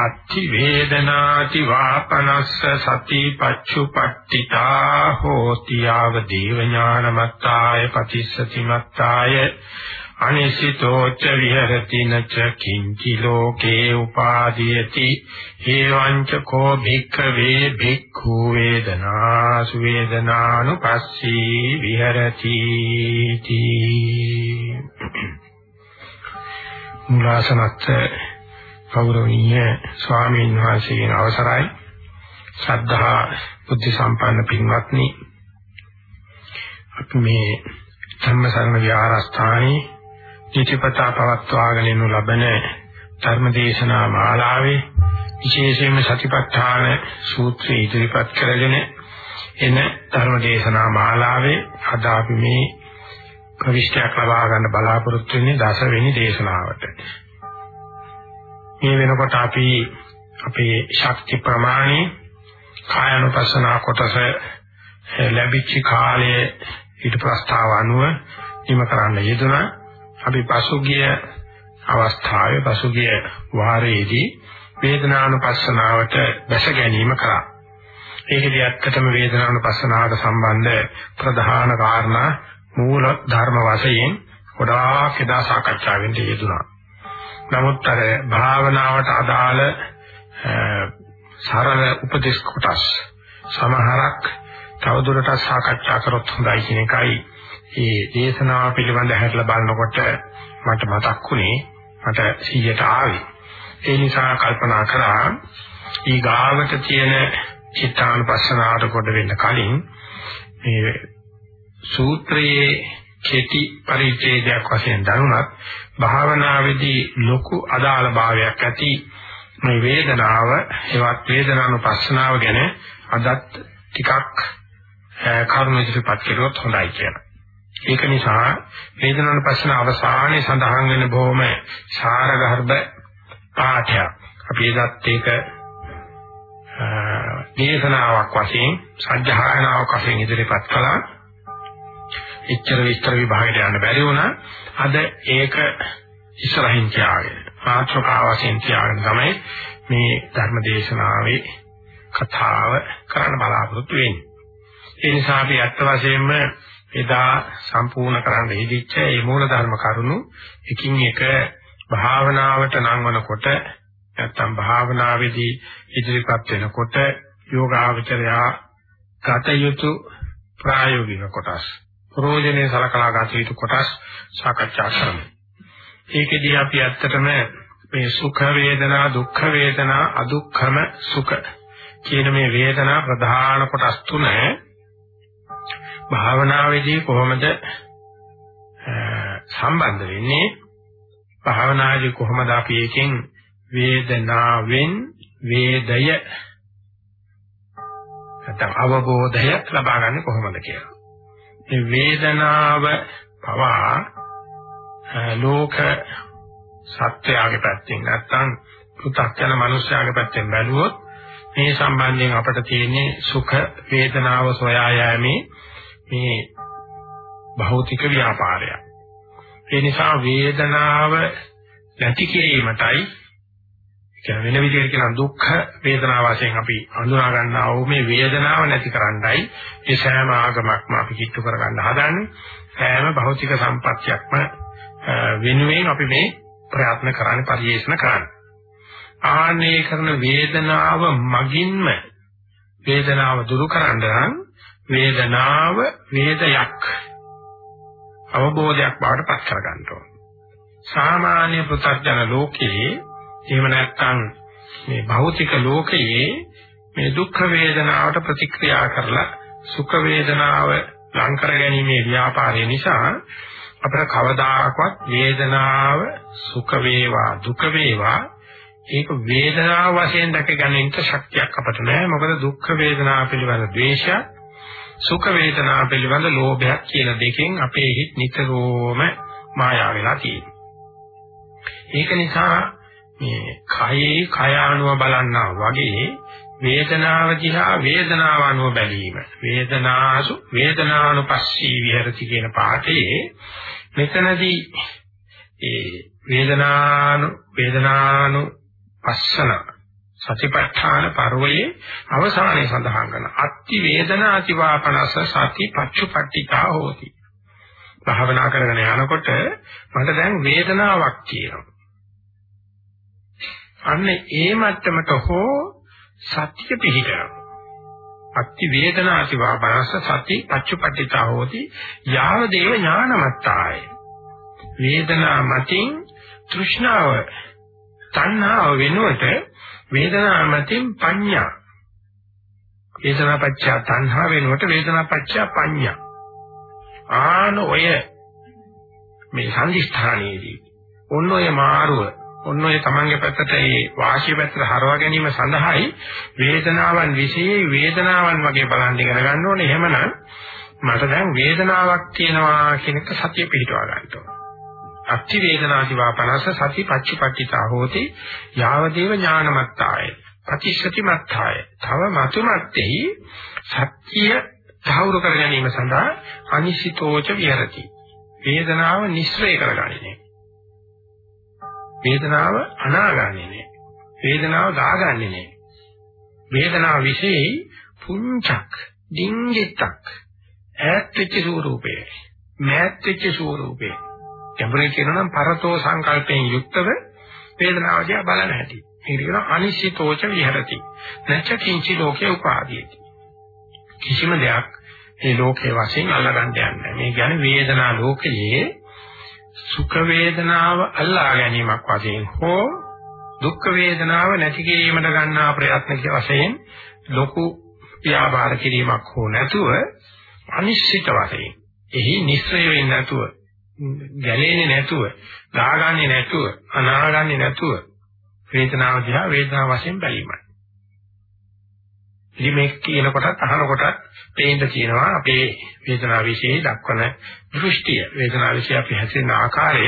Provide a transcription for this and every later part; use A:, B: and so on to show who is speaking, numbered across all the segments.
A: අත්ති වේදනාති වාපනස්ස සති පච්චුපට්ඨිතා හෝති ආව දේව ඥානමත්තාය පතිස්සති මත්තාය අනිසිතෝ ච විහෙරති නච කිංචි ලෝකේ උපාදීයති හේවං ච කෝ භික්ඛවේ භික්ඛු වේදනාසු වේදනානුපස්සී විහෙරති තී. මුලාසනත් ගෞරවනීය ස්වාමීන් වහන්සේගේ අවසරයි ශ්‍රද්ධා බුද්ධ සම්පන්න පින්වත්නි අපි මේ ධම්මසරණ විහාරස්ථානයේ නිතිපතා පවත්වාගෙන යනු ලබන ධර්මදේශනා මාලාවේ විශේෂයෙන්ම සතිපට්ඨාන සූත්‍රය ඉදිරිපත් කරගෙන එන ධර්මදේශනා මාලාවේ අද අපි මේ ප්‍රවිෂ්ඨයක් ලබා ගන්න බලාපොරොත්තු වෙන්නේ දසවෙනි දේශනාවට. මේ වෙනකොට අපි අපේ ශක්ති ප්‍රමාණය කායනුපස්සනා කොටස ලැබිච්ච කාලයේ ඊට ප්‍රස්තාව අනුව හිම කරන්න යෙදුණා. අපි පසුගිය අවස්ථාවේ පසුගිය වාරයේදී වේදනානුපස්සනාවට දැස ගැනීම කරා. ඒකදී ඇත්තටම වේදනානුපස්සනාවට සම්බන්ධ ප්‍රධාන කාරණා මූල ධර්ම වශයෙන් ගොඩාක් එදා සාකච්ඡා වෙන්න යෙදුණා. නමුත් අර භාවනාවට අදාළ සරල උපදේශ කොටස් සමහරක් තවදුරටත් සාකච්ඡා කරොත් හොඳයි කියන එකයි. මේ දේශනාව පිළිබඳ හැරලා බලනකොට මට මතක් වුණේ මට 100ට ආවේ. ඒ නිසා කල්පනා කරා ඊ ගාවට තියෙන චිත්තානුපස්සනාවට කොට වෙන්න කලින් මේ සූත්‍රයේ කෙටි පරිච්ඡේදයක් වශයෙන් දනුනත් භාවනාවේදී ලොකු අදාළභාවයක් ඇති මේ වේදනාව එවත් වේදනානුපස්සනාව ගැන අදත් ටිකක් කරුණු ඉදිරිපත් කළොත් හොඳයි කියලා. ඒක නිසා වේදනානුපස්සන අවසානයේ සඳහන් වෙන බොහොම සාරගර්භ පාඨයක්. අපි එදත් ඒක දේශනාවක් වශයෙන් සත්‍යහායනාවක් වශයෙන් ඉදිරිපත් කළා. එච්චර විස්තර විභාගයට යන්න බැරි වුණා. අද ඒක ඉස්සරහින් තියාගෙන මාත්‍රකාව වශයෙන් තියාගෙන තමයි මේ ධර්ම දේශනාවේ කතාව කරන්න බලාපොරොත්තු වෙන්නේ. ඒ නිසා අපි අත්ත වශයෙන්ම එදා සම්පූර්ණ කරන්න ඉදිච්ච මේ මූල ධර්ම කරුණු එකින් එක භාවනාවට නංවනකොට නැත්තම් භාවනාවේදී ඉදිරිපත් වෙනකොට යෝගාවචරයා ගත යුතු ප්‍රායෝගික කොටස් ප්‍රෝජනේ සලකලා ගත යුතු කොටස් සාකච්ඡා කරමු. ඒකෙදී අපි ඇත්තටම මේ සුඛ වේදනා දුක්ඛ වේදනා අදුක්ඛම සුඛ කියන මේ වේදනා ප්‍රධාන කොටස් තුන භාවනාවේදී කොහොමද සම්බන්ධ වෙන්නේ භාවනාදී කොහොමද අපි එකෙන් වේදනාවෙන් වේදය නැත්නම් අවබෝධය ලබා ගන්න කොහොමද කියලා මේ වේදනාව පවා ලෝක සත්‍යයේ පැත්තෙන් නැත්තම් පු탁ජන මිනිස්යාගේ පැත්තෙන් බැලුවොත් මේ සම්බන්ධයෙන් අපට තියෙන්නේ සුඛ වේදනාව සොයා යෑමේ මේ භෞතික ව්‍යාපාරය. ඒ නිසා වේදනාව නැති කිරීමටයි කියන වෙන විදිහට කියන දුක්ඛ වේදනාව වශයෙන් අපි හඳුනා ගන්නා වූ මේ වේදනාව නැති කරන්නයි මේ සෑම ආගමක්ම අපි කිට්ටු කරගන්න හදන්නේ. සෑම භෞතික සම්පත්තියක්ම වෙනුවෙන් අපි මේ ප්‍රයත්න කරන්නේ පරිේෂණ කරන්නේ. ආනේ කරන වේදනාව මගින්ම වේදනාව දුරු කරන්න නම් වේදනාව වේදයක් අවබෝධයක් බවට පත් කර ගන්න ඕන. සාමාන්‍ය පුතර්ජන ලෝකයේ එහෙම නැත්නම් මේ භෞතික ලෝකයේ මේ දුක් වේදනාවට ප්‍රතික්‍රියා කරලා සුඛ වේදනාව ලං කර ගැනීමේ ව්‍යාපාරය නිසා අපට කවදාකවත් වේදනාව සුඛ වේවා දුක වේවා ඒක වේදනාව වශයෙන් දැක ගැනීමට ශක්තියක් අපට නැහැ මොකද දුක් වේදනාව පිළිබඳ ද්වේෂය සුඛ වේදනා පිළිබඳ ලෝභයක් කියන දෙකෙන් අපේ හිත නිතරම මායා වෙලා තියෙනවා. ඒක නිසා මේ කයේ කය අනුව බලන්නා වගේ වේදනාව දිහා වේදනාව අනුව බැලීම වේදනාසු වේදනානුපස්සී විහෙරති කියන පාඩේ මෙතනදී ඒ වේදනානු වේදනානු පස්සන සතිපට්ඨාන පර්වයේ අවසානයේ සඳහන් කරන අත්ති වේදනාති වාපනස සති පච්චුපට්ඨිකා හෝති. භාවනා කරගෙන යනකොට මට දැන් වේදනාවක් කියනවා. අන්න ඒ මට්ටමට හෝ සත්‍ය පිහිටනවා. අත්ති වේදනාති වාපනස සති පච්චුපට්ඨිකා හෝති. යාව දේව ඥානමත්තාය. වේදනා මතින් තෘෂ්ණාව තණ්හාව වෙනුවට වේදනා මතින් පඤ්ඤා වේදනාපච්චය තණ්හා වෙනුවට වේදනාපච්චය පඤ්ඤා ආන ඔය මේ සංදිස්ථානයේදී ඔන්න ඔය මාරුව ඔන්න ඔය තමන්ගේ පැත්තට ඒ වාසිය පැත්තට හරවා ගැනීම සඳහායි වේදනාවන් විශේෂ වේදනාවන් වගේ බලන් ඉගෙන ගන්න ඕනේ. එහෙමනම් මට දැන් වේදනාවක් තියෙනවා කියන එක සතිය පිටවා ගන්න ඕනේ. අක්ති වේදනාති වාපනස සති පච්චපට්ඨිතා හෝති. යාවදේව ඥානමත්තාය. ප්‍රතිශති මත්තාය තව මතුමත්තේ සත්‍ය තහවුරු කර ගැනීම සඳහා අනිසිතෝච විහෙරති. වේදනාව නිස්සය කරගන්නේ වේදනාව අනාගන්නේ නේ වේදනාව දාගන්නේ නේ වේදනාව વિશેයි පුංචක් ඩිංගිත්තක් ඈත් වෙච්ච ස්වරූපේ මෑත් වෙච්ච ස්වරූපේ ගැඹුරින් කියනවා නම් පරතෝ සංකල්පයෙන් යුක්තව වේදනාව දිහා බලන හැටි. මේක කියනවා අනිශ්චිතෝච විහෙරති. නැච කිංචි ලෝකේ උපාදීති. කිසිම දෙයක් මේ ලෝකේ වශයෙන් අල්ලගන්න යන්නේ මේ කියන්නේ වේදනා ලෝකයේ සුඛ වේදනාව අල්ලා ගැනීමක් වශයෙන් හෝ දුක්ඛ වේදනාව නැති කිරීමට ගන්නා ප්‍රයත්න වශයෙන් ලොකු ව්‍යාපාර කිරීමක් හෝ නැතුව අනිශ්චිත වශයෙන් එහි නිස්සය වෙන්නේ නැතුව ගැලෙන්නේ නැතුව, ගාගන්නේ නැතුව, අනාගන්නේ නැතුව වේදනාව දිහා වේදනාව වශයෙන් බැලීමයි. ඉතින් මේ කියන කොටත් අහන කොටත් පේන්න තියෙනවා අපේ වේදනාව વિશે දක්වන දෘෂ්ටිය. වේදනාව વિશે අපි හැසිරෙන ආකාරය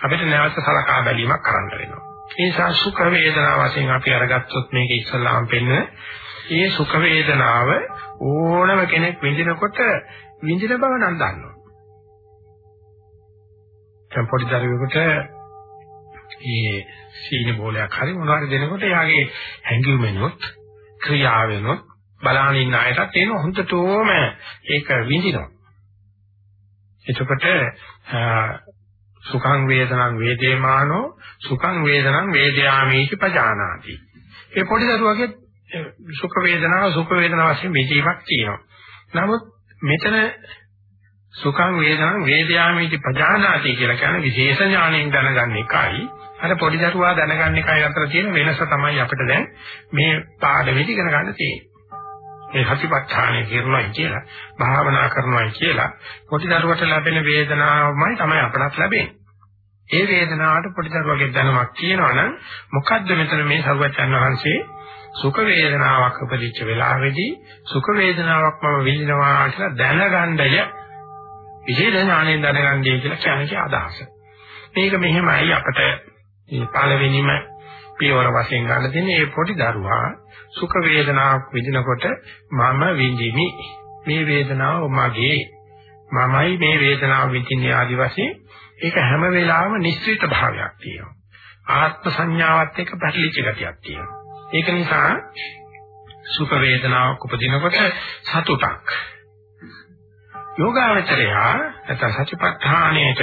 A: අපිට නැවත සලකා බැලීමක් කරන්න වෙනවා. ඒ නිසා සුඛ වේදනාව වශයෙන් අපි අරගත්තොත් මේක ඉස්සල්ලාම පෙන්න ඒ සුඛ වේදනාව ඕනම කෙනෙක් විඳිනකොට විඳින බව නම් දන්නවා. දැන් පොඩි දරුවෙකුට මේ සීනි බෝලයක් හරි මොනවා හරි දෙනකොට එයාගේ හැඟීම් වෙනොත් ක්‍රියාව වෙනොත් බලාගෙන ඉන්න අයටත් එන හොඳටම ඒක විඳිනවා. එතකොට සුඛං වේදනං වේදේමානෝ සුඛං වේදනං වේදයාමීති පජානාති. ඒ පොඩි දරුවගේ සුඛ වේදනාව සුඛ වේදනාව වශයෙන් විඳීමක් තියෙනවා. නමුත් මෙතන සුඛං වේදනං වේදයාමිති ප්‍රජානාති කියලා කියන විශේෂ ඥාණයෙන් දැනගන්න එකයි අර පොඩි දරුවා දැනගන්න එකයි අතර තියෙන වෙනස තමයි අපිට දැන් මේ පාඩමේදී ඉගෙන ගන්න තියෙන්නේ. මේ හතිපත්ඨානය කියනවායි කියලා භාවනා කරනවායි කියලා පොඩි දරුවට ලැබෙන වේදනාවමයි තමයි අපට ලැබෙන්නේ. ඒ වේදනාවට පොඩි දරුවගේ දැනුමක් කියනවනම් මොකද්ද මෙතන මේ සරුවචන් වහන්සේ සුඛ වේදනාවක් උපදිච්ච වෙලාවේදී සුඛ වේදනාවක් මම විඳිනවා කියලා දැනගන්නය විශේෂ ඥාණයෙන් දැනගන්නේ කියලා කියන්නේ අදහස. මේක මෙහෙමයි අපිට මේ පළවෙනිම පියවර වශයෙන් ගන්න තියෙන්නේ මේ පොඩි දරුවා සුඛ වේදනාවක් විඳිනකොට මම විඳිමි. මේ වේදනාව මගේ. මමයි මේ වේදනාව විඳින්නේ ආදි වශයෙන් ඒක හැම වෙලාවෙම නිශ්චිත භාවයක් තියෙනවා. ආත්ම සංඥාවත් එක්ක පැටලිච්ච ගතියක් තියෙනවා. ඒක නිසා සුඛ වේදනාවක් උපදිනකොට සතුටක් යෝගාවචරයා නැත්නම් සතිපට්ඨානයේට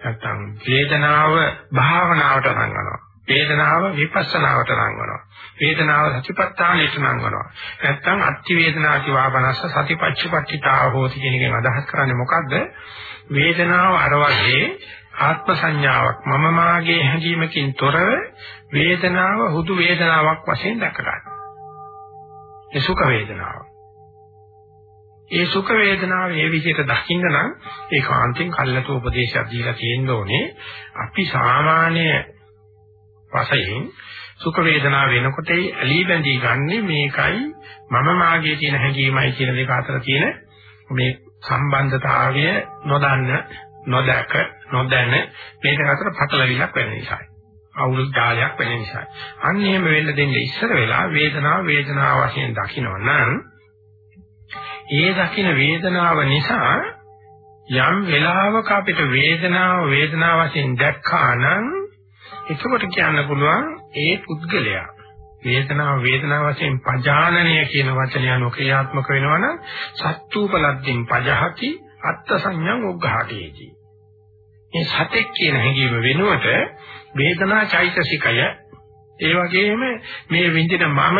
A: නැත්නම් වේදනාව භාවනාවට රංගනවා. වේදනාව විපස්සනාවට රංගනවා. වේදනාව සතිපට්ඨානයට රංගනවා. නැත්නම් අත්ති වේදනාති වාබනස්ස සතිපච්චපට්ඨිතා හෝති කියන එකෙන් අදහස් කරන්නේ මොකද්ද? වේදනාව අර වගේ ආත්ම සංඥාවක් මම මාගේ හැඟීමකින් තොරව වේදනාව හුදු වේදනාවක් වශයෙන් දැක ගන්න. ඒ සුඛ වේදනාව. ඒ සුඛ වේදනාව මේ විදිහට දකින්න නම් ඒකාන්තයෙන් කල්ලාතු උපදේශයක් දීලා තියෙන්න ඕනේ. අපි සාමාන්‍ය වශයෙන් සුඛ වේදනාව වෙනකොට ඇලී බැඳී ගන්නෙ මේකයි මම මාගේ තියෙන හැඟීමයි කියන දෙක අතර තියෙන මේ සම්බන්ධතාවය නොදන්න නොදක නොදැන මේ දෙක අතර පටලවිලක් වෙන නිසායි. අවුල් ජාලයක් වෙන නිසා. අන්න එහෙම වෙන්න දෙන්න ඉස්සර වෙලා වේදනාව වේදනාව වශයෙන් දකිනවනම් ඒ දකින වේදනාව නිසා යම් වෙලාවක අපිට වේදනාව වේදනාව වශයෙන් දැක්කා නම් එතකොට කියන්න පුළුවන් ඒ පුද්ගලයා වේදනාව වේදනාව වශයෙන් පජානනය කියන වචනය අනුව ක්‍රියාත්මක වෙනවනම් සත්තුපලද්දින් පජහති අත්ත සංඥං උග්ඝාටේති. මේ සතෙක් කියන හැඟීම වෙනුවට වේදනා චෛතසිකය ඒ වගේම මේ විඳින මම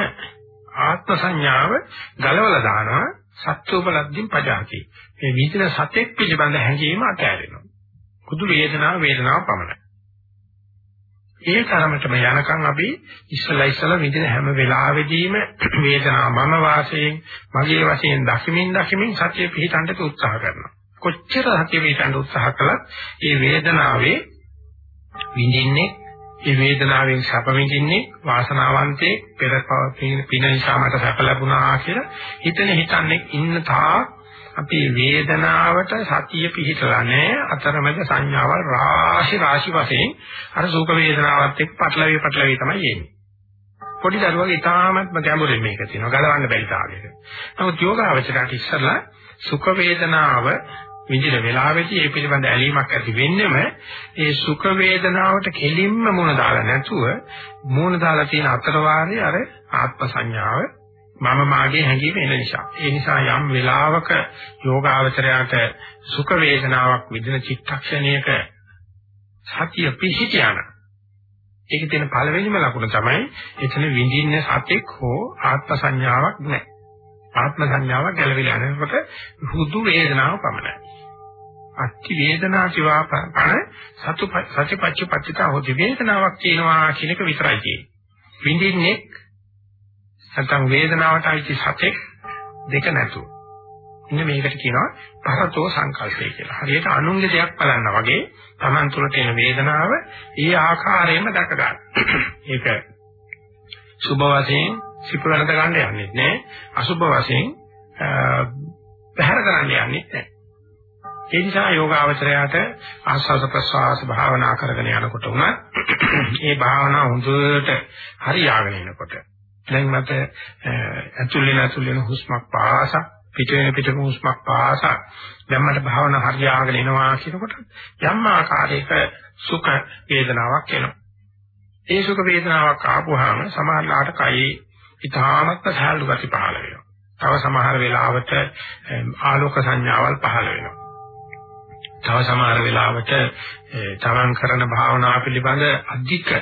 A: ආත්ම සංඥාව ගලවලා දානවා. සත්‍යෝපලද්දින් පජාති. මේ විඳින සතෙක් පිළිබඳ හැඟීම අතහැරෙනවා කුදු වේදනාව වේදනාව පමණයි. ඒ තරමටම යනකම් අපි ඉස්සලා ඉස්සලා විඳින හැම වෙලාවෙදීම වේදනාව මම වාසයෙන් මගේ වශයෙන් දකිමින් දකිමින් සත්‍ය පිහිටන්නට උත්සාහ කරනවා. කොච්චර සත්‍ය පිහිටන්න උත්සාහ කළත් ඒ වේදනාවේ විඳින්නේ ඒ වේදනාවෙන් සැප විඳින්නේ වාසනාවන්තේ පෙර පින නිසා මට සැප ලැබුණා කියලා හිතන හිතන්නේ ඉන්න තා අපි වේදනාවට සතිය පිහිටලා නැහැ. අතරමැද සංඥාවල් රාශි රාශි වශයෙන් අර සුඛ වේදනාවත් එක්ක පටලවි පටලවි තමයි එන්නේ. පොඩි දරුවගේ ඉතාමත්ම ගැඹුරින් මේක තියෙනවා. ගලවන්න බැරි තාලයක. නමුත් යෝගාවචරයට ඉස්සලා සුඛ වේදනාව විඳින වෙලාවෙදී ඒ පිළිබඳ ඇලීමක් ඇති වෙන්නෙම ඒ සුඛ වේදනාවට කෙලින්ම මුණ දාලා නැතුව මුණ දාලා තියෙන අතරවාරයේ අර ආත්ම සංඥාව මම මාගේ හැඟීම එන නිසා. ඒ නිසා යම් වෙලාවක යෝගාවචරයට සුඛ වේදනාවක් විඳින චිත්තක්ෂණයක සතිය පිහිටියාන. ඒක තියෙන පළවෙනිම ලකුණ තමයි එතන විඳින්න සතෙක් හෝ ආත්ම සංඥාවක් නැහැ. ආත්ම සංඥාවක් ගැලවිලා යනකොට හුදු වේදනාව පමණයි. අත්ති වේදනාතිවා පන සතු සතිපච්ච පච්චිතා හොදි වේදනාවක් කියනවා කියන එක විතරයි කියන්නේ. විඳින්නේ නැත්නම් වේදනාවට අයිති සතෙක් දෙක නැතුව. ඉන්න මේකට කියනවා පරතෝ සංකල්පය කියලා. හරියට අනුන්ගේ දෙයක් බලන්න වගේ Taman තුල තියෙන වේදනාව ඒ ආකාරයෙන්ම දැක ගන්න. ඒක සුභ වශයෙන් සිපුරනද ගන්න යන්නේ නැහැ. අසුභ වශයෙන් පැහැර කරන්න යන්නේ නැහැ. ඒ නිසා යෝගාවචරයට ආස්වාද ප්‍රසවාස භාවනා කරගෙන යනකොට උනත් ඒ භාවනා හොඳට හරියාගෙන එනකොට දැන් මට ඇතුළේ නැතුළේ හුස්මක් පාස පිට වෙන පිටක හුස්මක් පාස දැන් මට භාවනා හරියාගෙන එනවා කියනකොට යම් ආකාරයක සුඛ වේදනාවක් එනවා. ඒ සුඛ වේදනාවක් ආපුවාම සමහරලාට කයේ ඊටාමත් සහැල්ලු ගති පහළ වෙනවා. තව සමහර වෙලාවට ආලෝක සංඥාවල් පහළ වෙනවා. තව සමහර වෙලාවට තමන් කරන භාවනාව පිළිබඳ අධික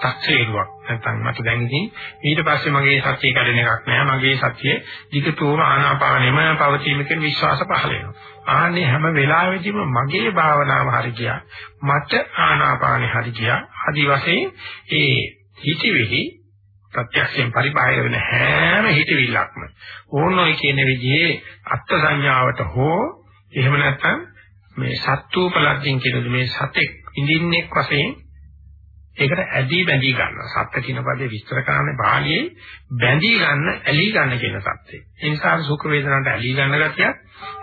A: තක්සේරුවක් නැත්නම් මට දැන් ඉතින් ඊට පස්සේ මගේ සත්‍ය කැඩෙන එකක් නෑ. මගේ සත්‍යයේ ධිකතෝම ආනාපානෙම පවතීම කියන විශ්වාස පහළ වෙනවා. ආන්නේ හැම වෙලාවෙදීම මගේ භාවනාව හරි ගියා. මට ආනාපානෙ හරි ගියා. ආදි වශයෙන් ඒ හිතවිලි ප්‍රත්‍යක්ෂයෙන් පරිබාහිර වෙන හැම හිතවිල්ලක්ම ඕනෝයි කියන විදිහේ අත්ත් සංඥාවට හෝ එහෙම නැත්නම් මේ සත්තුපලද්දින් කියන මේ සතෙක් ඉඳින්නෙක් වශයෙන් ඒකට ඇදී බැඳී ගන්නවා. සත්ත්‍ය කියන පදේ විස්තර කරන්නේ බාහියේ බැඳී ගන්න, ඇලී ගන්න කියන සත්‍යය. ඒ නිසා සුඛ වේදනාවට ඇලී ගන්න ගතියක්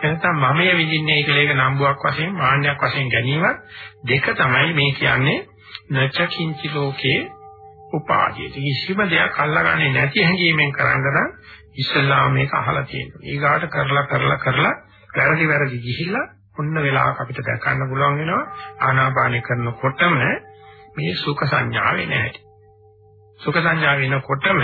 A: එනතම් මමයේ විඳින්නේ කියලා ඒක නම්බුවක් වශයෙන්, මාන්නයක් වශයෙන් ගැනීමත් දෙක තමයි මේ කියන්නේ නචකින්චි ලෝකේ උපාදීය. කිසිම දෙයක් අල්ලගන්නේ නැති හැඟීමෙන් කරන්න නම් ඉස්සල්ලාම මේක අහලා තියෙනවා. ඊගාට කරලා කරලා කරලා වැරදි වැරදි ගිහිල්ලා ඔන්න වෙලාවක අපිට දැක ගන්න පුළුවන් වෙනවා ආනාපානය කරනකොටම මේ සුඛ සංඥාවේ නැහැ. සුඛ සංඥාව වෙනකොටම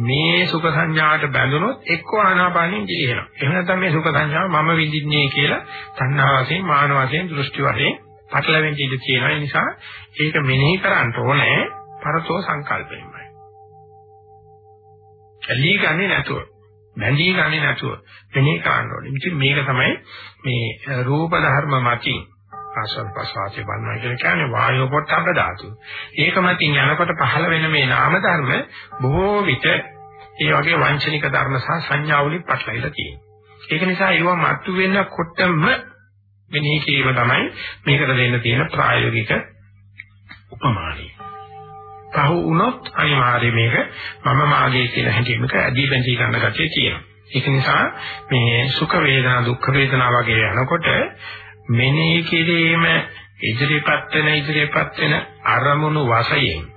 A: මේ සුඛ සංඥාවට බැඳුනොත් එක්ක ආනාපානෙන් ගිලිහෙනවා. එහෙම නැත්නම් මේ සුඛ සංඥාව මම විඳින්නේ කියලා තණ්හා වශයෙන්, මාන වශයෙන්, දෘෂ්ටි වශයෙන් පටලැවෙන්න ඉඩ තියෙනවා. ඒ නිසා ඒක මෙනෙහි කරන්න ඕනේ පරතෝ සංකල්පයෙන්මයි. ඇලී ගන්නේ නැතුව බැඳී ගන්නේ නැතුව මෙනෙහි කරන්න ඕනේ. ඉතින් මේක තමයි මේ රූප ධර්ම මතින් ආසල් පස්වාසේ බලනවා කියන කියන්නේ වායෝ පොට්ටබ්බ ධාතු. ඒක මතින් යනකොට පහළ වෙන මේ නාම ධර්ම බොහෝ විට ඒ වගේ වංචනික ධර්ම සහ සංඥා වලින් පටලවිලා තියෙනවා. ඒක නිසා ඒවා මතු වෙනකොටම මෙනෙහි කිරීම තමයි මේකට දෙන්න තියෙන ප්‍රායෝගික උපමානයි. පහු වුණොත් අනිවාර්යයෙන් මේක මම මාගේ කියන හැඟීමක ඇදී බැඳී ගන්න ගැතිය තියෙනවා. ඒක නිසා මේ සුඛ වේදනා දුක්ඛ වේදනා වගේ යනකොට මෙනෙහි කිරීම ඉදිරිපත් වෙන ඉදිරිපත් වෙන අරමුණු වශයෙන්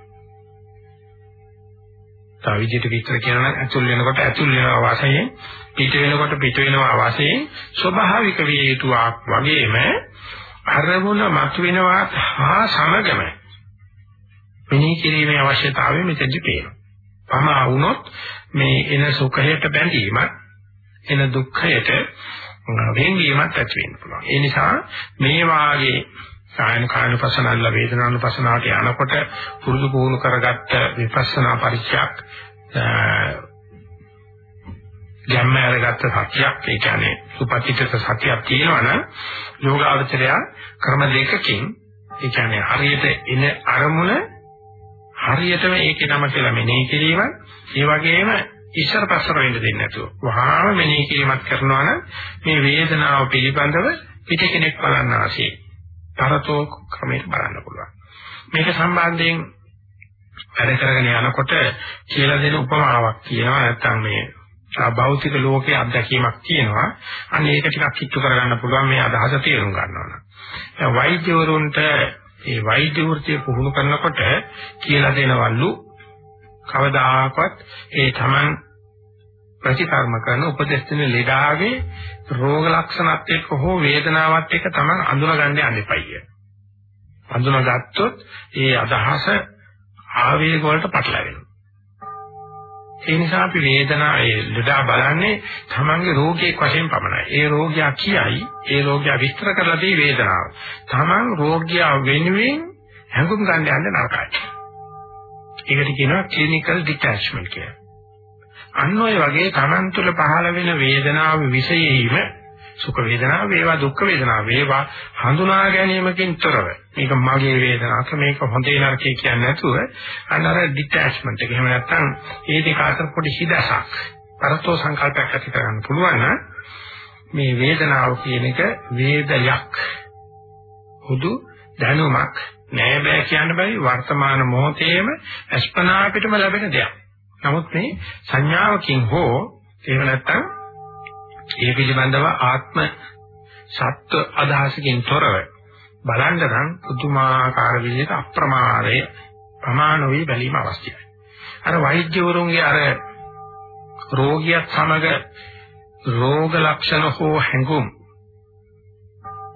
A: තව විදිහට විස්තර කියනවා නම් ඇතුල් වෙනකොට ඇතුල් වෙනවා වශයෙන් පිට වෙනකොට පිට වෙනවා වශයෙන් ස්වභාවික විය යුතුක් වගේම අරමුණ මතුවෙනවා හා සමගම මෙනෙහි කිරීමේ අවශ්‍යතාවය මෙතෙන්දි පේනවා. පමා වුණොත් මේ එන සුඛයට බැඳීමක් එන දුක්ඛයට වෙන්වීමක් ඇති වෙන්න පුළුවන්. ඒ නිසා මේ වාගේ කායන කායනුපසනාවල වේදනානුපසනාවට යනකොට පුරුදු පුහුණු කරගත්ත විපස්සනා පරිච්ඡයක් ගැම්ම අරගත්ත සත්‍යයක් ඒ කියන්නේ සුපතිත සත්‍යයක් තියෙනවනම් යෝගාවචරය ක්‍රම දෙකකින් ඒ කියන්නේ හරියට එන අරමුණ හරියටම ඒකේ නම කියලා මෙනෙහි කිරීම ඒ වගේම ඉස්සර පස්සර වෙන්න දෙන්නේ නැතුව. වහාම මෙනෙහි කිරීමක් කරනවා නම් මේ වේදනාව පිළිබඳව පිට කෙනෙක් බලන්න ආසේ. තරතෝ ක්‍රමයට බලන්න පුළුවන්. මේක සම්බන්ධයෙන් වැඩ කරගෙන යනකොට කියලා දෙන උපමාවක් කියනවා. නැත්නම් මේ භෞතික ලෝකයේ අත්දැකීමක් තියෙනවා. අන්න ඒක ටිකක් කිට්ටු කරගන්න පුළුවන්. මේ අදහස තේරුම් ගන්නවා නම් වෛද්‍යවරුන්ට මේ වෛද්‍ය වෘත්තිය පුහුණු කරනකොට කියලා දෙනවලු කවදාකවත් ඒ Taman ප්‍රතිකර්ම කරන උපදේශ දෙන ලෙඩාගේ රෝග ලක්ෂණත් එක්ක හෝ වේදනාවත් එක්ක Taman අඳුන ගන්න යන්න එපයි. අඳුනගත්තොත් ඒ අදහස ආවේග වලට පටලැවෙනවා. ඒ නිසා අපි වේදනාව ඒ ලෙඩා බලන්නේ තමන්ගේ රෝගයක් වශයෙන් පමණයි. ඒ රෝගියා කියයි ඒ රෝගියා විස්තර කරලා දී වේදනාව. තමන් රෝගියා වෙනුවෙන් හැඟුම් ගන්න යන්න නරකයි. ඒකට කියනවා ක්ලිනිකල් ඩිටැච්මන්ට් කියලා. අන්න ඔය වගේ තමන් තුළ පහළ වෙන වේදනාව විශේෂයෙන්ම සුඛ වේදනාව වේවා දුක්ඛ වේදනාව වේවා හඳුනා ගැනීමකින් තොරව. මේක මගේ වේදනාවක් මේක හොඳේ නරකේ කියන්නේ නැතුව අන්නර ඩිටැච්මන්ට් එක. එහෙම නැත්නම් ඒ දෙක අතර පොඩි හිදසක් පරතෝ සංකල්පයක් ඇති කරගන්න පුළුවන් නම් මේ වේදනාව කියන එක වේදයක්. හුදු දැනුමක් නෑ බෑ කියන්න බැරි වර්තමාන මොහොතේම අස්පනා පිටම ලැබෙන දෙයක්. නමුත් මේ සංඥාවකින් හෝ එහෙම නැත්නම් ඒ පිළිබඳව ආත්ම සත්‍ය අදහසකින් තොරව බලන්න නම් පුදුමාකාර විදිහට අප්‍රමාදය ප්‍රමාණ වේ බැලීම අවශ්‍යයි. අර වෛද්‍යවරුන්ගේ අර රෝගියත් සමග රෝග ලක්ෂණ හෝ හැඟුම්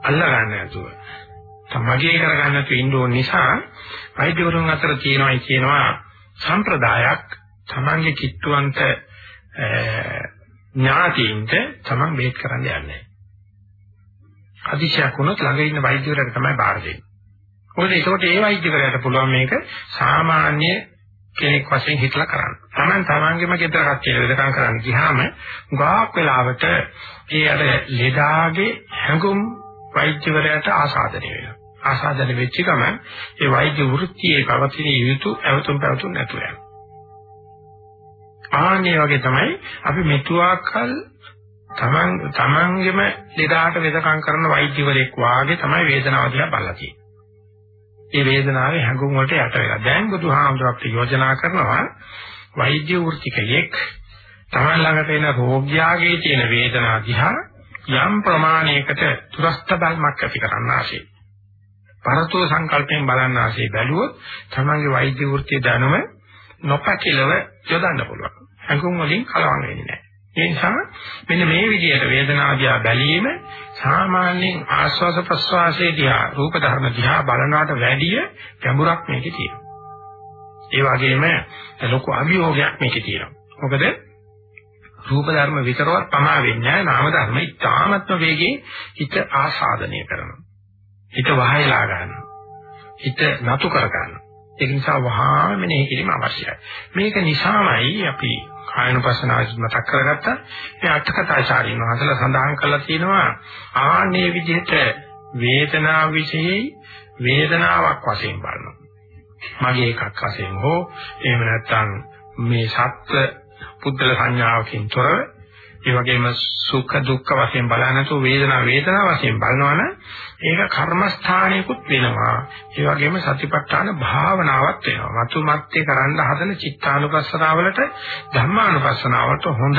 A: අල්ලගන්න නැතුව තමගේ කරගන්න නැතුව ඉන්න ඕන නිසා වෛද්‍යවරුන් අතර තියෙනවායි කියනවා සම්ප්‍රදායක් තමන්ගේ කිට්ටුවන්ට ඥාතීන්ට තමන් මේක කරන්න යන්නේ. අධිශයක් වුණොත් ළඟ ඉන්න වෛද්‍යවරයාට තමයි බාර දෙන්නේ. මොකද ඒකට ඒ වෛද්‍යවරයාට පුළුවන් මේක සාමාන්‍ය කෙනෙක් වශයෙන් හිතලා කරන්න. තමන් තමන්ගේම ගෙදර කට්ටිය වෙදකම් කරන්න ගියාම ගාක් වෙලාවට ඒ අර ලෙඩාගේ හැඟුම් වෛද්‍යවරයාට ආසාදනය වෙනවා. ආසාදනය වෙච්ච ගමන් ඒ වෛද්‍ය වෘත්තියේ පවතින යුතු අවතුම් පැවතුම් නැතුව යනවා. ආන්නේ වගේ තමයි අපි මෙතුආකල් තමන් තමන්ගෙම ලෙඩාට වෙදකම් කරන වෛද්‍යවරයෙක් වාගේ තමයි වේදනාව දිහා බලලා තියෙන්නේ. මේ වේදනාවේ හැඟුම් වලට යට වෙලා. දැන් බුදුහාමුදුරුවෝ යෝජනා කරනවා වෛද්‍ය වෘත්තිකයෙක් තමන් ළඟට එන රෝගියාගේ තියෙන වේදනාව දිහා යම් ප්‍රමාණයකට තුරස්ත බල්මක් ඇති කරන්න ආශේ. පරතෝ සංකල්පයෙන් බලන්න ආශේ බැලුවොත් තමන්ගේ වෛද්‍ය වෘත්තිය දැනුම නොපැකිලව යොදන්න පුළුවන්. හැඟුම් වලින් කලවම් වෙන්නේ නැහැ. ඒ නිසා මෙන්න මේ විදිහට වේදනාදියා බැලීම සාමාන්‍යයෙන් ආස්වාස ප්‍රස්වාසයේ දිහා රූප ධර්ම දිහා බලනවට වැඩිය ගැඹුරක් මේකේ තියෙනවා. ඒ වගේම ලොකු අභියෝගයක් මේකේ තියෙනවා. මොකද රූප ධර්ම විතරවත් පමා වෙන්නේ නැහැ නාම ධර්ම ඉතාමත්ම වේගයෙන් හිත ආසාදනය කරනවා. හිත වහයලා ගන්නවා. හිත නතු කර ගන්නවා. ඒක නිසා වහාම මෙනෙහි කිරීම අවශ්‍යයි. මේක නිසාමයි අපි කායනුපස්සනාව මතක් කරගත්තා. මේ අටකතාචාරීන් වහන්සේලා සඳහන් කළා තියෙනවා ආන්නේ විදිහට වේදනාව විශේෂයි වේදනාවක් වශයෙන් බලනවා. මගේ එකක් වශයෙන් හෝ එහෙම නැත්නම් මේ සත්‍ය පුද්ගල සංඥාවකින් තොරව ඒ වගේම සුඛ දුක්ඛ වශයෙන් බලනසෝ වේදනා වේදනා වශයෙන් බලනවනම් ඒක කර්මස්ථානයකුත් වෙනවා. ඒ වගේම සතිපට්ඨාන භාවනාවක් වෙනවා. මතු මත්තේ කරන්න හදන චිත්තානුපස්සනාවලට ධම්මානුපස්සනාවට හොඳ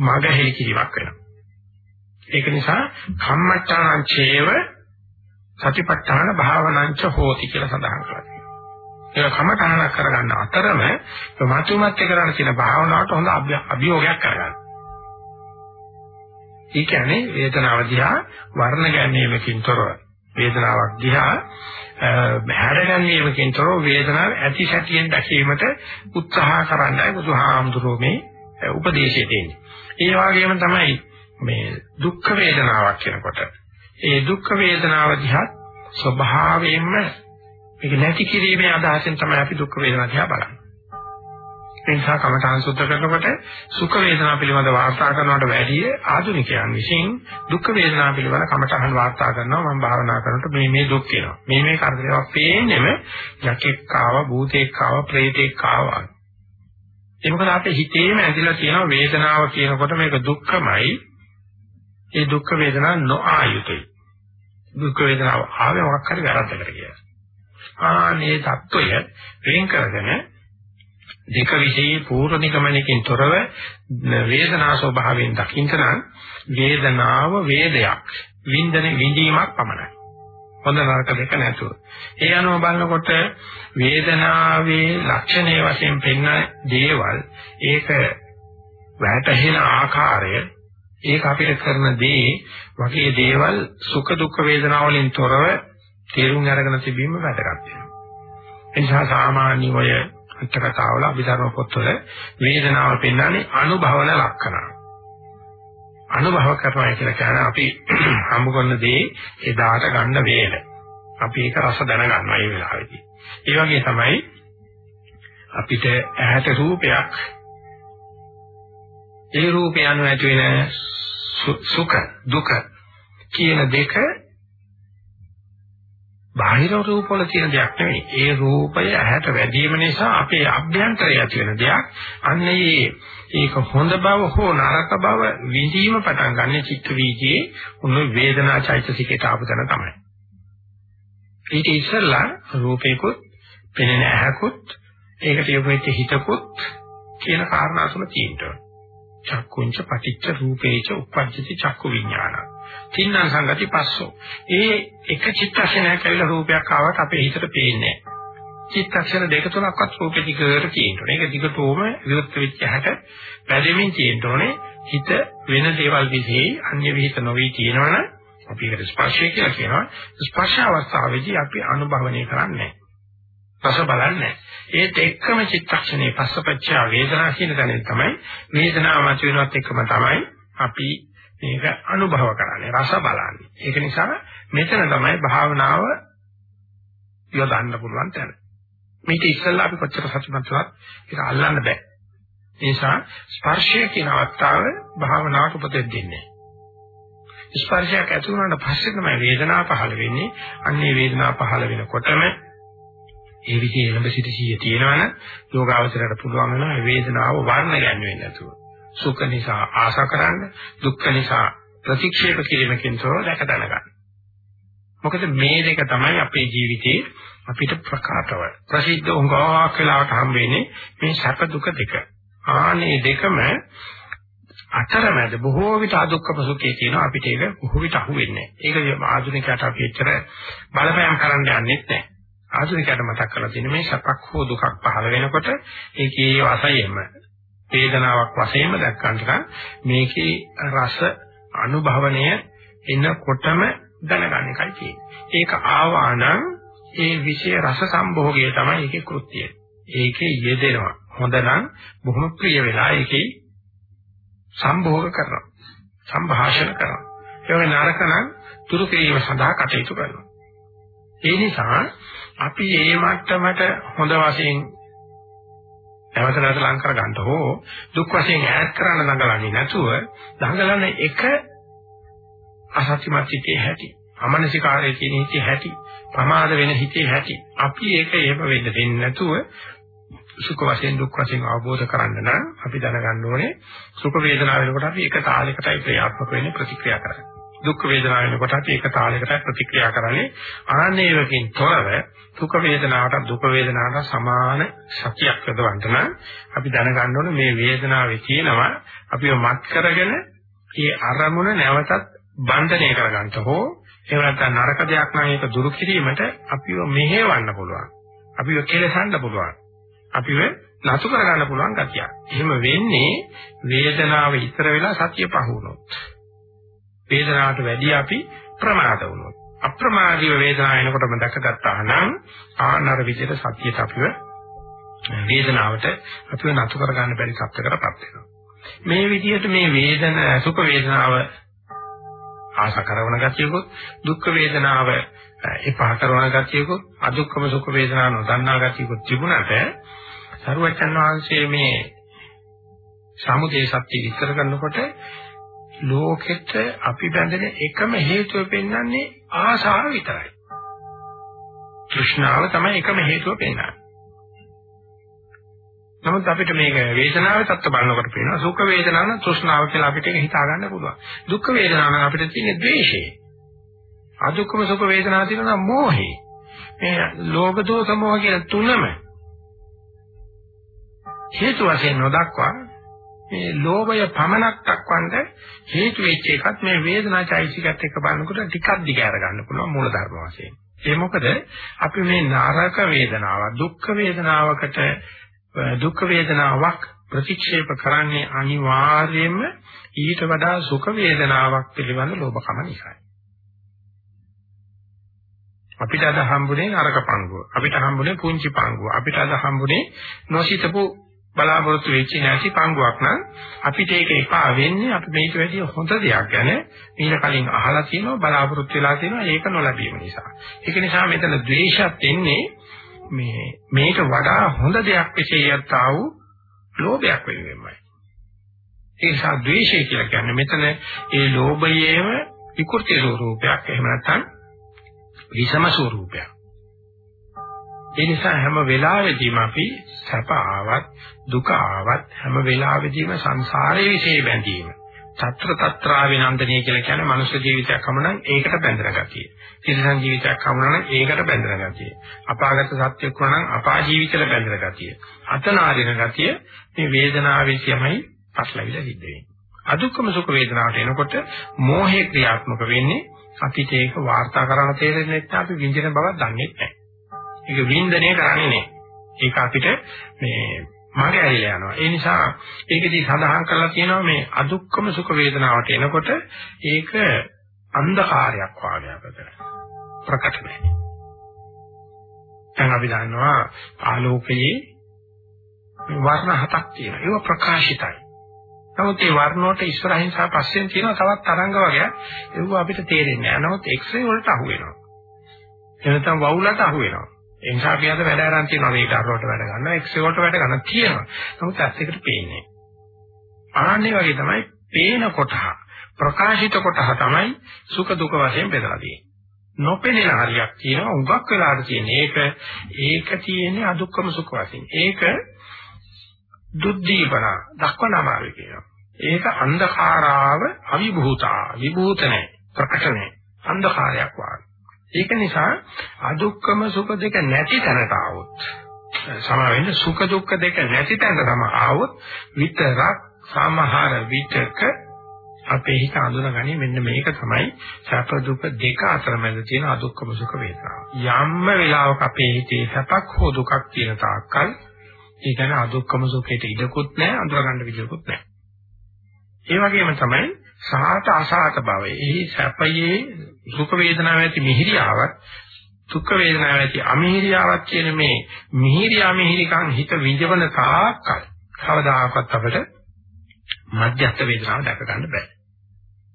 A: මග හෙලිකිරීමක් වෙනවා. ඒක නිසා කම්මට්ටානං චේව සතිපට්ඨාන භාවනංච හෝති කියලා සඳහන් කරලා තියෙනවා. ඒක කමඨානක් කරගන්න අතරම මතුමත් කරන කියන භාවනාවට හොඳ අභියෝගයක් කරගන්න. ඒ කියන්නේ වේදනාව දිහා වර්ණ ගැනීමකින් තොරව වේදනාවක් දිහා බහැර ගැනීමකින් තොරව වේදනාව ඇති සැටියෙන් දැකීමට උත්සාහ කරන්නයි බුදුහාමුදුරුවෝ මේ උපදේශය දෙන්නේ. ඒ වගේම තමයි මේ දුක් වේදනාවක් කියනකොට ඒ දුක් වේදනාව දිහා ස්වභාවයෙන්ම මේක නැති කිරීමේ අදහසෙන් තමයි අපි දුක් වේදනාව දිහා බලන්නේ. ඒ නිසා කමඨාන් සුද්ධ කරනකොට සුඛ වේදනා පිළිබඳ වාර්තා කරනවට වැඩිය ආධුනිකයන් විසින් දුක් වේදනා පිළිබඳ කමඨාන් වාර්තා කරනවා මම භාවනා කරනකොට මේ මේ දුක් එනවා. මේ මේ කරදරයක් පේන්නෙම යකෙක් ආව, භූතෙක් ආව, ප්‍රේතෙක් ආව. ඒ මොකද අපේ හිතේම ඇඳිලා තියෙන වේදනාව කියනකොට මේක දුක්ඛමයි. ඒ දුක් වේදනා නොආයුතයි. දුක් වේදනාව ආවේ මොකක් හරි වැරද්දකට කියලා. ආනේ தত্ত্বය වෙන් කරගෙන දෙක විශේෂ පූර්ව නිගමනකින් තොරව වේදනා ස්වභාවයෙන් දකින්නම් වේදනාව වේදයක් වින්දන විඳීමක් පමණයි හොඳ නරක දෙක නැතුව. ඒ අනුව බලනකොට වේදනාවේ ලක්ෂණයේ වශයෙන් පෙන්වන දේවල් ඒක වැටහෙන ආකාරය ඒක අපිට කරන දේ වගේ දේවල් සුඛ දුක්ඛ වේදනා වලින් තොරව තේරුම් අරගෙන තිබීම වැදගත් වෙනවා. එනිසා සාමාන්‍ය ඔය අටකතාවල අභිධර්ම පොත්වල වේදනාව පෙන්වන්නේ අනුභවන ලක්ෂණ. අනුභව කරනවා කියලා කියන්නේ අපි හම්බ කරන දේ එදාට ගන්න වේල. අපි ඒක රස දැනගන්නවා මේ වෙලාවේදී. ඒ වගේ තමයි අපිට ඇහැට රූපයක් ඒ රූපය අනුව ඇති වෙන සුඛ දුක කියන දෙක බාහිර රූපවල තියෙන දෙයක් නෙවෙයි. ඒ රූපය ඇහැට වැදීම නිසා අපේ අභ්‍යන්තරය ඇති වෙන දෙයක්. අන්න ඒ ඒක හොඳ බව හෝ නරක බව විඳීම පටන් ගන්න චිත්ත වීජයේ උණු වේදනා චෛතසිකයට ආපු තැන තමයි. ඊට ඉස්සෙල්ලා රූපේකුත් පෙනෙන ඇහැකුත් ඒකට යොමුෙච්ච හිතකුත් කියන කාරණා තුන තියෙනවා. චක්කුංච පටිච්ච රූපේච උප්පජ්ජති චක්කු විඥාන. තින්න සංගති පස්සෝ. ඒ එක චිත්තක්ෂණයක් ඇවිල්ලා රූපයක් ආවත් අපේ හිතට පේන්නේ චිත්තක්ෂණ දෙක තුනක්වත් රූපෙ දිගට තියෙනවා. ඒක දිගටම විරුද්ධ වෙච්ච හැට පැදෙමින් තියෙන්න ඕනේ. හිත වෙන දේවල් විශ්ේ අන්‍ය විහිත නොවි තියෙනවනම් අපි ඒකට ස්පර්ශය කියලා කියනවා. ස්පර්ශ අවස්ථාවේදී අපි අනුභවණය කරන්නේ රස බලන්නේ. ඒත් එක්කම චිත්තක්ෂණේ පස්සපච්චා වේදනා කියන තැනින් තමයි වේදනාව මත වෙනවත් එක්කම තමයි අපි මේක අනුභව කරන්නේ රස බලන්නේ. ඒක නිසා මෙතන තමයි භාවනාව යොදන්න පුළුවන් තැන. මේක ඉස්සෙල්ලා අපි කොච්චර සතුටුමත් වුණත් ඒක අල්ලන්න බෑ. ඒ නිසා ස්පර්ශය කියන අවස්ථාව භාවනාවට උපදෙස් දෙන්නේ. ස්පර්ශයක් ඇති වුණාට පස්සේ තමයි වේදනාව පහළ වෙන්නේ. අන්නේ වේදනාව පහළ වෙනකොටම ඒ විදිහේ එළඹ සිටි සිය තියෙනවනම් යෝගාවචරයට පුළුවන් වෙනවා වේදනාව වර්ණ ගැන්වෙන්නේ නැතුව. සුඛ නිසා ආශා කරන්න, දුක්ඛ නිසා ප්‍රතික්ෂේප කිරීමකින් තොරව දැක දැනගන්න. මොකද මේ දෙක තමයි අපේ ජීවිතේ අපිට ප්‍රකාශව ප්‍රසිද්ධ උංගාවක් වෙලාවට හම් වෙන්නේ මේ සැප දුක දෙක. ආනේ දෙකම අතරමැද බොහෝ විට අදුක්ඛ සුඛේ තියෙනවා අපිට ඒක බොහෝ විට අහු වෙන්නේ නැහැ. ඒක ආධුනිකයට අපි එච්චර බලපෑම් කරන්න යන්නේ නැහැ. ආධුනිකයට මතක් කරලා තියෙන මේ සැපක් හෝ දුකක් පහළ වෙනකොට ඒකේ වශයෙන්ම වේදනාවක් වශයෙන්ම දක්වන්න මේකේ රස අනුභවණය එනකොටම දැනගන්න එකයි තියෙන්නේ. ඒක ආවා නම් ඒ විෂය රස සම්භෝගය තමයි ඒකේ කෘත්‍යය. ඒකේ යෙදෙනවා. හොඳ නම් බොහොම ප්‍රිය වෙලා ඒකේ සම්භෝග කරනවා. සංభాෂණ කරනවා. ඒ වගේ නරක නම් තුරු කිරීම සඳහා කටයුතු කරනවා. ඒ නිසා අපි මේ මට්ටමට හොඳ වශයෙන් නැවත නැවත ලං කර ගන්න හෝ දුක් වශයෙන් ඈඩ් කරන්න දඟලන්නේ නැතුව දඟලන එක අසත්‍යමත් හිතේ හැටි අමනසිකාරයේ තියෙන හිතේ හැටි ප්‍රමාද වෙන හිතේ හැටි. අපි ඒක එහෙම වෙන්න දෙන්නේ නැතුව සුඛ වශයෙන් දුක් වශයෙන් අවබෝධ කරගන්න නම් අපි දැනගන්න ඕනේ සුඛ වේදනාව වෙනකොට අපි එක තාලයකටයි ක්‍රියාත්මක වෙන්නේ ප්‍රතික්‍රියා කරන්නේ. දුක් වේදනාව වෙනකොටත් ඒක තාලයකට ප්‍රතික්‍රියා කරන්නේ ආනේවකින් තොරව දුක් වේදනාවට දුක් වේදනාවට සමාන සතියක් යොදවන්න නම් අපි දැනගන්න ඕනේ මේ වේදනාවේ තියෙනවා අපිව මත් කරගෙන ඒ අරමුණ නැවතත් බන්ධනය කරගන්න හෝ එහෙම නැත්නම් නරක දෙයක් නම් ඒක දුරු කිරීමට අපිව මෙහෙවන්න පුළුවන් අපිව කෙලසන්න පුළුවන් අපිව නතු කරගන්න පුළුවන් ගතිය. එහෙම වෙන්නේ වේදනාව ඉතර වෙලා සතිය පහ වුණොත්. වේදනාවට වැඩි අපි ප්‍රමාද වුණොත්. අප්‍රමාදීව වේදනාව එනකොටම දැකගත්තා නම් ආනර විදිහට සතියට අපිව වේදනාවට අපිව නතු කරගන්න බැරි සත්‍යකටපත් වෙනවා. මේ විදිහට මේ වේදන සුඛ වේදනාව ආශ කරන ගතියකුත් දුක්ඛ වේදනාව එපා කරන ගතියකුත් අදුක්ඛම සුඛ වේදනාව නොදන්නා ගතියකුත් තිබුණාට සරුවචන් වහන්සේ මේ සමුදේ සත්‍ය විස්තර කරනකොට ලෝකෙට අපි බැඳෙන එකම හේතුව පෙන්වන්නේ ආසාව විතරයි. තෘෂ්ණාව තමයි එකම හේතුව පෙන්වන්නේ. නමුත් අපිට මේක වේදනාවේ தත්ත බලනකොට පේනවා සුඛ වේදනාව නම් තෘෂ්ණාව කියලා අපිට ඒක හිතා ගන්න පුළුවන්. දුක්ඛ වේදනාව නම් අපිට තියෙන ද්වේෂය. අදුක්ඛම සුඛ වේදනාව තියෙනවා මෝහය. මේ ලෝභ දෝෂ මෝහ කියන තුනම හේතු වශයෙන් නොදක්වා මේ ලෝභය පමණක් දක්වන්න හේතු වෙච්ච එකත් මේ වේදනා චෛසිකත් එක්ක බලනකොට ටිකක් දිග අරගන්න පුළුවන් මූල ධර්ම වශයෙන්. ඒ මොකද අපි මේ නරක වේදනාව දුක්ඛ වේදනාවකට දුක්ඛ වේදනාවක් ප්‍රතික්ෂේප කරන්නේ අනිවාර්යයෙන්ම ඊට වඩා සුඛ වේදනාවක් පිළිබඳ ලෝභකම නිසායි. අපිට අද හම්බුනේ නරක පංගුව. අපිට හම්බුනේ පුංචි පංගුව. අපිට අද හම්බුනේ නොසිතපු බලාපොරොත්තු වෙච්ච නැති පංගුවක් නම් අපිට ඒක එපා වෙන්නේ අපි මේක වැඩි හොඳ දෙයක් ගැන ඊට කලින් අහලා තියෙනවා බලාපොරොත්තු වෙලා තියෙනවා ඒක නොලැබීම නිසා. ඒක නිසා මෙතන ද්වේෂත් එන්නේ මේ මේක වඩා හොඳ දෙයක් විශේෂයත් ආ වූ ලෝභයක් වෙනුවෙන්මයි. ඒ නිසා ද්වේෂය කියලා කියන්නේ මෙතන ඒ ලෝභයේම විකෘති ස්වરૂපයක් එහෙම නැත්නම් විෂම ස්වરૂපයක්. ඒ නිසා හැම වෙලාවෙදීම අපි සැප ආවත් දුක ආවත් හැම වෙලාවෙදීම සංසාරයේ විශේෂ බැඳීම. తත්‍ර తත්‍රා විනන්දනය කියලා කියන්නේ මනුෂ්‍ය ජීවිතයක් හමුනම් ඒකට බැඳෙන ගතිය. තිරිසන් ජීවිතයක් හමුනම් ඒකට බැඳෙන ගතිය. අපාගත සත්‍යයක් වුණනම් අපා ජීවිතවල බැඳෙන ගතිය. අතනාරින ගතිය මේ වේදනාවේසියමයි පස්ලවිලා සිද්ධ වෙන්නේ. අදුක්කම සුඛ වේදනාවට එනකොට මෝහේ ක්‍රියාත්මක වෙන්නේ අපිට ඒක වාර්තා කරන්න තේරෙන්නේ නැත්නම් අපි විඳින බවක් දන්නේ නැහැ. ඒක වින්දනය කරන්නේ නැහැ. ඒක අපිට මේ මගේ ඇවිල්ලා යනවා. ඒ නිසා ඒකෙදි සඳහන් කරලා තියෙනවා මේ අදුක්කම සුඛ වේදනාවට එනකොට ඒක අන්ධකාරයක් වාගේ අපිට ප්‍රකට වෙනවා. දැන් අපි දන්නවා ආලෝකයේ වර්ණ හතක් තියෙනවා. ඒක ප්‍රකාශිතයි. නමුත් මේ වර්ණ වලට ඉස්සරහින් සහ පස්සෙන් තියෙන තවත් තරංග වර්ගයක් ඒව අපිට තේරෙන්නේ නැහැ. නමුත් X-ray වලට අහු වෙනවා. එනතම් වවුලට අහු වෙනවා. ඒ නිසා අපි අද වැඩ අරන් තියෙනවා මේක අරවට වැඩ ගන්නවා එක්ස් වලට වැඩ ගන්න තියෙනවා. නමුත් ඇස් එකට පේන්නේ. ආන්නේ වගේ තමයි පේන කොටහ ප්‍රකාශිත කොටහ තමයි සුඛ දුක වශයෙන් බෙදලා තියෙන්නේ. නොපෙනෙන හරියක් තියෙනවා උඟක් වෙලාට තියෙන. ඒක ඒක තියෙන්නේ අදුක්කම සුඛ වශයෙන්. ඒක දුද්දීපන දක්වනමාවි කියනවා. ඒක අන්ධකාරාව අවිභූතා විභූත නැහැ ප්‍රකට නැහැ අන්ධකාරයක් වාගේ. ඒක නිසා අදුක්කම සුඛ දෙක නැති තැනට ආවොත් සමාවෙන්න සුඛ දුක්ඛ දෙක නැති තැනට තම ආවොත් විතරක් සමහර විචක අපේ හිත අඳුනගනි මෙන්න මේක තමයි සැප දුක දෙක අතර මැද තියෙන අදුක්කම සුඛ වේදනාව. යම්ම වෙලාවක අපේ හිතේ සැපක් හෝ දුකක් තියෙන තාක්කල් ඒ කියන්නේ අදුක්කම සුඛයට ඉඩකුත් නැහැ අඳුරගන්න විදියකුත් නැහැ. ඒ වගේම තමයි සාත අසාත භවය. එහි සැපයේ සුඛ වේදනාව ඇති මිහිරියාවක් දුක් වේදනාව ඇති අමිහිරියාවක් කියන මේ මිහිරියා මිහිරිකන් හිත විඳවන තාක්කල් කවදාකවත් අපිට මධ්‍යස්ථ වේදනාව දැක ගන්න බෑ.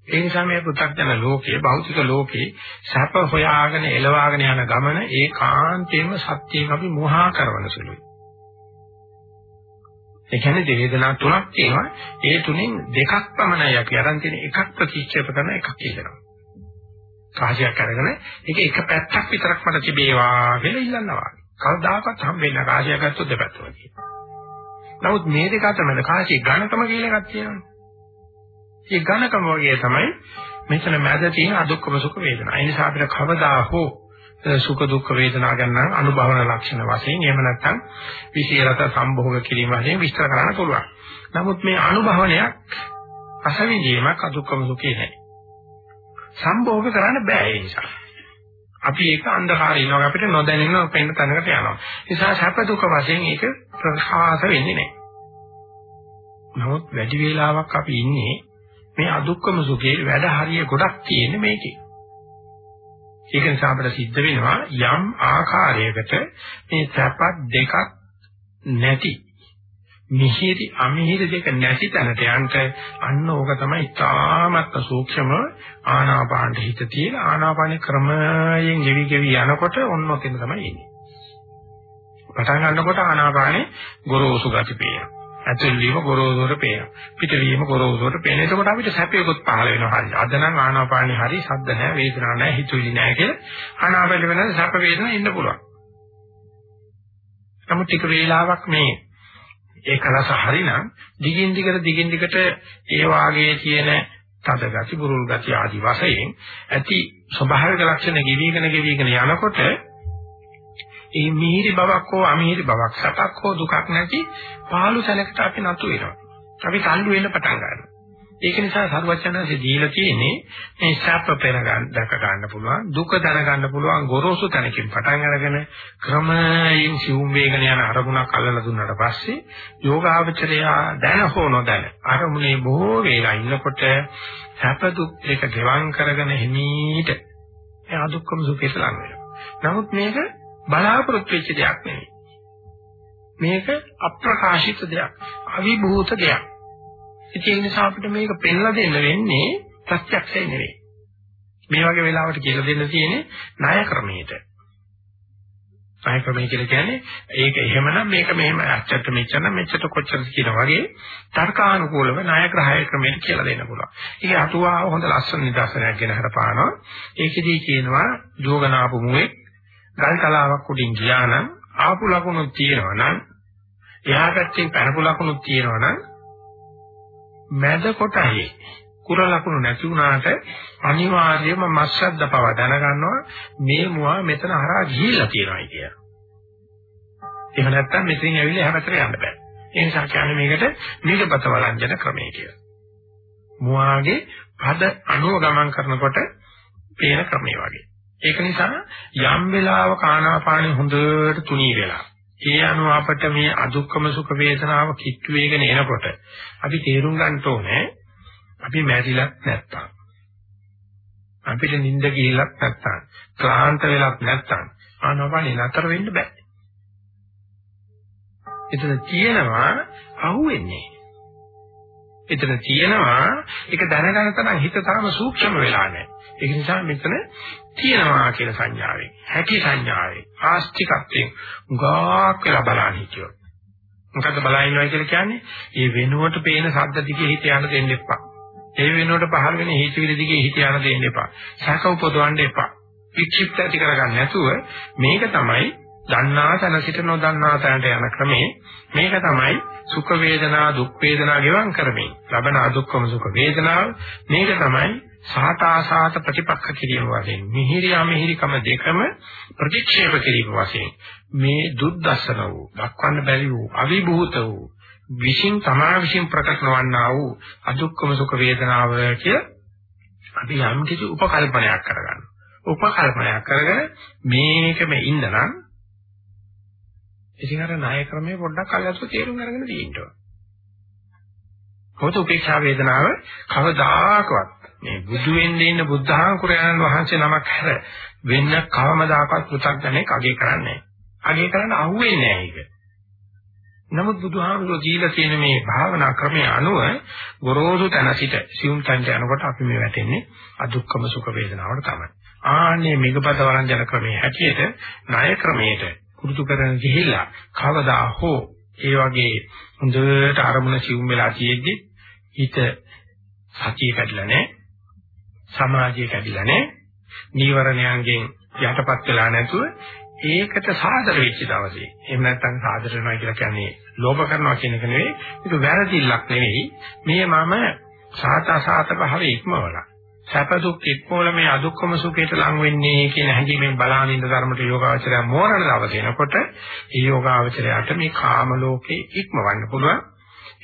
A: ඒ නිසා මේ පෘථග්ජන ලෝකයේ භෞතික ලෝකේ සැප හොයාගෙන එළවාගෙන යන ගමන ඒකාන්තයෙන්ම සත්‍යයෙන් අපි මොහා කරන සුළුයි. ඒ කියන්නේ වේදනා තුනක් තියෙනවා. ඒ තුنين දෙකක් පමණයි අපි අරන් තියෙන එකක් ප්‍රතික්ෂේප කරන එකක් කියනවා. කාසියක් අරගෙන ඒක එක පැත්තක් විතරක් මට තිබේවා කියලා ඉල්ලනවා. කවදාකවත් හම්බෙන්න කාසියක් ගත්තොත් දෙපැත්තම තියෙනවා. නමුත් මේ දෙක අතරමැද කාසිය ඝනකම කියලා එකක් තියෙනවා. ඒ ඝනකම වගේ තමයි මෙතන මැද තියෙන අදුක්කම සුඛ වේදනා. ඒ නිසා අපිට කවදා හෝ සුඛ දුක්ඛ වේදනා ගන්න අනුභවන ලක්ෂණ වශයෙන් එහෙම නැත්නම් විශේෂත සම්භෝග කිරීම වශයෙන් විස්තර කරන්න පුළුවන්. නමුත් මේ අනුභවනයක් අසවිදීමක් අදුක්කම සුඛේ නැහැ. සම්භෝග කරන්න බෑ ඒ නිසා. අපි ඒක අන්ධකාරය ඉන්නවා අපිට නොදැනෙන පෙන්න තැනකට යනවා. ඒ නිසා සැප දුක වශයෙන් ඒක ප්‍රකාශ වෙන්නේ නැහැ. නමුත් වැඩි වේලාවක් අපි ඉන්නේ මේ අදුක්කම සුඛේ වැඩ හරිය ගොඩක් තියෙන්නේ මේකේ. ඒක නිසා අපිට සිද්ධ වෙනවා යම් ආකාරයකට මේ සැපත් දෙකක් නැති මිහිරි අමිහිරි දෙක නැති තැනට යන්න අන්න ඕක තමයි තාමත් සූක්ෂම ආනාපාන හිත තියෙන ආනාපාන ක්‍රමයෙන් ගෙවි ගෙවි යනකොට ඔන්න ඔතෙන් තමයි එන්නේ. පටන් ගන්නකොට ආනාපානේ ගොරෝසු ගති පේනවා. ඇතුල් වීම ගොරෝසුට පේනවා. පිටවීම ගොරෝසුට පේන. එතකොට අපිට සැපයකුත් පහළ වෙනවා. හරි. අද නම් ආනාපානි හරි, ශබ්ද නැහැ, වේදනා නැහැ, හිතුවිලි නැහැ කියලා ආනාපාන වෙන සැප වේදනා ඉන්න පුළුවන්. නමුත් ටික වේලාවක් මේ ඒක රස හරිනම් දිගින් දිගට දිගින් දිගට ඒ වාගේ තියෙන තද ගති, බුරුල් ගති ආදි වශයෙන් ඇති ස්වභාවික ලක්ෂණ ගෙවිගෙන ගෙවිගෙන යනකොට ඒ මිහිරි බවක් හෝ අමිහිරි බවක් සතක් හෝ දුකක් නැති පාළු සැලකට අපි නතු වෙනවා. අපි තල්ලු වෙන්න පටන් ගන්නවා. ඒක නිසා සරුවචනanse දීලා තියෙන්නේ මේ සැප පෙර ගන්න දැක ගන්න පුළුවන් දුක දැන ගන්න පුළුවන් ගොරෝසු තැනකින් පටන් අරගෙන ක්‍රමයෙන් සිවුම් වේගන යන අරමුණක් අල්ලලා දුන්නාට පස්සේ යෝගාවචරය දැන හෝ නොදැන අරමුණේ බොහෝ වේලා ඉන්නකොට සැප දුක් දෙක ගෙවම් කරගෙන හිමීට එයා දුක්ඛම සුඛයට ලං වෙනවා. නමුත් මේක බලාපොරොත්තු වෙච්ච දෙයක් නෙවෙයි. මේක අප්‍රකාශිත දෙයක්, අවිභූත දෙයක්. ඒ නිසා අපිට මේක පෙන්ලා දෙන්න වෙන්නේ ප්‍රත්‍යක්ෂයෙන් නෙවෙයි. මේ වගේ වෙලාවට කියලා දෙන්න තියෙන්නේ ණය ක්‍රමයට. ණය ක්‍රමය කියලා කියන්නේ ඒක එහෙමනම් මේක මෙහෙම ඇත්තට මෙච්චර නම් මෙච්චර කොච්චරද කියන වගේ තර්කානුකූලව ණය ග්‍රහය ක්‍රමයට කියලා දෙන්න පුළුවන්. ඒක අටුවාව හොඳ ලස්සන නිදර්ශනයක් ගෙන හරපානවා. ඒකෙදී කියනවා යෝගනාපු මුවේ ගල් කලාවක් උඩින් ගියා නම් ආපු ලකුණුත් තියෙනවා නම් එහා පැත්තෙන් පැනපු ලකුණුත් තියෙනවා නම් මැද කොටහේ කුර ලකුණු නැති වුණාට අනිවාර්යයෙන්ම මස්සද්ද පව දැනගන්නවා මේ මුවා මෙතන හරහා ගිහිල්ලා තියෙනවායි කියලා. එහෙම නැත්නම් මෙතනින් ඇවිල්ලා එහා පැත්තට යන්න බෑ. ඒ නිසා කියන්නේ මේකට නිගපත වළංජන ක්‍රමය කියලා. මුවාගේ පද අනුව ගමන් කරනකොට පේන ක්‍රමය වගේ. ඒක නිසා යම් වෙලාවක ආනාපානෙ හොඳට තුනී වෙලා ඒ අනුව අපට මේ අදුක්කම සුඛ වේදනාව කිට්ටු වේගෙන එනකොට අපි තේරුම් ගන්න ඕනේ අපි මැරිලත් නැත්තම් අපිට නිින්ද ගිහිලක් නැත්තම් ක්ලාන්ත වෙලක් නැත්තම් ආනාපානෙ නතර වෙන්න බෑ. එතන තියෙනවා අහුවෙන්නේ. එතන තියෙනවා. ඒක දැනගන්න තරම් හිත තාම සූක්ෂම වෙලා නැහැ. ඒක නිසා මෙතන තියෙනවා කියන සංඥාවෙන් හැකි සංඥාවෙන් ආස්තිකත්වයෙන් උගාක් වෙලා බලන්න හිටියොත්. මොකද්ද බලනවා කියලා කියන්නේ? ඒ වෙනුවට පේන ශබ්ද දිගේ හිත යන දෙන්න එපා. ඒ වෙනුවට පහළ වෙන හිතවිලි දිගේ හිත යන දෙන්න එපා. සැක උපදවන්න එපා. වික්ෂිප්ත ඇති කරගන්න නැතුව මේක තමයි දන්නා තැන සිට නොදන්නා තැනට යන ක්‍රමේ. මේක තමයි සුඛ වේදනා දුක් වේදනා ගෙවම් කරමින් ලබන අදුක්කම සුඛ වේදනාව මේක තමයි සාතාසාත ප්‍රතිපක්ෂ කිරීම වශයෙන් මිහිරි අමිහිරිකම දෙකම ප්‍රතික්ෂේප කිරීම වශයෙන් මේ දුද්දස්සන වූ දක්වන්න බැරි වූ අවිභූත වූ විශ්ින් තමා විශ්ින් ප්‍රකට නොවන්නා වූ අදුක්කම සුඛ වේදනාව කිය අපි යම් කිසි උපකල්පනයක් කරගන්න. උපකල්පනයක් කරගෙන මේකෙම ඉඳනම් ඉතින් අර ණය ක්‍රමයේ පොඩ්ඩක් අල්ලස්සු තේරුම් අරගෙන තියෙන්න ඕන. කොහොමද උපේක්ෂා වේදනාව කවදාකවත් මේ බුදු වෙන්නේ ඉන්න බුද්ධාංකුරයන් වහන්සේ නමක් හැර වෙන්න කවමදාකවත් පු탁ජනෙක් අගේ කරන්නේ අගේ කරන්න අහුවෙන්නේ නැහැ ඒක. නමුත් බුදුහාමුදුරුවෝ දීලා තියෙන මේ භාවනා ක්‍රමයේ අනුව ගොරෝසු තැන සිට සියුම් තැනට යනකොට අපි මේ වැටෙන්නේ අදුක්කම සුඛ වේදනාවට තමයි. ආන්නේ මිගපත වරංජන ක්‍රමයේ හැටියට ණය ක්‍රමයට පුරුදු කරගෙන ගිහිල්ලා කවදා හෝ ඒ වගේ හොඳට අරමුණ සිවුම් වෙලා තියෙද්දි හිත සතිය කැඩලා නැහැ සමාජය කැඩිලා නැහැ. නීවරණයන්ගෙන් යටපත් වෙලා නැතුව ඒකට සාදර වෙච්ච දවසේ. එහෙම නැත්නම් සාදර වෙනවා කියලා කියන්නේ ලෝභ කරනවා කියන එක නෙවෙයි. ඒක වැරදිල්ලක් නෙවෙයි. මේ මම සාත සාත භාවයේ ඉක්මවලා සැප දුක් එක්කෝල මේ අදුක්කම සුඛයට ලං වෙන්නේ කියන හැඟීමෙන් බලාගෙන ඉන්න ධර්මයට යෝගාවචරය මෝරණ දවස එනකොට ඒ යෝගාවචරයට මේ කාම ලෝකේ ඉක්මවන්න පුළුවන්.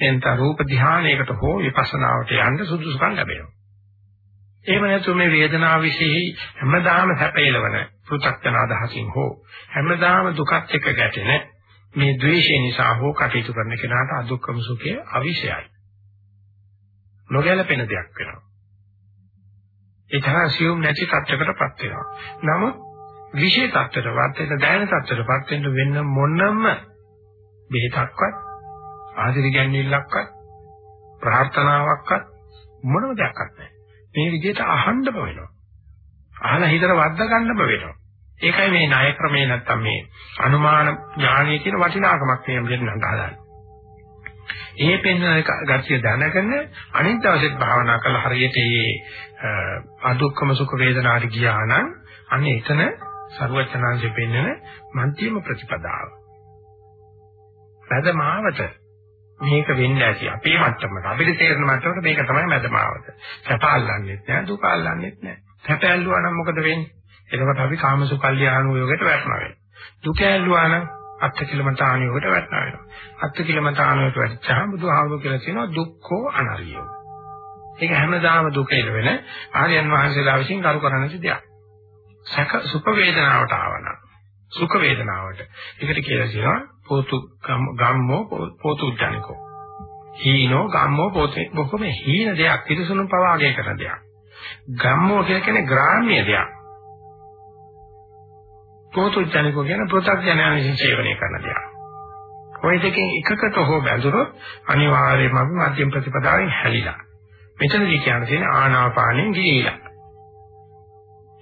A: එතන රූප ධානයකට හෝ විපස්සනාවට යන්න සුදුසුකම් ලැබෙනවා. එහෙම නැතු මේ වේදනාව વિશેහි හැමදාම සැපයලවන පෘථක්තන අදහසින් හෝ හැමදාම දුකත් එක්ක ගැටෙන මේ ද්වේෂය නිසා හෝ කටයුතු කරන කෙනාට අදුක්කම සුඛය අවිෂයයි නොගැලපෙන දෙයක් වෙනවා. ඒ තරම් සියුම් නැති තත්යකටපත් වෙනවා. නමුත් විශේෂ තත්ත්වයටපත් වෙන දැයන තත්ත්වයටපත් වෙන්න වෙන මොනම බෙහෙතක්වත් ආදිරි ගැන්විල්ලක්වත් ප්‍රාර්ථනාවක්වත් මොනම දෙයක්වත් නැහැ. මේ විදිහට අහන්නම වෙනවා. අහලා හිතට වද්දා ගන්නම වෙනවා. ඒකයි මේ ණය ක්‍රමේ නැත්තම් මේ අනුමාන ඥානයේ තියෙන වටිනාකමක් මේ දෙන්නට හදාගන්නේ. ඒ පෙන්වන ගතිය දැනගෙන අනිත් දවසෙත් භාවනා කළා හරියට මේ අදුක්කම සුඛ වේදනාට ගියා නම් අන්න එතන ਸਰවචනාංශයෙන් පෙන්වන මන්තිම ප්‍රතිපදාව. මදමාවත මේක වෙන්න ඇති අපේ මට්ටමට අපිට තේරෙන මට්ටමට මේක තමයි මදමාවත. සැප අල්ලන්නෙත් නෑ දුක අල්ලන්නෙත් නෑ. සැප ඇල්ලුවා නම් මොකද වෙන්නේ? එතකොට අපි කාමසුකල්යාණු යෝගයට වැටෙනවා. දුක ඇල්ලුවා නම් අත්ති කිලමතාණියකට වැටෙනවා වෙනවා. අත්ති කිලමතාණියට වැටිච්චාම බුදුහාමුදුරුවෝ කියලා කියනවා දුක්ඛෝ අනරියෝ. ඒක හැමදාම දුකේල වෙන ආර්යයන් වහන්සේලා විසින් කරු කරන දෙයක්. සැක සුඛ වේදනාවට ආවනම් සුඛ වේදනාවට. ඒකට කියලා කියනවා පොතු ගම්මෝ පොතු ජනිකෝ. හීනෝ ගම්මෝ පොතේ බොහොම හීන දෙයක් පිරිසුණු පවාගය කරන දෙයක්. ගම්මෝ කියන්නේ ග්‍රාම්‍ය දෙයක්. පොතුජනිකෝ කියන පෘථග්ජනයන් විසින් සේවනය කරන දෙයක්. ওই දෙකෙන් එකකට හෝ බැඳුනොත් අනිවාර්යයෙන්ම අපි මධ්‍යම ප්‍රතිපදාවෙන් හැලිලා. මෙතනදී කියන්න තියෙන ආනාපානෙන් ගිලිලා.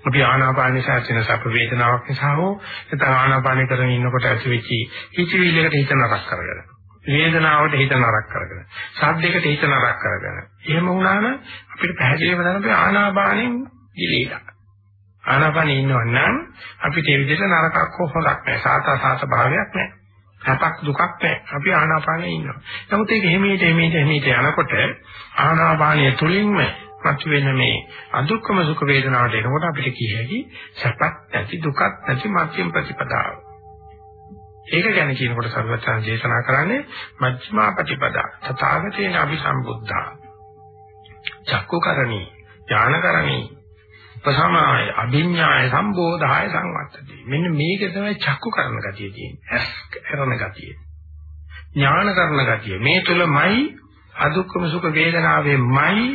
A: අපි ආනාපාන ශාස්ත්‍රන සප වේදනාවක් නිසා හෝ නැත්නම් ආනාපාන කරගෙන ඉන්නකොට ඇතිවෙච්ච හිතවිල්ලකට හිත නරක කරගෙන වේදනාවට හිත නරක කරගෙන සද්දයකට හිත නරක කරගෙන එහෙම වුණාම අපිට පැහැදිලිවම දැනගන්න ආනාපානෙන් ගිලිලා. ආනාපානෙ ඉන්නවනම් අපිට ඒ විදිහට නරකක් හෝ හොඳක් නැහැ. සාතා සාත භාවයක් නැහැ. සැපක් දුකක් නැහැ. අපි ආනාපානෙ ඉන්නවා. නමුත් ඒක හිමීට හිමීට හිමීට යනකොට ආනාපානිය තුලින්ම මතුවෙන මේ අදුක්කම සුඛ වේදනාවට එනකොට අපිට කිය හැකි සැපක් නැති දුකක් නැති මධ්‍යම ප්‍රතිපදාව. ඒක ගැන කියනකොට සර්වචන් දේශනා කරන්නේ මජ්ක්‍ධිමා ප්‍රතිපදා. තථාගතේන අபிසම්බුද්ධා. චක්කුකරණී ඥානකරණී උපසමාය අභිඥාය සම්බෝධාය සංවත්තති. මෙන්න මේක තමයි චක්කු කරන ගතිය තියෙන්නේ. ඇස් කරන ගතිය. ඥාන කරන ගතිය. මේ තුලමයි අදුක්කම සුඛ වේදනාවේමයි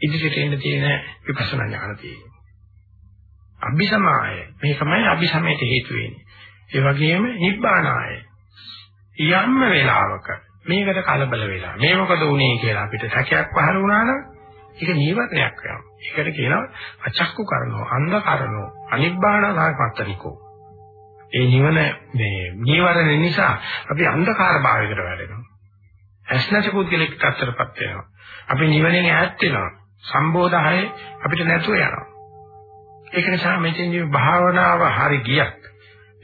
A: ඉදිරියට එන්න තියෙන විපස්සනා ඥාන තියෙන්නේ. අභිසමාය. මේකමයි අභිසමයට හේතු වෙන්නේ. ඒ වගේම නිබ්බානාය. යම්ම වේලාවක මේකට කලබල වෙලා මේ මොකද වුනේ කියලා අපිට සැකයක් පහළ වුණා නම් ඒක නීවරණයක් වෙනවා. ඒකට කියනවා අචක්කු කරනෝ, අන්ධ කරනෝ, අනිබ්බාන සාපත්තනිකෝ. ඒ නිවන මේ නීවරණ නිසා අපි අන්ධකාර භාවයකට වැටෙනවා. ඇස්නච පුද්ගලික කතරපත් වෙනවා. අපි නිවනෙන් ඈත් වෙනවා. සම්බෝධහය අපිට නැතුව යනවා. ඒක නිසා මෙතෙන්දී භාවනාව හරි ගියක්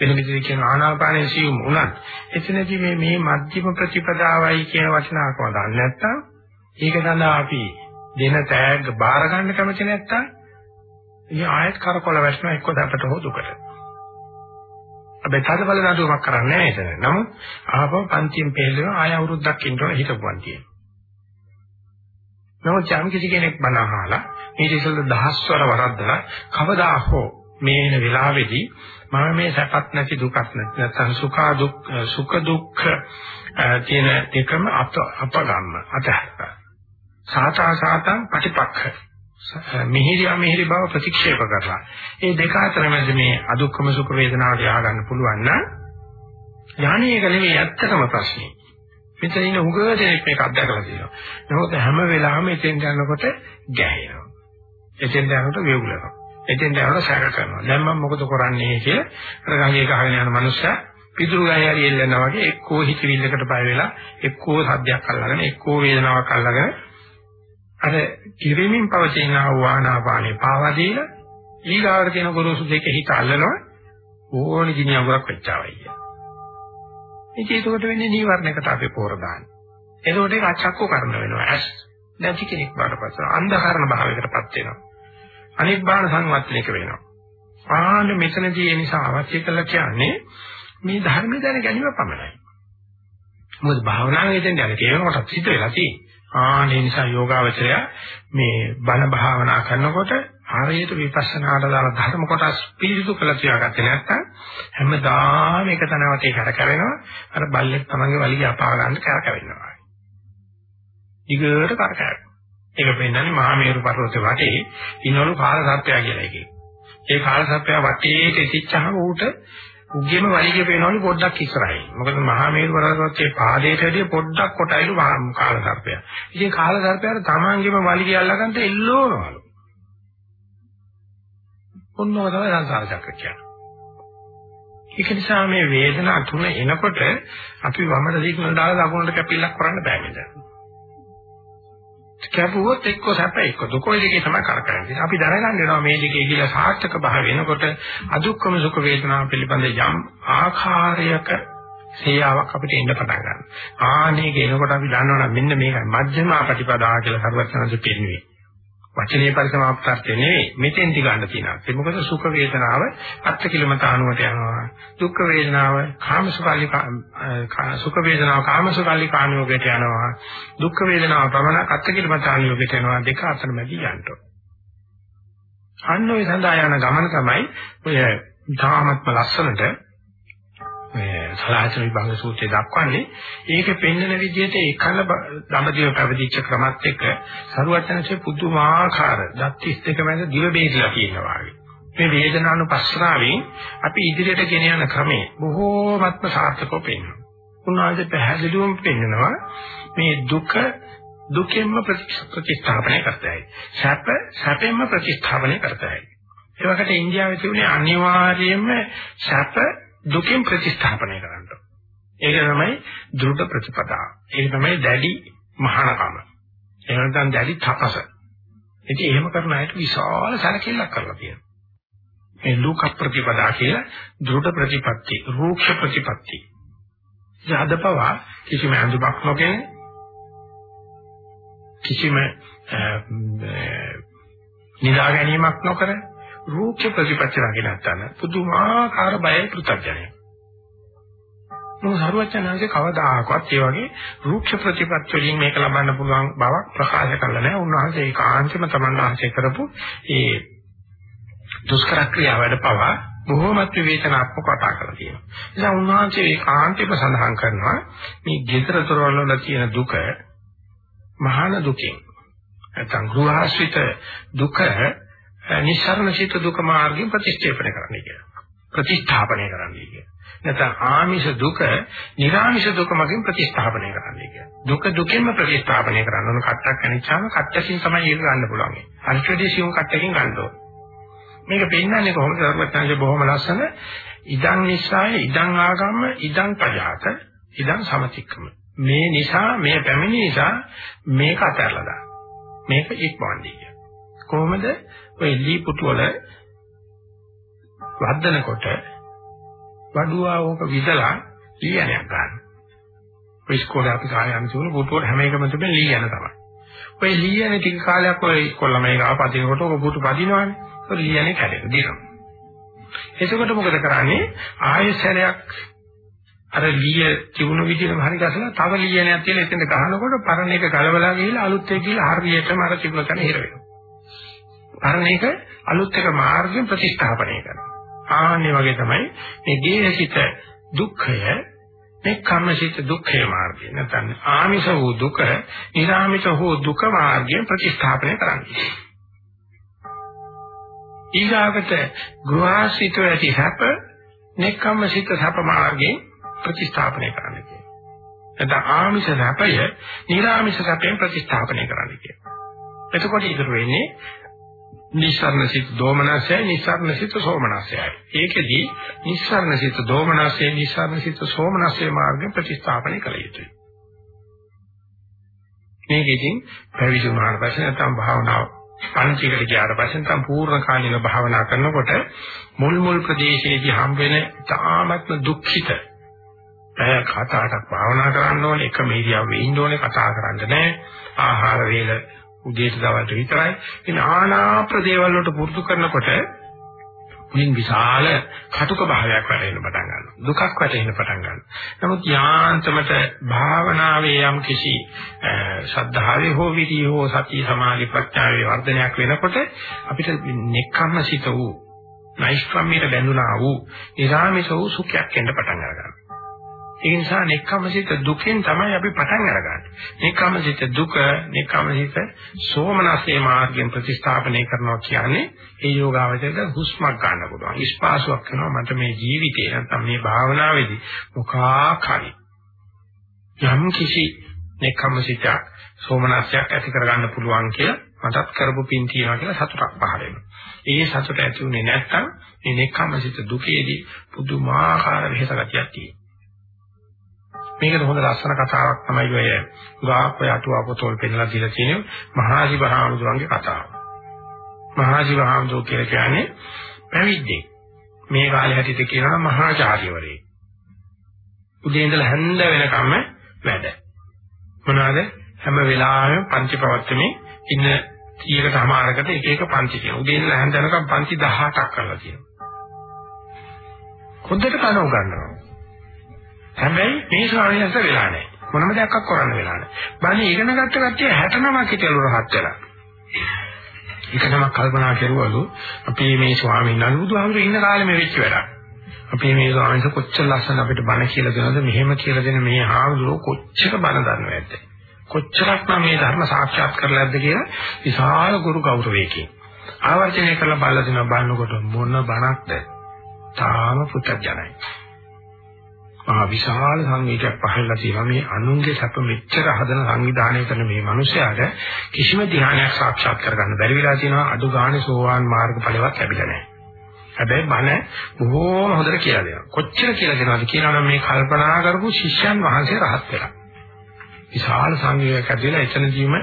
A: වෙන විදිහට කියන ආනාපානයේ සියුම් උනත් එතනදී මේ මේ මධ්‍යම ප්‍රතිපදාවයි කියන වචනාවකම දන්නේ නැත්නම් ඒක සඳහා අපි දෙන තෑග්ග බාර ගන්න කැමති නැත්තම් ඉතින් ආයෙත් කරකොල වැටෙනවා එක්ක දඩට හෝ දුකට. අපි තදබල නඩුවක් කරන්නේ නැහැ එතන. නමුත් ආපහු පන්තියෙන් පෙළෙන ආය අවුරුද්දක් ඉන්නකොට හිටපුවන් තියෙනවා. නමුත් යම් කිසි කෙනෙක් බණ අහලා ඊට ඉස්සෙල්ලා දහස්වර වරද්දලා කවදා හෝ මේ එන වෙලාවේදී මම මේ සැපත් නැති දුකක් නැති නැත්නම් සුඛ දුක් සුඛ දුක්ඛ තියෙන එකම අප අපගම්ම අතහැරලා සාතා සාතං ප්‍රතිපක්ඛ මිහිරි අමිහිරි බව ප්‍රතික්ෂේප කරලා. ඒ දෙක අතර මැද මේ අදුක්කම සුඛ වේදනාව දිහා ගන්න පුළුවන් නම් ඥානීයක නෙමෙයි ඇත්තටම ප්‍රශ්නේ. මෙතන ඉන්න උගව දෙනෙක් මේක අත්දැකලා තියෙනවා. නමුත් හැම වෙලාවෙම එතෙන් යනකොට ගැහෙනවා. එතෙන් යනකොට වේගුලනවා එතෙන් යනකොට සැක කරනවා. දැන් මම මොකද කරන්නේ කියලා අර ගහේ ගහගෙන යන මනුස්සයා පිටුරු ගහේ හරි එල්ලනවා වගේ එක්කෝ හිතවිල්ලකට බය වෙලා එක්කෝ සද්දයක් අල්ලගෙන එක්කෝ වේදනාවක් අල්ලගෙන අර කිරිමින් පවතින ආවානාපානේ පාවා දීලා ඊගාවට තියෙන ගොරෝසු දෙක හිත අල්ලනවා ඕනි ගිනි අඟුරක් වෙච්චාවයි කිය. ඉතින් ඒකට වෙන්නේ නීවරණයකට අපි පෝර දාන්නේ. එතකොට ඒක අචක්කෝ කරන වෙනවා. ඇස් නැති කෙනෙක් බාටපත් වෙනවා. අන්ධකාරණ භාවයකටපත් වෙනවා. අනිබ්බාන සංවත්තනයක වෙනවා. ආන්න මෙතනදී ඒ නිසා අවශ්‍ය කළා කියන්නේ මේ ධර්ම දැන ගැනීම පමණයි. මොකද භාවනාවේ දැන් යන කෙනෙකුට සිද්ධ වෙලා තියෙන්නේ. ආන්න ඒ නිසා යෝගාවචරය මේ බණ භාවනා කරනකොට හරියට විපස්සනාට දාන ධර්ම කොටස් පිළිසුදු කළ තියාගත්තේ නැත්නම් හැමදාම එක තැනකට ඒක කරකැවෙනවා අර බල්ලෙක් තමන්ගේ වලිගය අපා ගන්න කරකැවෙනවා. ඊගොඩ කරකැවෙනවා. ඒක පෙන්නන්නේ මහා මේරු පර්වතේ වටේ ඉන්නවලු කාල සර්පයා කියලා එකේ. ඒ කාල සර්පයා වටේට ඉතිච්චහම ඌට උගෙම වලිගය පේනවලු පොඩ්ඩක් ඉස්සරහින්. මොකද මහා මේරු පර්වතයේ පාදයට වැඩිය පොඩ්ඩක් කොටයිලු කාල සර්පයා. ඉතින් කාල සර්පයාට තමන්ගේම වලිගය අල්ලගන්න එල්ලෝනවලු. ඔන්නව තමයි සංසාර චක්‍ර කියන්නේ. ඒක නිසා මේ වේදනා තුන එනකොට අපි වමට දීකන දාලා දකුණට කැපිල්ලක් කරන්න බෑ නේද? කැපුවොත් එක්ක සැප එක්ක දුක ඔය දෙකේ තමයි කරකැවෙන්නේ. අපි දැනගන්න වෙනවා මේ දෙකේ කියලා සාර්ථක භාව වෙනකොට අදුක්කම සුඛ වේදනාව පිළිබඳ යම් ආකාරයක සේයාවක් අපිට එන්න පටන් ගන්නවා. ආනේ කියනකොට අපි දන්නවනම් මෙන්න මේකයි මධ්‍යමා ප්‍රතිපදා කියලා සර්වඥාන්සේ පෙන්වන්නේ. වචනේ පරිසමාප්තාර්ථය නෙවෙයි මෙතෙන්දි ගන්න තියෙනවා. ඒ මොකද සුඛ වේදනාව අත්ති කිලමතානුවට යනවා. දුක්ඛ වේදනාව කාමසුඛාලි සුඛ වේදනාව කාමසුඛාලි කාණියෝගයට යනවා. දුක්ඛ වේදනාව ප්‍රමණ අත්ති කිලමතානුයෝගයට යනවා. දෙක අතර මැදි යන්න. අන්න ඔය සඳහා යන ගමන තමයි ඔය ධාමත්ම ලස්සනට සලායතන විභංග සූත්‍රය දක්වන්නේ ඒක පෙන්වන විදිහට එකල දඹදිව පැවදිච්ච ක්‍රමත් එක්ක සරුවචනසේ පුදුමාකාර දත්තිස් දෙක මැද දිව බේදලා කියනවා මේ වේදනානුපස්සනාවෙන් අපි ඉදිරියට ගෙන යන ක්‍රමේ බොහෝමත්ම සාර්ථකව පෙන්වනවා. උන්වහන්සේ පැහැදිලිවම පෙන්වනවා මේ දුක දුකෙන්ම ප්‍රතිස්ථාපනය කරතයි. සැප සැපෙන්ම ප්‍රතිස්ථාපනය කරතයි. ඒ වගේට ඉන්දියාවේ තිබුණේ අනිවාර්යයෙන්ම සැප දුකෙන් ප්‍රතිස්ථාපනය කරන්න. ඒක තමයි දෘঢ় ප්‍රතිපදාව. ඒක තමයි දැඩි මහානකම. එහෙම නැත්නම් දැඩි තපස. ඉතින් එහෙම කරන අයට විශාල සැලකිල්ලක් කරලා තියෙනවා. මේ ලෝක ප්‍රතිපදා කියලා දෘঢ় ප්‍රතිපatti, රූක්ෂ ප්‍රතිපatti. ජාදපවා කිසිම අඳුමක් නොගෙන කිසිම නිදා ගැනීමක් නොකර රූක්ෂ ප්‍රතිපත්ති ළඟ නැත්තන පුදුමාකාර බයයි පෘථග්ජනය. මොන සරුවචනanse කවදාකවත් ඒ වගේ රූක්ෂ ප්‍රතිපත්ති වලින් මේක ලබන්න පුළුවන් බවක් ප්‍රකාශ කළා නෑ. උන්වහන්සේ ඒකාන්තම තමන් වහන්සේ කරපු ඒ දුෂ්කර ක්‍රියා වැඩ පවා බොහෝමත් විවේචනාත්මක කතා කරලා තියෙනවා. නිසා උන්වහන්සේ ඒකාන්තෙම සඳහන් කරනවා මේ ගෙදර දොරවල් වල තියෙන දුක මහාන දුකෙන් නැත්නම් ගෘහාශ්‍රිත දුක නිස්සරණ සිත දුක මාර්ගයෙන් ප්‍රතිස්ථාපනය කරන්න කියලා. ප්‍රතිස්ථාපනය කරන්න කියලා. නැත්නම් ආමිෂ දුක, නිර්ආමිෂ දුක මගින් ප්‍රතිස්ථාපනය කරන්න කියලා. දුක දුකෙන්ම ප්‍රතිස්ථාපනය කරන්න ඕන කට්ටක් කනිච්චාම කට්ටකින් තමයි ඒක ගන්න පුළුවන්. අනිත්‍යදේශියුම් කට්ටකින් ගන්න ඕන. මේක පෙන්නන්නේ කොහොමද සර්වඥාන්සේ බොහොම ලස්සන ඉදං නිසාය ඉදං ආගම ඉදං පජාත ඉදං සමතික්‍රම මේ නිසා මේ පැමිණි නිසා මේක අතහැරලා දාන්න මේක ඉක්මවන්නේ කොහොමද ඔය ලී පුතු වල වද්දනකොට වඩුවා ඕක විදලා ලීයනයක් ගන්න. ඔය ඉස්කෝලේ අපි කාලේ යන තුන පුතු වල හැම එකම තිබෙන ලීයන තමයි. ඔය ලීයනේ ටික කාලයක් ඔය ඉස්කෝල මේක ආපදිනකොට ඔක පුතු පදිනවනේ. ඔය ලීයනේ කැඩෙන දිනවා. එතකොට මොකද කරන්නේ? ආයෙසරයක් අර ලීය තිබුණු විදිහටම හරි ගසලා තව ලීයනයක් තියලා එතන ගහනකොට පරණ එක ගලවලා ගිහලා අලුත් එක ගිහලා හරියටම අර තිබුණ තැන හිර වෙනවා. අරණ එක අලුත් එක මාර්ගයෙන් ප්‍රතිස්ථාපනය කරනවා. ආන්නේ වගේ තමයි මේ දේහසිත දුක්ඛය මේ කම්මසිත දුක්ඛය මාර්ගය. නැත්නම් ආමිෂ වූ දුක, නිරාමිෂ වූ දුක මාර්ගයෙන් ප්‍රතිස්ථාපනය කරන්නේ. ඊගාවට ගෘහාසිත ඇති හැප, නෙක්ඛම්මසිත සැප මාර්ගයෙන් ප්‍රතිස්ථාපනය කරන්නේ. නැත්නම් ආමිෂ සැපය, නිරාමිෂ සැපයෙන් ප්‍රතිස්ථාපනය කරන්නේ. එතකොට ඉතුරු වෙන්නේ නිස්සාරණ සිත දෝමනසයයි නිස්සාරණ සිත සෝමනසයයි. ඒකෙදි නිස්සාරණ සිත දෝමනසය නිස්සාරණ සිත සෝමනසය මාර්ගයෙන් ප්‍රතිස්ථාපනය කළ යුතුයි. මේකෙදින් පැවිදි වුණාට පස්සේ නැත්නම් භාවනාව පංචිකට ගියාට පස්සේ නැත්නම් පූර්ණ කාලීන භාවනා කරනකොට මුල් මුල් ප්‍රදේශයේදී හම් වෙන තාමත්ම දුක්ඛිත පැය කතාටක් භාවනා කරන්න ඕනේ එක මේරියාවේ ඉන්න ඕනේ කතා කරන්න නෑ ආහාර වේල උදේට දවල්ට විතරයි. ඉතින් ආනාප්‍ර දේවල් වලට පුරුදු කරනකොට මින් විශාල කටුක භාවයක් වැටෙන්න පටන් ගන්නවා. දුකක් වැටෙන්න පටන් ගන්නවා. නමුත් යාන්තමට භාවනාවේ යම් කිසි ශ්‍රද්ධාවේ හෝ විරිය හෝ සති සමාධි ප්‍රඥාවේ වර්ධනයක් වෙනකොට අපිට නෙක්ඛම්ම සිත වූ නෛෂ්ක්‍රම්‍යයට බැඳුනා වූ ඊරාමිස වූ සුඛයක් එන්න පටන් ගන්නවා ඒ නිසා නෙක්ඛම්සිත දුකෙන් තමයි අපි පටන් අරගන්නේ. නෙක්ඛම්සිත දුක, නෙක්ඛම්සිත සෝමනස්සේ මාර්ගයෙන් ප්‍රතිස්ථාපනය කරනවා කියන්නේ ඒ යෝගාවචරයට හුස්මක් ගන්න පුළුවන්. ස්පාසුවක් කරනවා මට මේ ජීවිතේ නැත්නම් මේ භාවනාවේදී මොකක් හරි යම් කිසි නෙක්ඛම්සිත සෝමනස්යක් ඇති කරගන්න පුළුවන් කියලා මටත් කරපු පින් තියනවා කියලා සතුටක් පහළ වෙනවා. ඒ සතුට ඇති උනේ නැත්නම් මේ නෙක්ඛම්සිත දුකේදී පුදුමාකාර වෙහෙස ගතියක් තියෙනවා. මේකට හොඳ ලස්සන කතාවක් තමයි ඔය ගාක් ඔය අටුවා පොතවල පෙන්නලා දීලා තියෙන මහාජි බහාමුදුරන්ගේ කතාව. මහාජි බහාමුදුර කියලා කියන්නේ පැවිද්දෙක්. මේ කාලේ හැටියට කියනවා මහාචාර්යවරයෙක්. උදේ ඉඳලා හැන්ද වෙනකම් වැඩ. මොනවාද? හැම වෙලාවෙම පන්ති පවත්වමින් ඉන්න 100කට සමානකට එක එක පන්ති කියනවා. උදේ ඉඳලා හැන්ද වෙනකම් පන්ති 18ක් කරලා තියෙනවා. හොඳට කන උගන්වනවා. හැබැයි මේ ස්වාමීන් වහන්සේ වෙලා නැහැ. මොනම දෙයක් කරන්න වෙලා නැහැ. බණේ ඉගෙන ගත්ත කට්ටිය 69ක් හිටියලු රහත් වෙලා. එක නමක් කල්පනා කරුවලු අපි මේ ස්වාමීන් වහන්සේ බුදුහාමුදුරු ඉන්න කාලේ මේ වෙච්ච වැඩක්. අපි මේ ස්වාමීන් වහන්සේ කොච්චර ලස්සන අපිට බණ කියලා දෙනවද මෙහෙම කියලා දෙන මේ හාමුදුරුවෝ කොච්චර බණ දන්නවද? කොච්චරක් මේ ධර්ම සාක්ෂාත් කරලා ඇද්ද කියලා විශාල ගුරු ගෞරවයකින් ආවර්ජනය කරලා බලලා දෙනවා බලනකොට මොන බණක්ද? තාම පුතඥයි. මහා විශාල සංවේගයක් පහළලා තියෙනවා මේ අනුන්ගේ සැප මෙච්චර හදන සංවිධානය කරන මේ මිනිස්යාට කිසිම ධ්‍යානයක් සාක්ෂාත් කරගන්න බැරි වෙලා තියෙනවා අඩු ගානේ සෝවාන් මාර්ගඵලයක් ලැබිලා නැහැ. හැබැයි බණ බොහෝම හොඳට කියලා දෙනවා. කොච්චර කියලා දෙනවද කියනවනම් මේ කල්පනා කරපු ශිෂ්‍යයන් වහන්සේ රහත් වෙලා. විශාල සංවේගයක් ඇතිලා එතනදීම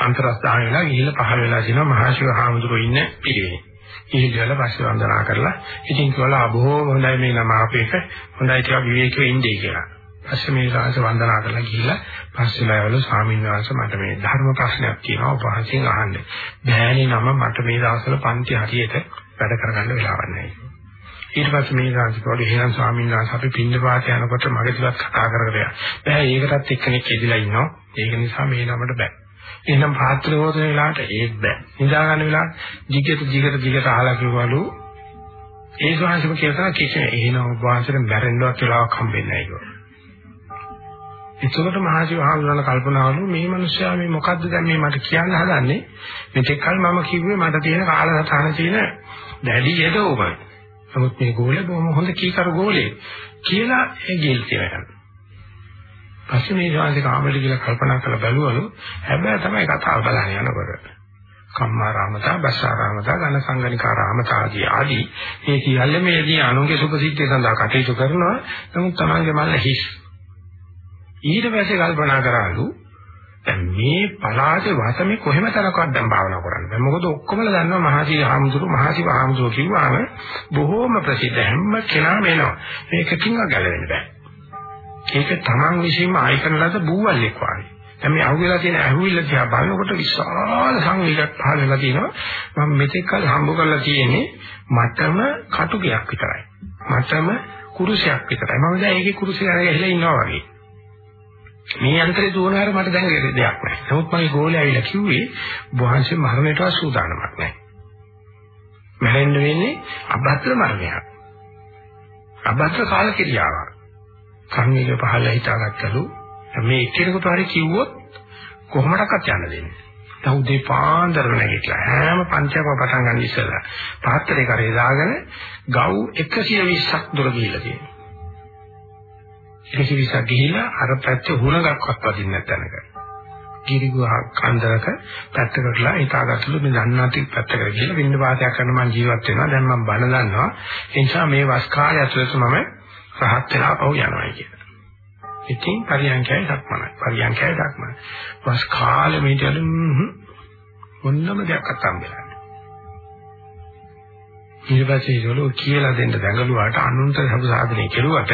A: අන්තරස්ථාන වෙලා ගිහිල්ලා පහළ වෙලා තියෙනවා මහා ශිව හාමුදුරුවෝ ඉන්න පිළිවෙල. ඉහිදල පස්සේ වන්දනා කරලා ඉතින් කියලා බොහෝ හොඳයි මේ නම අපේක හොඳයි ටිකක් විවේකීව ඉන්නේ කියලා. පස්සේ මේ සාංශ වන්දනා කරලා ගිහිල්ලා පස්සෙලා යවලු ස්වාමීන් වහන්සේ මට මේ ධර්ම ප්‍රශ්නයක් තියෙනවා උපහාසයෙන් අහන්න. බෑනේ නම මට මේ දවස්වල පන්ති හරියට වැඩ කරගන්න වෙලාවක් නැහැ. ඊට පස්සේ මේ සාංශ කෝඩ එහෙනම් ස්වාමීන් වහන්සේ අපි පින්න පාත යනකොට මගේ ටිකක් කතා කරගෙන බෑ ඒකටත් එක්කෙනෙක් ඉදලා ඉන්නවා. ඒක නිසා මේ නමට බෑ. එහෙනම් පාත්‍ර හොතන වෙලාවට ඒත් බෑ. නිදා ගන්න වෙලාවට දිගට දිගට දිගට අහලා කිව්වලු ඒ ශාංශම කියලා කිසිම එහෙනම් වාසයෙන් බැරෙන්නවත් වෙලාවක් හම්බෙන්නේ නැහැ කිව්වා. එතකොට මහජීව හාමුදුරන කල්පනාවලු මේ මිනිස්සයා මේ මොකද්ද දැන් මේ මට කියන්න හදන්නේ මෙතෙක් කල මම කිව්වේ මට තියෙන කාලසටහන තියෙන දැඩි යදෝමයි. නමුත් මේ ගෝලේ බොහොම හොඳ කීකරු ගෝලේ කියලා ඒ ගෙල් කියලා. පස්සේ මේ ශාන්ති කාමරේ කියලා කල්පනා කරලා බැලුවලු හැබැයි තමයි කතාව බලන්න යනකොට. කම්මාරාමතා බස්සාරාමතා ඝන සංගණිකාරාමතා ආදී ආදී මේ සියල්ල මේදී අනුන්ගේ සුඛ සිද්ධිය සඳහා කටයුතු කරනවා. නමුත් තමන්ගේ මල්ල හිස්. ඊට පස්සේ කල්පනා කරාලු දැන් මේ පලාසේ වාසමේ කොහෙම තරකවත් දැන් භාවනා කරන්න? බෑ මොකද ඔක්කොමලා දන්නවා මහසී හාමුදුරු මහසී හාමුදුරු කිව්වම බොහෝම ප්‍රසිද්ධ හැම කෙනාම එනවා. මේකකින්ව ගැලවෙන්න බෑ. ඒක තමන් විසින්ම ආයි කරන ලද බූවල්ෙක් වගේ. දැන් මේ අහුවෙලා තියෙන ඇහුවිල්ල දිහා බලනකොට විශාල සංවේගයක් පහළ වෙලා තියෙනවා. මම මෙතෙක් කල හම්බ කරලා තියෙන්නේ මටම කටුකයක් විතරයි. මටම කුරුසයක් විතරයි. මම දැන් ඒකේ කුරුසය අරගෙන ඉහලා ඉන්නවා වගේ. මේ අන්තරේ දුවනාර මට දැන් දෙයක් නැහැ. නමුත් මගේ ගෝලේ ඇවිල්ලා කිව්වේ වහන්සේ මරණයට සූදානමක් නැහැ. මැරෙන්න වෙන්නේ අභද්‍ර මරණයක්. අභද්‍ර කාල කිරියාවක්. සංවේගය පහළ හිතාගත්තලු මේ එක්කෙනෙකුට හරි කිව්වොත් කොහොමඩක්වත් යන්න දෙන්නේ. දැන් උදේ පාන්දර නැගිටලා හැම පන්තියක්ම පටන් ගන්න ඉස්සෙල්ලා පාත්‍රේ කරේ දාගෙන ගව් 120ක් දුර ගිහිල්ලා තියෙනවා. 120ක් ගිහිල්ලා අර පැත්තේ හුණගක්වත් වදින්න නැතනක. ගිරිගුව කන්දරක පැත්තකටලා හිතාගත්තලු මේ දන්නාති පැත්තකට ගිහිල්ලා වින්න වාසයක් කරන මං ජීවත් වෙනවා. දැන් මම බණ දන්නවා. ඒ නිසා මේ වස් කාලය ඇතුළත මම රහත් වෙලා පහු යනවා කියලා. ඉතින් පරියන්කයි ධක්මනයි. පරියන්කයි ධක්මනයි. වස් කාලෙ මේටලු මොන්නම දෙයක් අත්ම්බෙලා. ඊට පස්සේ ඒගොල්ලෝ කියලා දෙන්න දඟලුවාට අනුන්ට සබ සාධනය කෙරුවට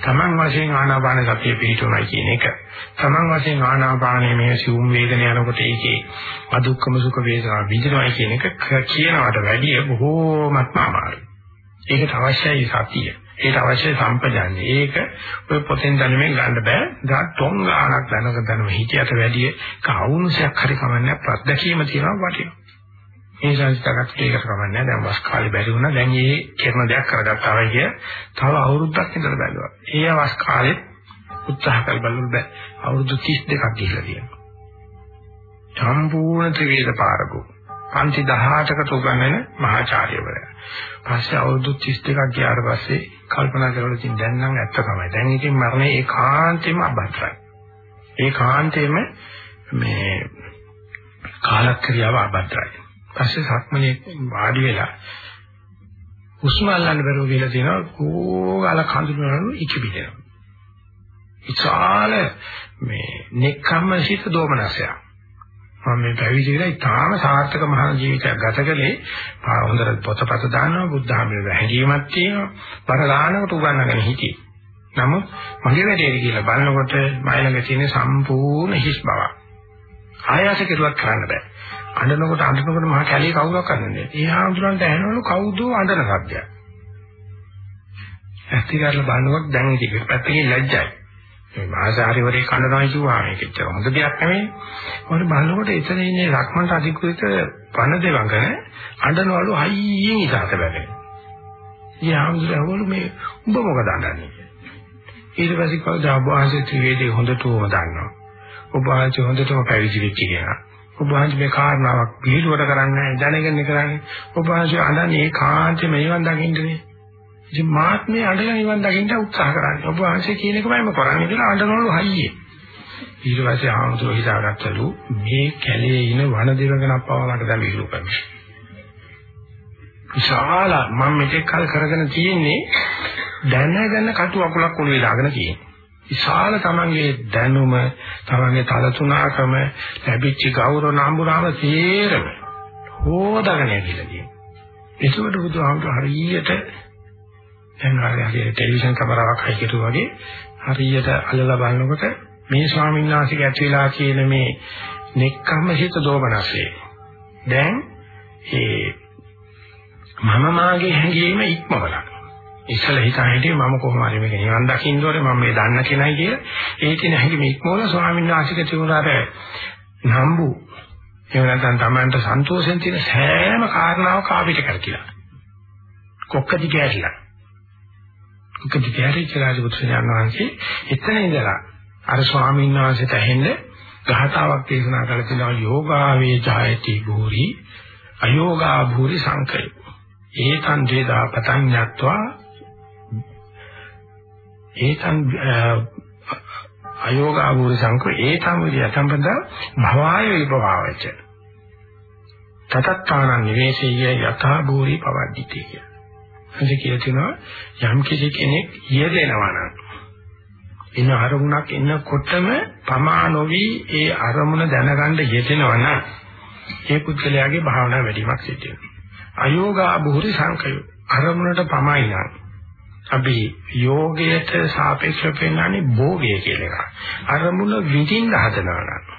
A: Taman වශයෙන් ආනාපාන සතිය පිහිටුමයි කියන එක. Taman වශයෙන් ආනාපානයේ මේ සිවුම් වේදන යනකොට ඒකේ අදුක්කම සුඛ වේදනා විඳිනවයි කියන එක කියනවට වැඩිය බොහෝමත්ම අමාරුයි. ඒකට අවශ්‍යයි සතිය. ඒකට අවශ්‍යයි සම්පජාන්නේ. ඒක ඔය පොතෙන් දැනුමෙන් ගන්න බෑ. දා තොන් ගානක් දැනග දැනුම හිතියට වැඩිය කවුරුසයක් හරි කමන්නේ ප්‍රත්‍යක්ෂීම තියෙනවා වටිනවා. ඒ සංස්කාරයක් ඒකට කමන්නේ දැන් වස් කාලේ බැරි වුණා දැන් ඒ කරන දෙයක් කරගත්තා වයි කිය තව අවුරුද්දක් ඉඳලා බැලුවා. ඒ වස් කාලේ උත්සාහ කළ බලන්න බෑ. අවුරුදු 32ක් ගිහිල්ලා තියෙනවා. සම්පූර්ණ ත්‍රිවේද පාරකෝ. පන්ති 18කට උගන්වන මහාචාර්යවරයා. පස්සේ අවුරුදු 32ක් ගියාට පස්සේ කල්පනා කරලා ඉතින් දැන් නම් ඇත්ත තමයි. දැන් ඉතින් මරණය ඒකාන්තයෙන්ම අබද්දයි. ඒකාන්තයෙන්ම මේ කාලක්‍රියාව අබද්දයි. පස්සේ සක්මනේ වාඩි වෙලා හුස්ම අල්ලන්න බැරුව කියලා තියෙනවා කෝගල කඳුනන ඉකිබිදෙනවා. ඉතාල මේ නෙක්ඛම්ම සිත දෝමනසය. මම මේ පැවිදි වෙලා ඉතාම සාර්ථක මහා ජීවිතයක් ගත කළේ හොඳට පොතපත දානවා බුද්ධ ආමයේ හැඟීමක් තියෙනවා. බර ගන්නකොට උගන්නගෙන හිටියේ. නමුත් මගේ වැඩේ කියලා බලනකොට මයිලඟ තියෙන සම්පූර්ණ හිස් බවක්. ආයාස කෙරුවක් කරන්න බෑ. අඬනකොට අඬනකොට මහා කැලේ කවුරක් අඬන්නේ. ඒ ආඳුරන්ට ඇහෙනවලු කවුද අඬන සද්දයක්. ඇත්ති කරලා බලනකොට දැන් ඉතින් පැත්තකින් ලැජ්ජයි. මේ මහාසාරිවරේ කනනවා කිව්වා මේක ඇත්තට හොඳ දෙයක් නෙමෙයි. මොකද බලනකොට එතන ඉන්නේ ලක්මන්ට අධිකෘත පණ දෙවඟන අඬනවලු හයියෙන් ඉසాత බැලේ. ඊ ආඳුරවලු මේ උඹ මොකද අඬන්නේ? ඊට පස්සේ කවදා ඔබ වහන්සේ ත්‍රිවේදී හොඳටම දන්නවා. ඔබ වහන්සේ හොඳටම පැවිදි වෙච්ච කෙනා. ඔබ වහන්සේ මේ කාරණාවක් පිළිවෙලට කරන්නේ දැනගෙන කරන්නේ ඔබ වහන්සේ අඳන්නේ ඒ කාන්තේ මේවන් දකින්නේ ඉතින් මාත් මේ අඬලා නිවන් දකින්න උත්සාහ කරන්නේ. ඔබ වහන්සේ කියන එකමයි මම කරන්නේ කියලා අඬනවලු හයියේ. ඊට පස්සේ ආමතුරු හිතාගත්තලු මේ කැලේ ඉන වන දෙවඟනක් පවලට දැන් විහිළු කරනවා. විශාල මම මෙතෙක් කල් කරගෙන තියෙන්නේ දැනගෙන කටු අකුලක් උණු වෙලාගෙන තියෙන්නේ විශාල තමන්ගේ දැනුම, තමන්ගේ තලතුණකම, ලැබිච්ච ගෞරව නම්බුරාම තේරෙම හොදාගෙන ඇවිල්ලා තියෙනවා. ඒකට බුදුහාමුදුර හරියට දැන් හරියට ටෙලිවිෂන් කැමරාවක් හයිකට වගේ හරියට අල්ලලා බලනකොට මේ ස්වාමීන් වහන්සේගේ ඇතුළලා කියන මේ නෙක්ඛම්ම හිත දෝමනසේ දැන් ඒ මම මාගේ හැඟීම ඉක්මවලා. ඉස්සල හිතා හිටියේ මම කොහොම හරි මේක නිවන් දකින්න ඕනේ මම මේ දන්න කෙනයි කියලා. ඒ කියන හැකි මේ ඉක්මෝල ස්වාමීන් වහන්සේගේ තිබුණාට නම්බු. එහෙම නැත්නම් Tamanට සන්තෝෂෙන් තියෙන සෑම කාරණාවක් ආවිත කරකිලා. කොක්කදි කැරිලා කොක්කදි කැරිලා රාජපුත්‍රයන් වහන්සේ එතන ඉඳලා අර ස්වාමීන් වහන්සේට ඇහෙන්න ගහතාවක් දේශනා කළ තියෙනවා යෝගාවේ ජායති භූරි අයෝගා භූරි සංකය ඒතන් වේදා පතඤ්ඤත්වා ඒතං අයෝගාවූර සංකෝ ඒතං වියතම්බද භවාය විභවාවච. තතත්තාන නිවේශය යථා භූරි පවද්දිතේ කිය. එතකොට කියලා තියෙනවා යම් කිසි කෙනෙක් යෙදෙනවා නම් එන අරමුණක් එනකොටම පමා නොවි ඒ අරමුණ දැනගන්න යෙදෙනවා නම් ඒ පුද්ගලයාගේ භාවනා වැඩිමක් සිද්ධ වෙනවා. අයෝගා භූරි සංකයෝ අරමුණට පමයි නම් අපි යෝගයට සාපේක්ෂව පෙන්වන්නේ භෝගය කියලා එකක්. අරමුණ විඳින්න හදනවා නම්.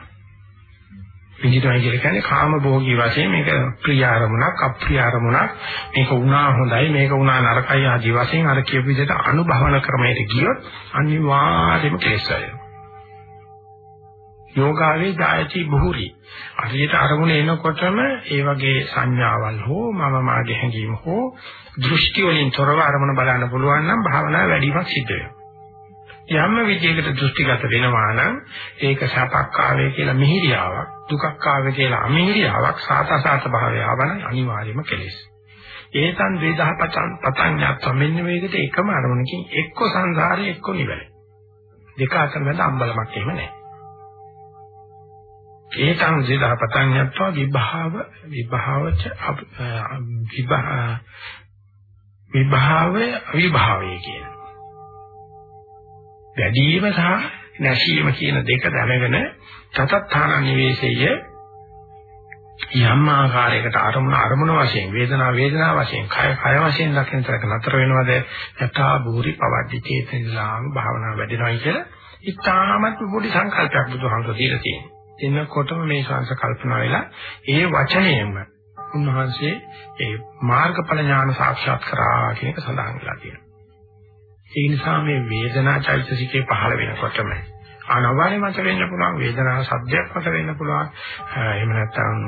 A: විඳිනවා කියලා කියන්නේ කාම භෝගී වශයෙන් මේක ප්‍රිය අරමුණක් අප්‍රිය අරමුණක් මේක වුණා හොඳයි මේක වුණා නරකයි ආදී වශයෙන් අර කියපු විදිහට අනුභවන ක්‍රමයට ගියොත් අනිවාර්යයෙන්ම කෙලෙසයි. යෝගාවේ ජායති බුහුරි. අරියට අරමුණ එනකොටම ඒ වගේ සංඥාවල් හෝ මම මාගේ හැඟීම් හෝ දෘෂ්ටි වලින් තොරව අරමුණ බලන්න පුළුවන් නම් භාවනාව වැඩිමක් සිද්ධ වෙනවා. යම් විදියකට දෘෂ්ටිගත වෙනවා නම් ඒක සපක් ආවේ කියලා මිහිරියාවක් දුකක් ආවේ කියලා අමිහිරියාවක් සාතසාත භාවය ආවන අනිවාර්යම කෙලෙස්. ඒතන් වේදහ පතන් පතඤ්ඤාත්ව මෙන්න මේකට එකම අරමුණකින් එක්ක සංසාරේ එක්ක නිවැරදි. දෙක අතර මැද අම්බලමක් එහෙම නැහැ. ඒතං වේදහ පතඤ්ඤාත්ව විභාව විභාවච විභා විභාවය අවිභාවය කියන. වැඩිම සහ නැසීම කියන දෙක දැනගෙන තතත්ථාන නිවේශය යම් ආකාරයකට අරමුණ අරමුණ වශයෙන් වේදනා වේදනා වශයෙන් කය කය වශයෙන් දකින තරක නතර වෙනවද යථා භූරි පවද්දි චේතනලාම භාවනා වැඩිනවයි කියලා ඉතාමත් පොඩි සංකල්පයක් බුදුහාමුදුරුවෝ දීලා තියෙනවා. එන්නකොටම මේ ශාංශ කල්පනා වෙලා ඒ වචනයෙන්ම උන්වහන්සේ ඒ මාර්ගඵල ඥාන සාක්ෂාත් කරා කියන එක සඳහන් වෙලා තියෙනවා. ඒ නිසා මේ වේදනා චෛතසිකේ පහළ වෙනකොටම අනවරේ මත වෙන්න පුළුවන් වේදනාව සද්දයක් මත වෙන්න පුළුවන් එහෙම නැත්නම්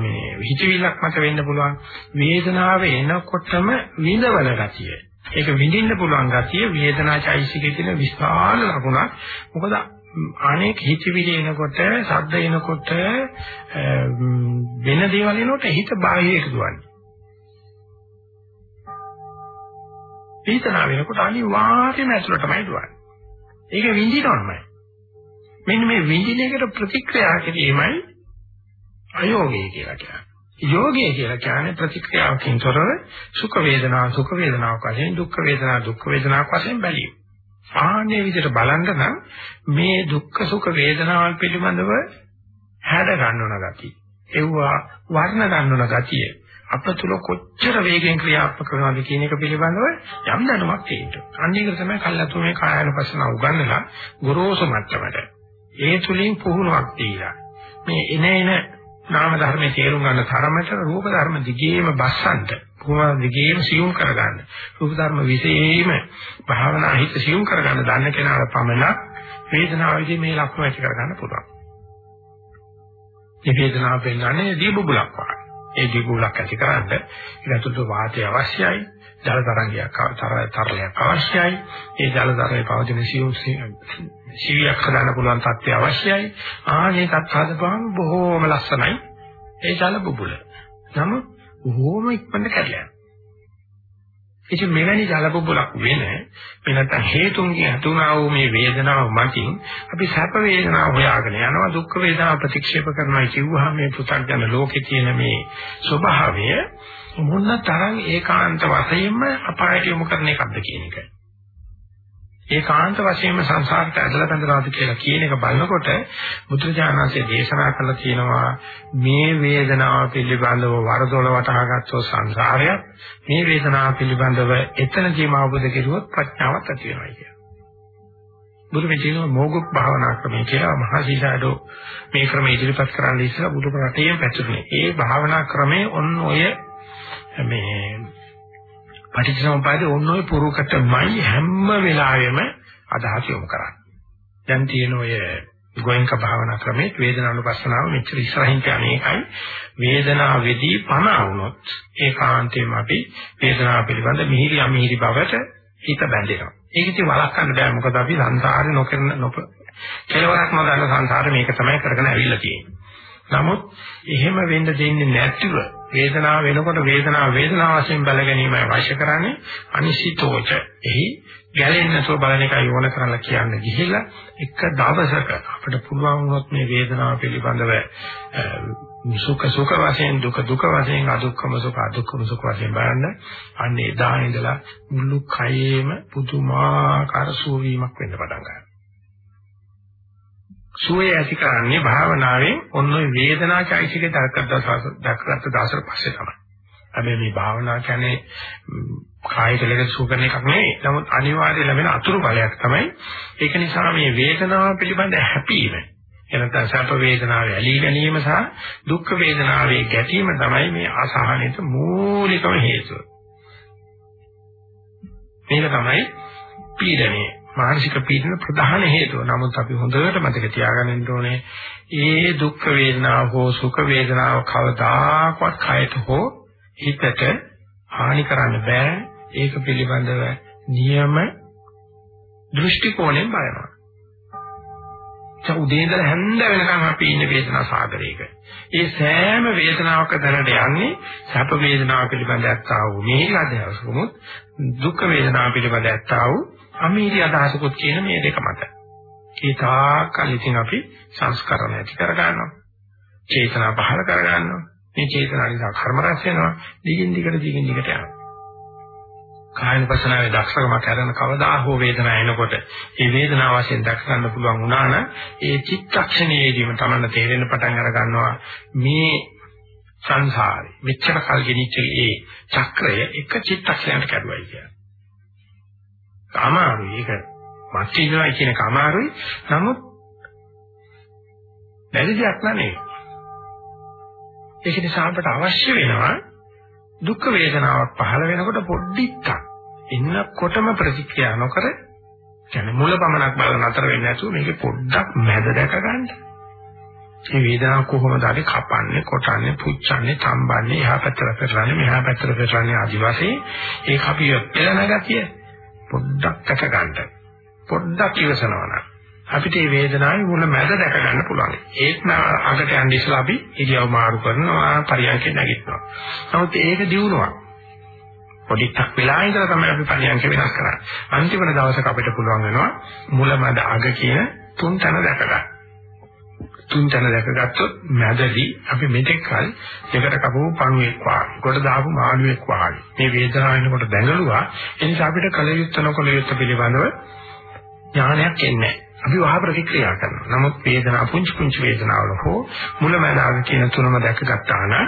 A: මේ හිතවිල්ලක් මත වෙන්න පුළුවන් වේදනාව එනකොටම විඳවන ගතිය ඒක විඳින්න පුළුවන් ගතිය වේදනාචෛසිකයේ තියෙන විශාල ලකුණක් මොකද අනේක හිතවිලි එනකොට සද්ද එනකොට වෙන දේවල් එනකොට හිත බාහිරට දුවන්නේ වේදනාව වෙනකොට අනිවාර්යයෙන්ම ඇතුළටමයි දුවන්නේ. ඒක විඳිනවමයි. මෙන්න මේ විඳින එකට ප්‍රතික්‍රියා කිරීමයි අයෝගය කියලා කියන්නේ. යෝගය කියලා කියන්නේ ප්‍රතික්‍රියාවකින් තොරව සුඛ වේදනා සුඛ වේදනාවක් වශයෙන් දුක්ඛ වේදනා දුක්ඛ වේදනාවක් වශයෙන් බැලීම. ආන්නේ විදිහට බලන්න නම් මේ දුක්ඛ සුඛ වේදනාවල් පිළිබඳව හැඩ ගන්නවන ගතිය. ඒවා වර්ණ ගන්නවන ගතිය. අප තුල කොච්චර වේගෙන් ක්‍රියාත්මක වෙනවද කියන එක පිළිබඳව යම් දැනුමක් තියෙනවා. අන්න ඒක තමයි කල්ලාතු මේ කායानुපස්සන උගන්වලා ගොරෝසු මට්ටමට ඒ තුලින් පුහුණුවක් දීලා මේ එන එන නාම ධර්මයේ තේරුම් ගන්න තරමට රූප ධර්ම දිගේම බස්සන්ට පුහුණුව දිගේම සියුම් කරගන්න රූප ධර්ම විශේෂයෙන්ම භාවනා හිත සියුම් කරගන්න දන්න කෙනාට පමණක් වේදනාවේදී මේ ලක්ෂණ ඇති කරගන්න පුළුවන්. මේ වේදනාව පෙන්වන්නේ දීබුබුලක් වගේ. ඒ දීබුබුලක් ඇති කරන්න ඒකට වාතය අවශ්‍යයි. ජල තරංගයක් තරලයක් අවශ්‍යයි. ඒ ජල තරලේ පවතින සියුම් සිවියක් හදාන්න පුළුවන් තත්ත්වය අවශ්‍යයි. ආනේ තත් හදපුවම බොහෝම ලස්සනයි. ඒ ජල බුබුල. නමුත් බොහෝම ඉක්මනට කැඩලා යනවා. ඉතින් මෙවැනි ජල බුබුලක් වෙන මේ නැත්නම් හේතුන්ගෙන් හතුනා වූ මේ වේදනාව මතින් අපි සැප වේදනාව හොයාගෙන යනවා දුක් වේදනාව ප්‍රතික්ෂේප කරනවා කියුවා මේ පු탁ජන ලෝකේ තියෙන මේ ස්වභාවය මොන තරම් ඒකාන්ත වශයෙන්ම අපායට යොමු කරන එකක්ද කියන එක. ඒකාන්ත වශයෙන්ම සංසාරට ඇදලා බඳලාද කියලා කියන එක බලනකොට බුදුරජාණන්සේ දේශනා කළා කියනවා මේ වේදනාව පිළිබඳව වරදොල වටහාගත්තෝ සංසාරය මේ වේදනාව පිළිබඳව එතනදීම අවබෝධ කෙරුවොත් ප්‍රඥාවක් ඇති වෙනවා කියලා. බුදු මෙචිනෝ මොග්ගුක් භාවනා ක්‍රමය කියලා මහා සීසාඩෝ මේ ක්‍රමය ඉදිරිපත් කරන්න ඉස්සලා බුදු ප්‍රටේම පැතුනේ. ඒ භාවනා ක්‍රමය ඔන්න ඔය මේ පටිච්චසමුප්පාදේ ඔන්න ඔය පුරුකටමයි හැම වෙලාවෙම අදහස් යොමු කරන්නේ. දැන් තියෙන ඔය ගෝයන්ක භාවනා ක්‍රමයේ වේදනානුපස්සනාව මෙච්චර ඉස්සරහින් යන්නේයි වේදනාවේදී පණ වුණොත් ඒකාන්තයෙන්ම අපි වේදනාව පිළිබඳ මිහිරි අමිහිරි බවට හිත බැඳෙනවා. ඒක ඉතින් වළක්වන්න බෑ මොකද අපි සංසාරේ නොකරන නොක කෙලවරක් නොදන්න සංසාරේ මේක තමයි කරගෙන ඇවිල්ලා තියෙන්නේ. නමුත් එහෙම වෙන්න දෙන්නේ නැතිව වේදනාව වෙනකොට වේදනාව වේදනාව වශයෙන් බල ගැනීමයි අවශ්‍ය කරන්නේ අනිශ්චිතෝච. එහි ගැලෙන්නේ නැතුව බලන එකයි ඕන කරලා කියන්නේ ගිහිල්ලා එක දවසක අපිට පුළුවන් වුණොත් මේ වේදනාව පිළිබඳව සුඛ සුඛ වශයෙන් දුක දුක වශයෙන් අදුක්කම සුඛ අදුක්කම සුඛ වශයෙන් බලන්න අන්න එදා ඉඳලා මුළු කයේම පුදුමාකාර සුවීමක් වෙන්න පටන් ගන්නවා. සුවේ ඇති කරන්නේ භාවනාවෙන් ඔන්න ඔය වේදනා චෛසිකේ දක්කට දක්කට දාසර පස්සේ තමයි. හැබැයි මේ භාවනා කියන්නේ කායික ලෙස සුව කරන එකක් නෙවෙයි. නමුත් අනිවාර්යයෙන් ලැබෙන අතුරු බලයක් තමයි. ඒක නිසා මේ වේදනාව පිළිබඳ හැපීම එනතන සැප වේදනාවේ ඇලී ගැනීම සහ දුක් වේදනාවේ ගැටීම තමයි මේ අසහනෙට මූලිකම හේතුව. මේක තමයි පීඩනය. මානසික පීඩන ප්‍රධාන හේතුව. නමුත් අපි හොඳට මතක තියාගන්න ඕනේ ඒ දුක් වේදනාව හෝ සුඛ වේදනාව කවදාකවත් කයට හෝ හිතට හානි කරන්න බෑ. ඒක පිළිබඳව නියම දෘෂ්ටි කෝණයෙන් බලනවා. උදේ ඉඳලා හැන්ද වෙනකන් අපි ඉන්නේ වේදනා සාගරයක. ඒ සෑම වේදනාවක දැනට යන්නේ සැප වේදනාව පිළිබඳ ඇත්තා වූ මේ අධ්‍යාසකමුත් දුක් වේදනාව පිළිබඳ ඇත්තා වූ අමීරි අදහසකුත් කියන මේ දෙක මත. ඒ තාකල් ඉතින් අපි සංස්කරණ ඇති කර ගන්නවා. චේතනා පහල කර ගන්නවා. මේ චේතනා නිසා කර්ම රැස් වෙනවා. දිගින් දිගට දිගින් දිගට යනවා. කායන පසනාවේ දක්ෂකමක් කරන කවදා හෝ වේදනාව එනකොට ඒ වේදනාව වශයෙන් දක්ව ගන්න පුළුවන් වුණා නම් ඒ චිත්තක්ෂණයේදීම තමයි තේරෙන්න පටන් අර ගන්නවා මේ සංසාරේ මෙච්චර කල් ගෙනිච්ච ඒ චක්‍රය එක චිත්තක්ෂණයකට කැඩුවයි කියන්නේ. අමාරුයි ඒක මත් ඉන්නවා කියන එක අමාරුයි. නමුත් බැරි දෙයක් නෙවෙයි. ඒක නිසා අපට අවශ්‍ය වෙනවා දුක් වේදනාවක් පහළ වෙනකොට පොඩ්ඩක් ඉන්නකොටම ප්‍රතික්‍රියා නොකර කියන්නේ මුල පමණක් බලන අතර වෙන්නේ නැතුව මේක පොඩ්ඩක් මැද දැක ගන්න. මේ වේදනාව කොහොමද අපි කපන්නේ, කොටන්නේ, පුච්චන්නේ, තම්බන්නේ, එහා පැත්තට පෙරලන්නේ, මෙහා පැත්තට පෙරලන්නේ ආදි වශයෙන් ඒක අපි පෙළන ගතිය පොඩ්ඩක් දැක ගන්න. පොඩ්ඩක් ඉවසනවා නම් අපිට මේ වේදනාවේ මුල මැද දැක ගන්න පුළුවන්. ඒක අගට යන්න ඉස්සලා අපි ඉරියව් මාරු කරනවා, පරියන්කේ නැගිටිනවා. නමුත් ඒක දියුණුවක්. පොඩික් වෙලා ඉඳලා තමයි අපි පරියන්ක වෙනස් කරන්නේ. අන්තිම දවසක අපිට පුළුවන් වෙනවා මුල මැද අග කියන තුන් තැන දැක ගන්න. තුන් තැන දැකගත්තොත් මැදදී අපි මෙතෙක් කල දෙකට කපපු පණුවෙක් වාගේ කොට දාපු මාළුවෙක් වාගේ. මේ වේදනාව එනකොට දැඟලුවා ඒ නිසා අපිට කලියුත් නොකල යුත් පිළිබඳව ඥානයක් එන්නේ අපි වහ ප්‍රතික්‍රියා කරනවා. නමුත් වේදනාව පුංචි පුංචි වේදනාවල හෝ මුලමඳාග කියන තුනම දැකගත්තා නම්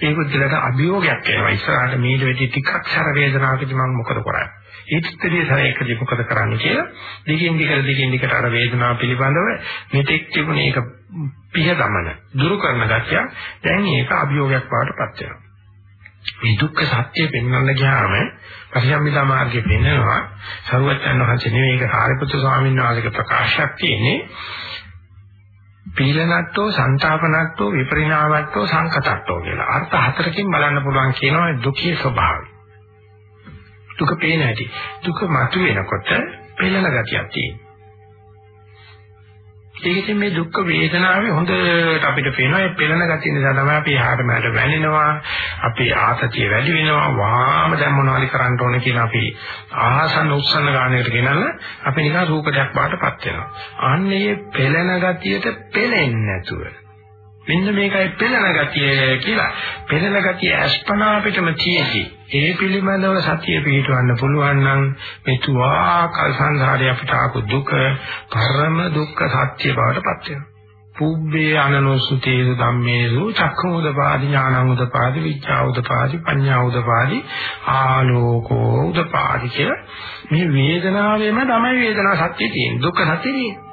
A: ඒ බුද්ධලට අභියෝගයක් එනවා. ඉස්සරහට මේක වෙටි ටිකක් සැර වේදනාවකදී මම මොකද කරන්නේ? ඊටතරී සරයකදී මොකද කරන්නේ කියලා දිගින් දිගට දිගින් දිගට අර වේදනාව පිළිබඳව මෙතෙක් තිබුණ ඒක පිහ ගමන දුරු කරන ගැතිය දැන් ඒක අභියෝගයක් බවට පත් වෙනවා. මේ දුක්ඛ සත්‍ය පෙන්වන්න ගියාම පරිසම්මිතා මාර්ගයේ පෙන්වනවා. සරුවචන් වහන්සේ නෙවෙයි ඒක සාරිපුත්‍ර ස්වාමීන් වහන්සේගේ ප්‍රකාශයක් තියෙන්නේ. පීලනට්ටෝ සංතාපනට්ටෝ විපරිණාමට්ටෝ සංකතට්ටෝ කියලා. අර්ථ හතරකින් බලන්න පුළුවන් කියනවා දුකේ ස්වභාවය. දුක පේන හැටි. දුක මතුවෙනකොට පෙළෙන ගතියක් තියෙනවා. ඒකෙන් මේ දුක් වේදනාවේ හොඳට අපිට පේනවා මේ පෙළෙන ගතිය නිසා තමයි අපි එහාට මෙහාට වැනෙනවා අපේ ආතතිය වැඩි වෙනවා වාම දැන් මොනවද කරන්න ඕන කියලා අපි ආසන්න උත්සන්න ගානකට ගෙනල්ලා අපි නිකන් රූපයක් බාටපත් වෙනවා අන්නේ පෙළෙන ගතියට පෙළෙන්නේ නැතුව මෙන්න මේකයි පෙළෙන ගතිය කියලා පෙළෙන ගතිය අස්පනා අපිටම තියෙන්නේ ඒ පිළිබඳව සතිය පිටවන්න පුළුවන් නම් මේ තුආකල් සංසාරේ අපිට ආපු දුක පරම දුක්ඛ සත්‍ය බවට පත් වෙනවා. පුබ්බේ අනනෝසුතේසු ධම්මේසු චක්ඛුදපාදි ඥානං විච්ඡා උදපාදි පඤ්ඤා උදපාදි ආලෝකෝ උදපාදි කියලා මේ වේදනාවෙම තමයි වේදනා සත්‍ය තියෙන්නේ දුක්ඛ සත්‍ය තියෙන්නේ.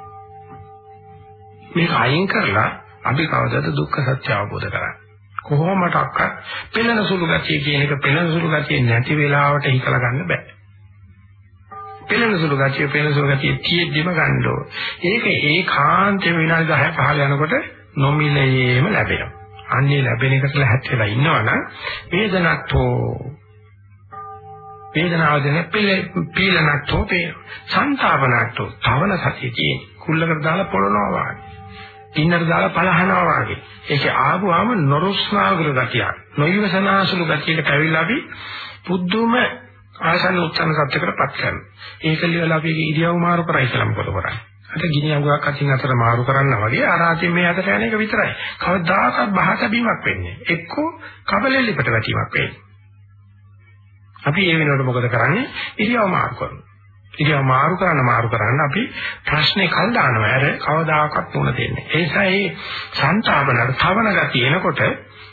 A: මේක අයින් කරලා අපි කවදාද දුක්ඛ සත්‍ය අවබෝධ කරන්නේ? කොහොමඩක්වත් පෙළෙන සුළු ගතිය කියන එක පෙළෙන සුළු ගතිය නැති වෙලාවට හිතලා ගන්න බෑ. පෙළෙන සුළු ගතිය පෙළෙන සුළු ගතිය තියෙද්දිම ගන්න ඕන. ඒක ඒකාන්තයෙන් විනාඩි 10 15 යනකොට නොමිලයේම ලැබෙනවා. අන්නේ ලැබෙන එකට ලැහැත් වෙලා ඉන්නවනම් වේදනක්තෝ වේදනාව දෙන පීලනක්තෝ පේ සංතාපනක්තෝ තවන සතිය තියෙන කුල්ලකට දාලා පොළනවා වගේ. ඉන්නට දාලා පලහනවා වගේ. ඒකේ ආවම නොරුස්නාගල ගතියක්. නොයවසනාසුළු ගතියකට ඇවිල්ලා අපි පුදුම ආසන්න උත්සන්න සත්‍යකටපත් කරනවා. ඒක ලියලා අපි ඉරියව් මාරු කරයි කියලා මොකද කරන්නේ? අද ගිනි අඟුරක් අතින් අතට මාරු කරන්න වගේ ආරාතින් මේ අතට යන එක විතරයි. කවදාකවත් බහත බීමක් වෙන්නේ. එක්කෝ කබලෙල්ලකට වැටීමක් වෙන්නේ. අපි ඒ වෙනකොට මොකද කරන්නේ? ඉරියව් මාරු කරනවා. ඉතින් මාරු කරන්න මාරු කරන්න අපි ප්‍රශ්නේ කල් දානවා. අර කවදාකවත් වුණ දෙන්නේ. ඒ නිසා මේ සංතාපනට තවන ගතිය එනකොට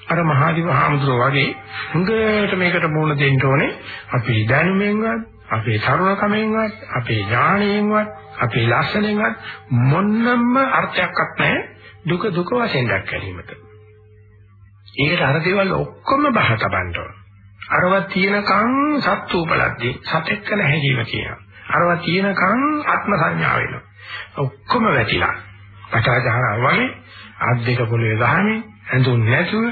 A: අර මහදිව හාමුදුරුවෝ වගේ හුඟට මේකට මුණ දෙන්න ඕනේ. අපි දැනුමෙන්වත්, අපේ තරුණකමෙන්වත්, අපේ ඥාණයෙන්වත්, අපේ ලස්සනෙන්වත් මොන්නම්ම අර්ථයක්වත් නැහැ. දුක දුක වශයෙන් දැක් ගැනීමට. ඒකට අර දේවල් ඔක්කොම බහ තබන්න ඕන. අරවත් තියෙනකන් සත්තු උපලද්දී සතෙක්ක නැහැ කියනවා. අරවා තියෙනකන් ආත්ම සංඥා වෙනවා. ඔක්කොම වැටිලා. පටාජහරා වගේ ආත් දෙක පොළවේ ගහන්නේ ඇඳුන් නැතුව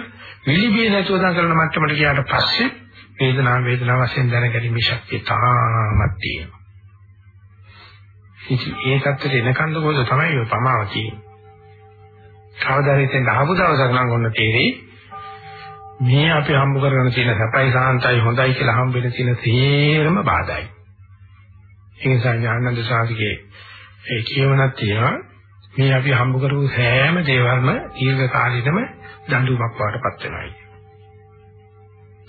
A: විලිබේ නැතුව දඟලන මට්ටමට ගියාට පස්සේ වේදනාව වේදනාව වශයෙන් දැනගැනීමේ ශක්තිය තාමත් තියෙනවා. ඉතින් ඒ තත්ත්වයට එනකන් දුකද තමයි ඔය පමාව කියන්නේ. කවදා හරි ඉතින් ආපු දවසක් නම් ඔන්න තේරෙයි මේ අපි හම්බ කරගෙන තියෙන සපයි සාන්තයි හොඳයි කියලා හම්බෙන්න තියෙන තේරම බාධායි. ඒ නිසා ඥානන්ද සාධිකේ ඒ කියවනක් තියෙනවා. මේ අපි හම්බ කරපු සෑම දේවල්ම දීර්ඝ කාලෙදම දඬුවමක් වඩටපත් වෙනවා.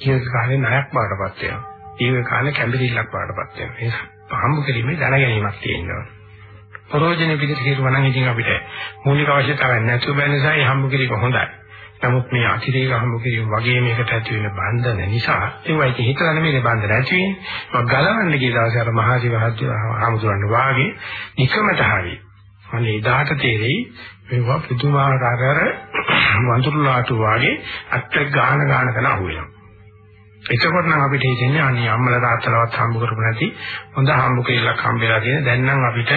A: දීර්ඝ කාලේ ණයක් වඩටපත් වෙනවා. දීර්ඝ කාලේ කැඹිරිල්ලක් වඩටපත් වෙනවා. ඒ හම්බ කිරීමේ දැනගැනීමක් තියෙනවා. ප්‍රෝජනේ පිළිසිරුවා නම් ඉතින් අපිට මූලික අවශ්‍යතාවයක් නැතුව බැරි නිසා ඒ හම්බ කිරීම හොඳයි. නමුත් මේ අතිරේක හම්බ කිරීම වගේ මේකට ඇති වෙන බන්ධන නිසා ඒවා ඒක හිතලා නෙමෙයි බන්ධන ඇති වෙන්නේ. මම ගලවන්න ගිය දවසේ අර මහජීව හාමුදුරන් වාගේ නිකමට හරි. අනේ එදාට තේරෙයි මේවා පුදුමාකාර වඳුරුලාටු වාගේ අත්ත ගාන ගාන කරන අහුවෙනවා. එතකොට නම් අපිට හිතෙන්නේ අනේ අම්මලා තාත්තලාවත් හම්බ කරපු නැති හොඳ හම්බ කෙල්ලක් හම්බෙලා තියෙන දැන් නම් අපිට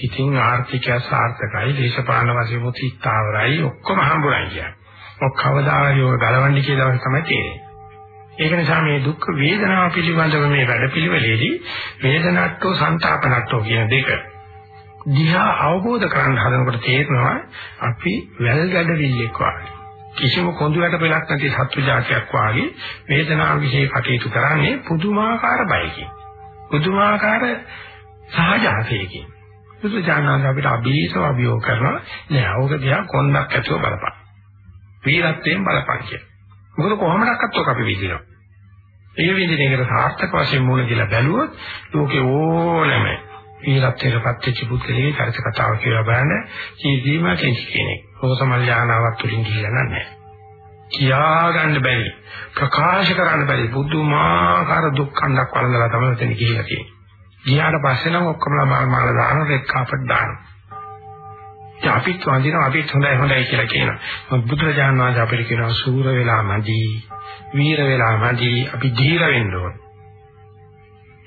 A: ඉතින් ආර්ථිකය සාර්ථකයි දේශපාලන වශයෙන් මුත් ඉස්තාවරයි ඔක්කොම හම්බුනයි කියන්නේ. ඔක් කවදායෝ ගලවන්නේ කියලා තමයි තේරෙන්නේ. ඒක නිසා මේ දුක් වේදනාව පිළිබඳව මේ වැඩපිළිවෙලේදී වේදනට්ටෝ සංతాපනට්ටෝ කියන දෙක දිහා අවබෝධ කරගන්න හදනකොට තේරෙනවා අපි වැල් ගැඩවිල්ලෙක් වගේ කිසිම කොඳුලට බලක් නැති සත්ව జాතියක් වගේ වේදනාව વિશે කටයුතු කරන්නේ පුදුමාකාර බයකින් පුදුමාකාර සහජාතයකින් බුදු දානන්ද අපිට අභීසව අභියෝග කරනවා නෑ ඕක දිහා කොණ්ඩක් ඇතුව බලපන් වීරත්වයෙන් බලපන් කිය. මොකද කොහොමඩක්වත් ඔක අපි විදිනවා. ඒ විදිහට ඒකට සාර්ථක වශයෙන් මුණ දීලා බැලුවොත් ලෝකේ ඕනෑම වීරත්වයටපත් වෙච්ච පුද්ගලයෙක් චරිත කතාව කියලා බලන්න ජීවිතීම කෙනෙක්. රෝසමල් යානාවක් තුලින් ගිහිල්ලා නැහැ. කියා ගන්න බැරි ප්‍රකාශ කරන්න බැරි බුදුමාකාර දුක් කණ්ඩක් වළඳලා තමයි එතන ගිහිල්ලා තියෙන්නේ. ගියාට පස්සේ නම් ඔක්කොම මාල් මාල දාන රෙක් කාපට් දාන. ඉතින් අපිත් වඳිනවා අපිත් හොඳයි හොඳයි කියලා කියනවා. බුදුරජාණන් වහන්සේ අපිට කියනවා සූර වෙලා මදි, වීර වෙලා මදි, අපි ධීර වෙන්න ඕන.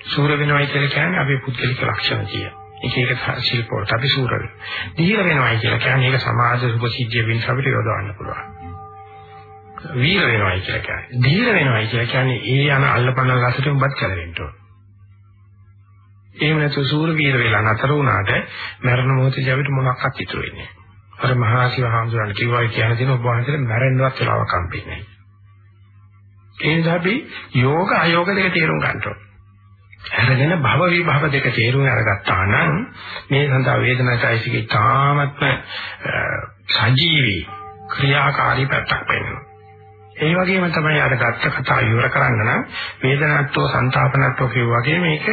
A: සූර වෙනවයි කියලා කියන්නේ අපේ පුද්ගලික ලක්ෂණ කියලා. එක එක ශිල්ප වලට අපි සූර වෙනවා. දීර වෙනවයි කියලා කියන්නේ ඒක සමාජ සුභසිද්ධිය වෙනස අපිට යොදවන්න පුළුවන්. වීර වෙනවයි කියලා කියන්නේ. දීර වෙනවයි කියලා කියන්නේ ඒ යන අල්ලපන රසට උඹත් කලවෙන්න ඕන. එහෙම නැතු සූර වීර වෙලා නතර වුණාට මරණ මොහොතේ ජවිත මොනක්වත් ඉතුරු වෙන්නේ නැහැ. අර මහා ශිව හාමුදුරන් කිව්වා කියන දේ ඔබ වහන්සේට මැරෙන්නවත් වෙලාවක් හම්බෙන්නේ නැහැ. ඒ නිසා අපි යෝග අයෝග දෙක තේරුම් ගන්න ඕනේ. අරගෙන භව විභව දෙක තේරුම් අරගත්තා නම් මේ සඳහා වේදනාචෛසිකේ තාමත්ම සජීවී ක්‍රියාකාරී පැත්තක් වෙනවා. ඒ වගේම තමයි අර ගත්ත කතා ඉවර කරන්න නම් වේදනාත්ව සංతాපනත්ව කියු වගේ මේක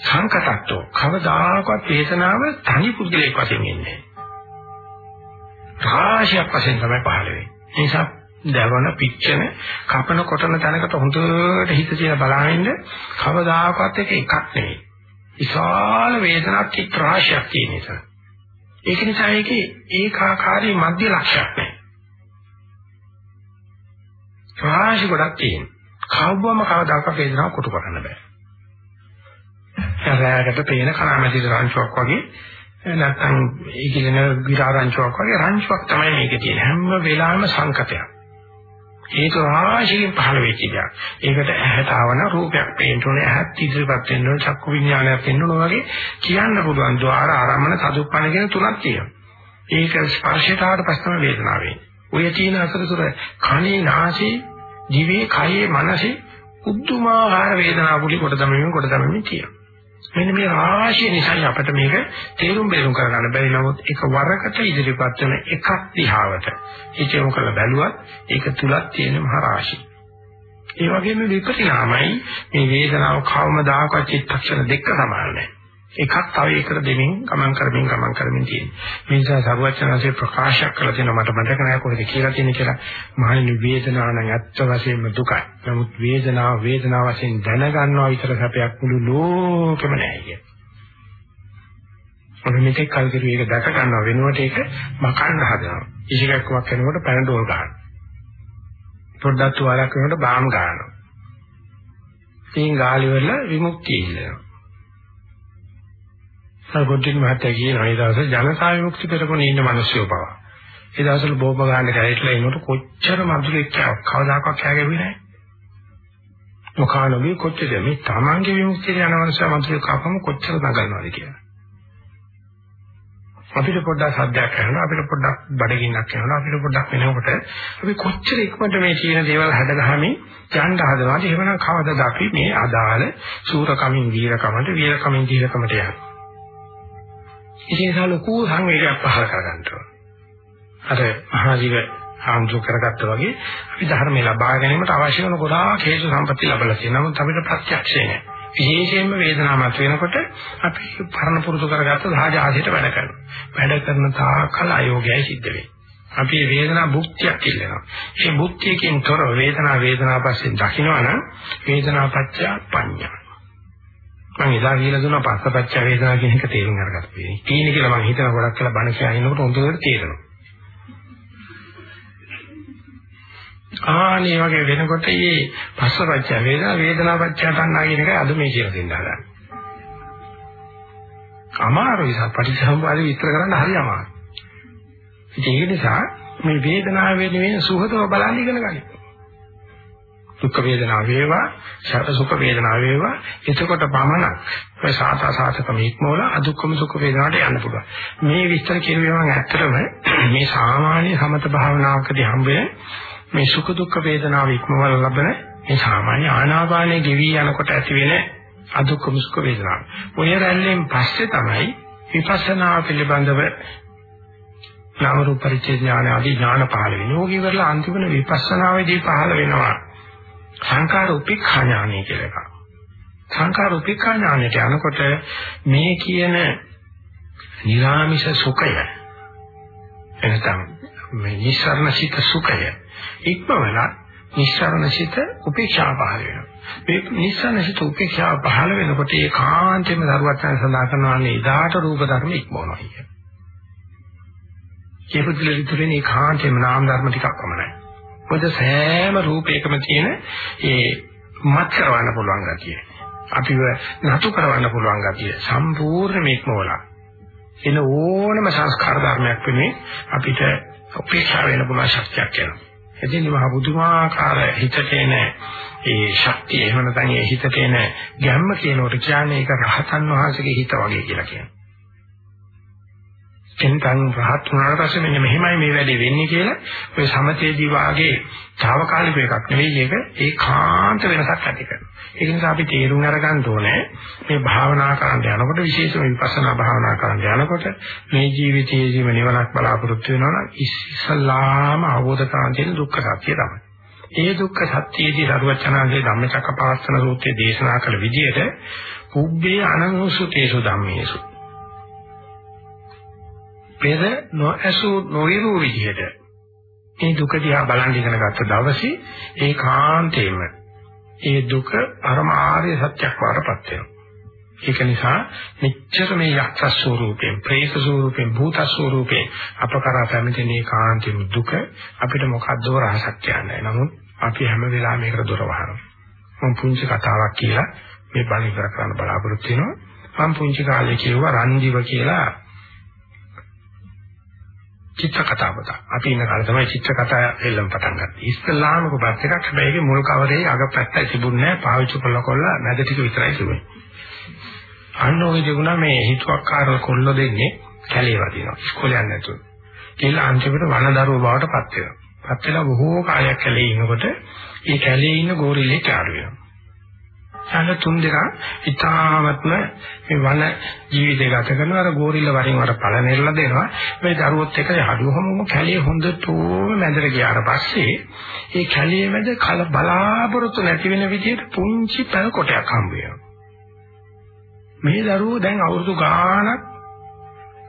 A: සංකතත්ව කවදාකවත් වේදනාව තනි පුද්ගලයෙක් වශයෙන් ඉන්නේ. රාශියක් වශයෙන් තමයි පහළ වෙන්නේ. ඒ නිසා දවන පිච්චෙන කපන කොටන තැනකට හොඳට හිත තියලා බලහින්න කවදාකවත් එක එකක් නෙවෙයි. විශාල වේදනාවක් චිත්‍රාශයක් තියෙන නිසා. ඒක නිසා ඒකේ ඒකාකාරී මධ්‍ය ලක්ෂයක් නැහැ. රාශි ගොඩක් තියෙන. කවවම කවදාකවත් වේදනාව කොටු කරන්න බෑ. රැයකට පේන කණාමැදි රංචුවක් වගේ නැත්නම් ඒ කියන විරාරංචුවක් වගේ රංචුවක් තමයි මේකේ තියෙන හැම වෙලාවෙම සංකතයක්. ඒක රාශියෙන් පහළ වෙච්ච දෙයක්. ඒකට ඇහැට ආවන රූපයක් පේන්න ඕනේ, ඇහත් ඉදිරිපත් වෙන්න ඕනේ, චක්කු විඥානයක් වෙන්න ඕනේ වගේ කියන්න පුළුවන්. ద్వාර ආරම්මන සදුප්පණ කියන තුනක් තියෙනවා. ඒක ස්පර්ශයට ආවට පස්සේ වේදනාව වෙන්නේ. ඔය තියෙන අසරසුර කනේ, නාසයේ, දිවේ, කයේ, මනසේ උද්දුමාකාර වේදනාවුලි කොට තමමින් කොට තමමින් කියනවා. මෙන්න මේ රාශිය නිසා අපිට මේක තේරුම් බේරුම් කරගන්න බැරි නමුත් එක වරකට ඉදිරිපත් වෙන එකක් දිහාවට හිතේම කරලා බැලුවත් ඒක තුලක් තියෙන මහ රාශිය. ඒ වගේම විපරිණාමයි මේ වේදනාව කවමදාකවත් චිත්තක්ෂණ දෙක සමාන නැහැ. එකක් තව එකට දෙමින් ගමන් කරමින් ගමන් කරමින් තියෙනවා. මේ නිසා සරුවචනanse ප්‍රකාශ කළ දෙන මට මතක නැහැ කොහෙද කියලා තියෙන කියලා. මහණෙනි වේදනාව නම් ඇත්ත වශයෙන්ම දුකයි. නමුත් වේදනාව වේදනාව වශයෙන් දැනගන්නවා විතර සැපයක් මුළු ලෝකෙම නැහැ කිය. මොන මෙතෙක් කල් කිරු ඒක දැක ගන්නව වෙනුවට ඒක මකන්න හදනවා. ඉසිකක්කමක් කරනකොට පැනඩෝල් ගන්නවා. පොඩ්ඩක් තුවාලයක් කරනකොට බාම් ගන්නවා. ඉතින් ගාලි වල විමුක්තිය ඉල්ලනවා. අර ගොඩින් මහත්තයා කියනවා ඒ දවසේ ජනසහයෝක්ති පෙරමුණේ ඉන්න මිනිස්සුයෝ පවා. ඒ දවස්වල බෝම්බ ගන්න කැරේටලා ඉන්නකොට කොච්චර මధుරෙක් කවදාකවත් කෑගෙවි නැහැ. මොකානෝගේ කොච්චර මේ තමන්ගේ විමුක්තිය යන මිනිස්සු මధుරෙක් කපම කොච්චර දඟලනවාද කියලා. අපිට පොඩ්ඩක් සද්දයක් කරනවා අපිට පොඩ්ඩක් බඩගින්නක් කරනවා අපිට පොඩ්ඩක් වෙනකොට අපි කොච්චර ඉක්මනට මේ කියන දේවල් හැදගහමින් යන්න හදනවාද එහෙමනම් කවදාද අපි මේ අදාළ සූරකමින් වීරකමට වීරකමින් දීරකමට යන්නේ ඉතින් ඒක ලොකු සංවේගයක් පහල කරගන්න ඕන. අර මහජීව ආම්සු කරගත්තා වගේ අපි ධර්මය ලබා ගැනීමට අවශ්‍ය කරන ගොඩාක් හේතු සම්පatti ලැබලා තියෙනවා. නමුත් අපිට ප්‍රත්‍යක්ෂේ නැහැ. විශේෂයෙන්ම වේදනාවක් වෙනකොට අපි පරණ පුරුදු කරගත්ත සහජ ආශයට වැඩ කරනවා. වැඩ කරන තාකල් අයෝගයයි සිද්ධ වෙන්නේ. අපි වේදනා භුක්තියක් ඉල්ලනවා. මේ භුක්තියකින් තොරව වේදනා වේදනා පස්සේ දකිනවා නම් වේදනා පත්‍ය පඤ්ඤා. මම ඉදා කියලා දුන්නා පස්සපච්ච වේදනා කියන එක තේරුම් අරගත්තා. තීන කියලා මම හිතන ගොඩක් කියලා බණ කියලා ඉන්නකොට හොඳට තේරෙනවා. ආනේ වගේ වෙනකොට මේ පස්සපච්ච වේදනා වේදනාපච්ච තණ්හා කියන එක අද මේ කියලා දෙන්න හදන්නේ. අමාරුයි සපටිසම්පාදේ විස්තර කරන්න හරි අමාරුයි. ඒක නිසා මේ වේදනාව වෙනුවෙන් සුහදව බලන්න ඉගෙන ගන්න. දුක් වේදනාව වේවා, සැප සුඛ වේදනාව වේවා, එතකොට පමණක් ඔය සාතා සාසකම ඉක්මවල අදුක්කම සුඛ වේදනාවට යන්න පුළුවන්. මේ විස්තර කියුවේ මම ඇත්තටම මේ සාමාන්‍ය සමත භාවනාවකදී හම්බෙන මේ සුඛ දුක්ඛ වේදනාව ඉක්මවල ලබන මේ සාමාන්‍ය ආනාපානයේ ගෙවි යනකොට ඇති වෙන අදුක්කම සුඛ වේදනාව. ඔය රැල්ලෙන් පස්සේ තමයි විපස්සනා පිළිබඳව නාම රූප පරිච්ඡේද ඥාන ආදී ඥාන පහළ වෙනවා. යෝගී වල අන්තිම විපස්සනාවේදී පහළ වෙනවා. සංකාර උපේක්ෂා ඥානය කියලා එකක්. සංකාර උපේක්ෂා ඥානයට යනකොට මේ කියන නිරාමිෂ සුඛය එනතම් මේ නිස්සරණසිත සුඛය ඉක්මවල නිස්සරණසිත උපේක්ෂා පහළ වෙනවා. මේ නිස්සරණසිත උපේක්ෂා පහළ වෙනකොට ඒ කාන්තේම දරුවත් යන සඳහන් කරනවා නේ ඉදාට රූප ධර්ම ඉක්මවනවා කියන්නේ. ඒ පුදුල විතරේ මේ කාන්තේම නාම ධර්ම ටිකක් වමනයි. මොකද සෑම රූපයකම තියෙන ඒ මත් කරවන්න පුළුවන් ගතිය. අපිව නතු කරවන්න පුළුවන් ගතිය සම්පූර්ණ මේකමවලා. එන ඕනම සංස්කාර ධර්මයක් වෙන්නේ අපිට උපේක්ෂා වෙන පුළුවන් ශක්තියක් එනවා. එදින මහ බුදුමාකාර හිතට එන ඒ ශක්තිය එහෙම නැත්නම් ඒ හිතට එන ගැම්ම කියනකොට කියන්නේ ඒක රහතන් වහන්සේගේ හිත වගේ කියලා කියනවා. එතෙන් රහත් වුණාට පස්සේ මෙන්න මෙහෙමයි මේ වැඩේ වෙන්නේ කියලා ඔය සමතේදී වාගේ తాවකාලික එකක් නෙවෙයි ඒක ඒකාන්ත වෙනසක් ඇති කරනවා. ඒක නිසා අපි තේරුම් අරගන්න ඕනේ මේ භාවනා කරන්න යනකොට විශේෂම විපස්සනා භාවනා කරන්න යනකොට මේ ජීවිතයේදීම නිවනක් බලාපොරොත්තු වෙනවා නම් ඉස්සල්ලාම අවබෝධ කරගන්න තියෙන දුක්ඛ සත්‍ය තමයි. ඒ දුක්ඛ සත්‍යයේදී සරුවචනාගේ ධම්මචක්කපවත්තන සූත්‍රයේ දේශනා කළ විදිහට කුබ්බේ අනනුසුතේසු ධම්මේසු පෙර නොඇසු නොවිරු විදිහට මේ දුක දිහා බලන් ඉගෙන ගත්ත දවසේ ඒකාන්තයෙන්ම ඒ දුක පරමාර්ය සත්‍යක් වඩපත් වෙනවා. ඒක නිසා මෙච්චර මේ යක්ෂ ස්වරූපයෙන්, ප්‍රේත ස්වරූපයෙන්, භූත ස්වරූපයෙන් අප කරා පැමිණෙන ඒකාන්තයෙන්ම දුක අපිට මොකද්ද රහසක් කියන්නේ. නමුත් අපි හැම වෙලාවෙම මේකට දොර වහනවා. මම පුංචි කතාවක් කියලා මේ බණ ඉවර කරන්න බලාපොරොත්තු වෙනවා. මම පුංචි කාලේ කිව්වා රන්දිව කියලා චිත්‍ර කතා පොත. අපි ඉන්න කාලේ තමයි චිත්‍ර කතා එල්ලම පටන් ගත්තේ. ඉස්ලාම කොපත් එකක් හැබැයි ඒකේ මුල් කවරේ අග පැත්තයි තිබුණේ නැහැ. පාවිච්චි කළා කොල්ලා මැද ටික විතරයි තිබුණේ. අන්න ඔය තිබුණා මේ හිතුවක්කාරව කොල්ල දෙන්නේ කැලේ වදිනවා. ඉස්කෝලේ යන්නේ නැතුව. කියලා අන්තිමට වනදරුව බවට පත් වෙනවා. පත් වෙලා බොහෝ කාලයක් කැලේ ඉන්නකොට ඒ කැලේ ඉන්න ගෝරිල්ලෙක් ආරු වෙනවා. යන තුන් දෙනා ඉතාමත්ම මේ වන ජීවිතය ගත කරනවා අර ගෝරිල්ල වරින් වර පළ නෙරලා දෙනවා. මේ දරුවොත් එක යඩුවම කැලේ හොඳටම මැදට ගියාට පස්සේ ඒ කැලේ මැද කල බලාපොරොත්තු නැති වෙන විදිහට පුංචි පැල කොටයක් හම්බ වෙනවා. මේ දරුවෝ දැන් අවුරුදු ගාණක්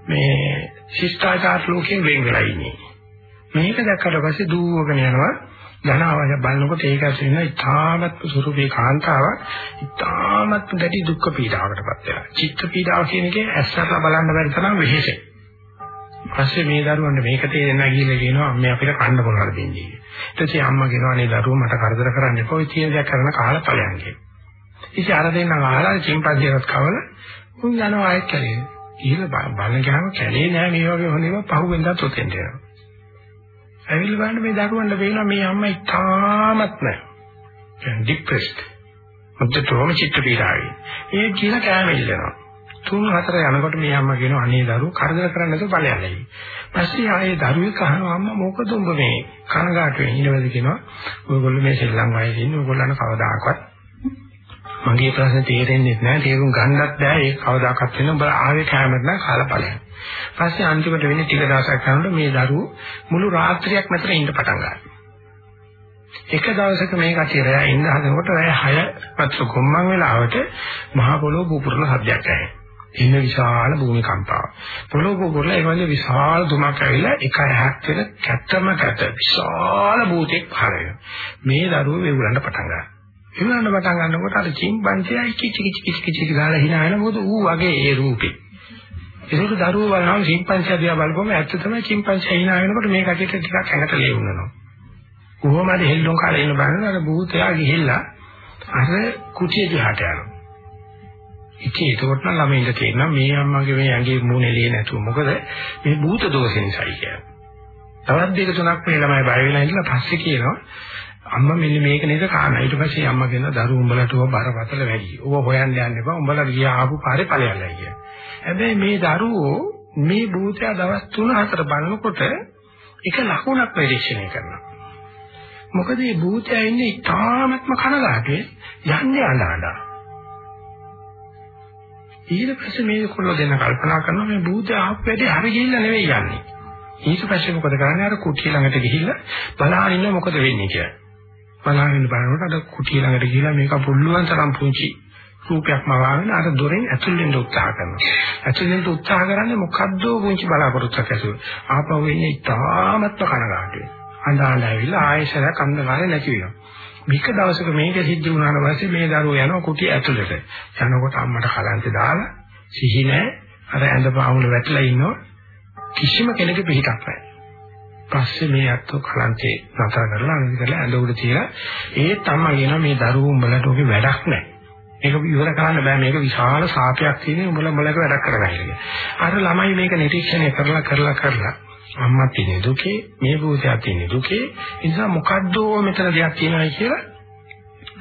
A: මේ ශිෂ්ටාචාර ලෝකයෙන් වෙන් වෙලා ඉන්නේ. මේක දැක්කට පස්සේ දුවගෙන යනවා. ධනවය බලනකොට ඒක ඇතුළේ ඉතාමත් ස්වරූපේ කාන්තාවක් ඉතාමත් ගැටි දුක් පීඩාවකටපත් වෙනවා. චිත්ත පීඩාව කියන එකේ ඇස්සට බලන්න බැරි තරම් වෙහෙසයි. ඊපස්සේ මේ දරුවන්ට මේක තේරෙන්නේ නැහැ කියලා කියනවා අම්මේ අපිට කන්න මොනවද දෙන්නේ. ඊට පස්සේ අම්මා කියනවා නේ දරුවෝ මට කරදර කරන්න එපා. ඔය තියෙන දේ කරන කාලා ඵලයන් කියන. ඉතින් අර දෙන්නා ආලා චිම්පන්සියවත් කවල උන් යනවා ආයෙත් කැලේ. ඊළ බලන ගාම කැලේ නෑ මේ වගේ හොඳේම පහුවෙන්දත් උතෙන්ට යනවා. ඇවිල්ලා බලන්න මේ දරුවන්ට පේනවා මේ අම්මා ඉතාමත්ම ડિප්‍රෙස්ඩ්. මුද්දතෝම චිත්ත පීඩාවයි. ඒ කියලා කෑම ඉල්ලනවා. තුන් හතර යනකොට මේ අම්මා කියනවා අනේ දරුවෝ කරදර කරන්නේ නැතුව ඵලයන්ලයි. පස්සේ ආයේ දරුවෙක් අහනවා අම්මා මොකද උඹ මේ කනගාටු වෙන්නේවද කියනවා. ඔයගොල්ලෝ මේ සෙල්ලම් වයසේ ඉන්නේ ඔයගොල්ලන්ට කවදාකවත් මගේ ප්‍රශ්නේ තේරෙන්නේ නැහැ. තේරුම් ගන්නත් බෑ. ඒක කවදාකවත් වෙන උඹ ආවේ කැමරට නම් කාලා ඵලයන්. පස්සේ අන්තිමට වෙන්නේ ටික දවසක් යනකොට මේ දරුවෝ මුළු රාත්‍රියක් මෙතන ඉන්න පටන් ගන්නවා. එක දවසක මේ කටිය රැය ඉන්න හදනකොට රැය 6 පත්‍ර ගොම්මන් වෙලාවට මහ පොළොව පුපුරන සද්දයක් ඇහෙනවා. එන විශාල භූමිකම්පාව. පොළොව පොරලා ඒ වගේ විශාල දුමක් ඇවිල්ලා එක හැක් වෙන කැත්තම කැත විශාල භූතෙක් පහළ වෙනවා. මේ දරුවෝ වෙවුලන්න පටන් ගන්නවා. වෙවුලන්න පටන් ගන්නකොට අර චිම්පන්සියා කිචි කිචි කිචි කිචි ගාලා hina වෙන මොකද ඌ වගේ ඒ රූපේ. ඒක දරුවෝ බලනවා චිම්පන්සියා දිහා බලපුවම ඇත්ත තමයි චිම්පන්සියා hina වෙනකොට මේ කටියට ටිකක් ඇඟට ලේවුනනවා. කොහොමද හෙල්ලුම් කාලේ ඉන්න බලනවා අර භූතයා ගිහිල්ලා අර කුටිය දිහාට යනවා. ඉතින් ඒකකොට නම් ළමයින්ට තේරෙනවා මේ අම්මගේ මේ ඇඟේ මූණේ ලේ නැතුව මොකද මේ භූත දෝෂ නිසායි කියන්නේ. තවත් දෙක තුනක් මේ ළමයි බය වෙලා ඉඳලා පස්සේ කියනවා අම්මා මෙන්න මේක නේද කාරණා. ඊට පස්සේ අම්මා කියන දරුවෝ උඹලට ඔබ බරපතල වැඩි. ඔබ හොයන්න යන්න එපා. උඹලා ගියා ආපු පාරේ ඵලයල්ලා කිය. හැබැයි මේ දරුවෝ මේ භූතය දවස් 3-4 බලනකොට එක ලකුණක් පරීක්ෂණය කරනවා. මොකද මේ භූතය ඉන්නේ ඉතාමත්ම කනගාටුවේ යන්නේ අඬනවා. ඊට පස්සේ මේ කොල්ල දෙන්න කල්පනා කරනවා මේ භූතය ආපු වැඩේ හරි ගිහිල්ලා නෙවෙයි යන්නේ. ඊට පස්සේ මොකද කරන්නේ අර කුටිය ළඟට ගිහිල්ලා බලහන් ඉන්න මොකද වෙන්නේ කියලා. බලහන් ඉන්න බලනකොට අර කුටිය ළඟට ගිහිල්ලා මේක පුළුවන් තරම් පුංචි රූපයක්ම වාගෙන අර දොරෙන් ඇතුල් වෙන්න උත්සාහ කරනවා. ඇතුල් වෙන්න උත්සාහ කරන්නේ මොකද්ද පුංචි බලාපොරොත්තුවක් ඇතුළේ. ආපහු වෙන්නේ ඉතාමත්ම කනගාටුයි. අඬාලා ඇවිල්ලා ආයෙසරක් අන්ධකාරය නැති වෙනවා. මේක දවසක මේක සිද්ධ වුණාට පස්සේ මේ දරුවෝ යනවා කුටි ඇතුළට. යනකොට අම්මට කලන්තේ දාලා සිහි නැහැ. අර ඇඳ පාමුල වැටලා ඉන්නවා. කිසිම කෙනෙක් පිටක් නැහැ. පස්සේ මේ අත්ෝ කලන්තේ නතර කරලා අනිත් කරලා ඇඳ උඩ තියලා ඒ තමයි කියනවා මේ දරුවෝ උඹලට ඔගේ වැඩක් නැහැ. මේක ඉවර කරන්න බෑ. මේක විශාල සාපයක් තියෙන උඹලා උඹලක වැඩක් කරගන්න කියලා. අර ළමයි මේක නිරීක්ෂණය කරලා කරලා කරලා අම්මා තියෙන දුකේ මේ භූතයා තියෙන දුකේ ඒ නිසා මොකද්ද මෙතන දෙයක් තියෙනවා කියලා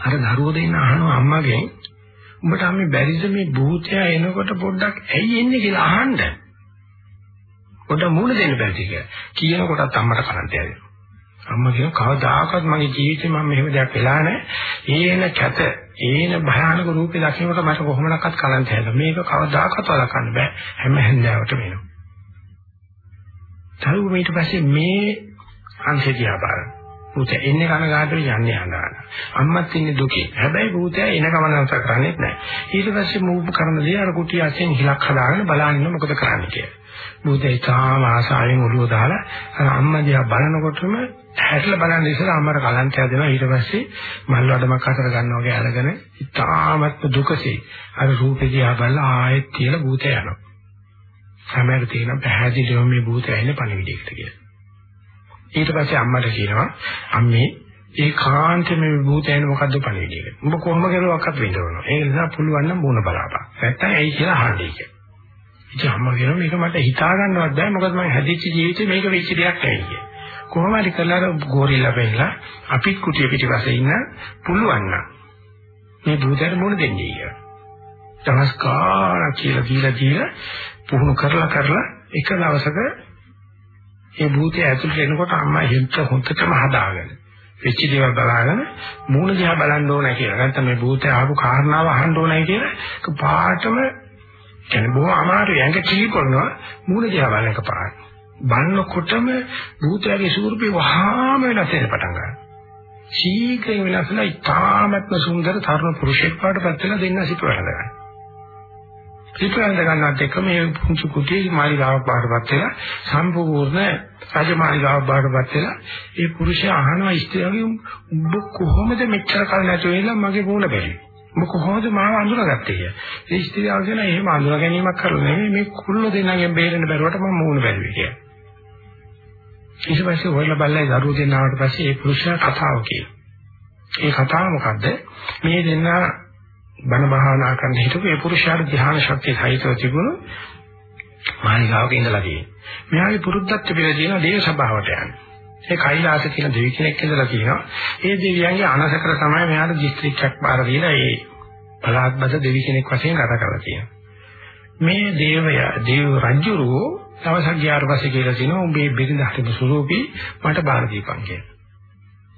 A: අර දරුවෝ දෙන්න අහනවා අම්මගෙන්. උඹට අම්මේ බැරිද මේ භූතයා එනකොට පොඩ්ඩක් ඇයි එන්නේ කියලා අහන්න? පොඩ්ඩක් මූණ දෙන්න බැරිද කියලා? කියන කොටත් අම්මට කරන්ට යනවා අම්මා කියන කවදාකවත් මගේ ජීවිතේ මම මෙහෙම දෙයක් වෙලා නැහැ ඒන කැත ඒන භයානක රූපේ දකින්නකොට මට කොහොමනක්වත් කලන්ත හැදෙනවා මේක කවදාකවත් වළක්වන්න බෑ හැම හැන්දාවට වෙනවා තරුව ඊට පස්සේ මේ අංශය දිහා බලන්න. භූතය එන්නේ කනගාටු යන්නේ අඬන. අම්මත් ඉන්නේ දුකේ. හැබැයි භූතය එන ගමන නතර කරන්නේ නැහැ. ඊට පස්සේ මූප කරන දේ අර කුටි අතෙන් හිලක් හදාගෙන බලන්න මොකද කරන්නේ කියලා. භූතය තාම ආසාවෙන් ඔළුව දාලා අර අම්මා දිහා බලනකොටම හැරිලා බලන්න ඉස්සෙල්ලා අම්මට කලන්තය දෙනවා. ඊට පස්සේ මල් වඩමක් අතර ගන්නවා වගේ අරගෙන ඉතාමත් දුකසේ අර රූපේ දිහා බලලා ආයෙත් කියලා භූතය යනවා. සමහර තියෙන පැහැදිලිව මේ භූතය ඇහෙන පණිවිඩයකට කියලා. ඊට පස්සේ අම්මට කියනවා අම්මේ ඒ කාන්තේ මේ භූතය ඇහෙන මොකද්ද පණිවිඩයක. උඹ කොහොම කරුවක්වත් වෙන්න ඕන. ඒ නිසා පුළුවන් නම් මොන බලාපන්. නැත්තම් ඇයි කියලා අහන්නේ කියලා. ඉතින් අම්මා කියනවා මේක මට හිතා ගන්නවත් බෑ මොකද මම හැදිච්ච ජීවිතේ මේක වෙච්ච දෙයක් ඇයි කියලා. කොහොම හරි කරලා ගෝරිල්ලා වෙන්නලා අපිත් කුටිය පිටිපස්සේ ඉන්න පුළුවන් නම් මේ භූතයට මොන දෙන්නේ කියලා. දවස් කාලක් කියලා දීලා දීලා පුහුණු කරලා කරලා එක දවසක ඒ භූතය ඇතුළට එනකොට අම්මා හිත හොඳටම හදාගෙන වෙච්ච දේවල් බලාගෙන මූණ දිහා බලන්න ඕනේ කියලා. නැත්නම් මේ භූතය ආපු කාරණාව අහන්න ඕනේ කියලා ඒක පාටම කියන්නේ බොහොම අමාරුයි. ඇඟ කිලිපොනවා මූණ දිහා බලන එක පාට. බලනකොටම භූතයගේ ස්වරූපේ වහාම වෙනස් වෙන්න පටන් ගන්නවා. ශීඝ්‍රයෙන් වෙනස් වෙලා ඉතාමත්ම සුන්දර තරුණ පුරුෂයෙක් පාටපත් වෙලා දෙන්න සිට වැඩගන්නවා. පිටවෙන්ද ගන්නත් එක්ක මේ පුංචි කුටියේ මාලිගාවක් බාටපත් වෙලා සම්පූර්ණ රජමාලිගාවක් බාටපත් වෙලා ඒ පුරුෂයා අහනවා ස්ත්‍රියගෙන් උඹ කොහොමද මෙච්චර කල් නැතුව ඉඳලා මගේ මූණ බැලුවේ උඹ කොහොමද මාව අඳුරගත්තේ කියලා. ඒ ස්ත්‍රියව කියන එහෙම අඳුර ගැනීමක් කරලා නෙමෙයි මේ කුල්ල දෙන්නගෙන් බේරෙන්න බැරුවට මම මූණ බැලුවේ කියලා. ඊට පස්සේ ඔයලා බල්ලයි දරුවෝ දෙන්නාට පස්සේ ඒ පුරුෂයා කතාව කියනවා. ඒ කතාව මොකද්ද? මේ දෙන්නා බණ භාවනා කරන්න හිටපු ඒ පුරුෂයාට ධ්‍යාන ශක්තිය සහිතව තිබුණු මානිකාවක ඉඳලා තියෙනවා. මෙයාගේ පුරුද්දත් පිළිලා තියෙන දේව සභාවට යන්නේ. ඒ කෛලාස කියන දෙවි කෙනෙක් ඉඳලා තියෙනවා. ඒ දෙවියන්ගේ අනසකර තමයි මෙයාට දිස්ත්‍රික්කයක් බාර දීලා ඒ පළාත්බද දෙවි කෙනෙක් වශයෙන් ගත කරලා තියෙනවා. මේ දේවය දේව රජුරෝ දවසක් ගියාට පස්සේ කියලා තිනවා උඹේ බිරිඳ හරිම ස්වරූපී මට බාර දීපන් කියලා.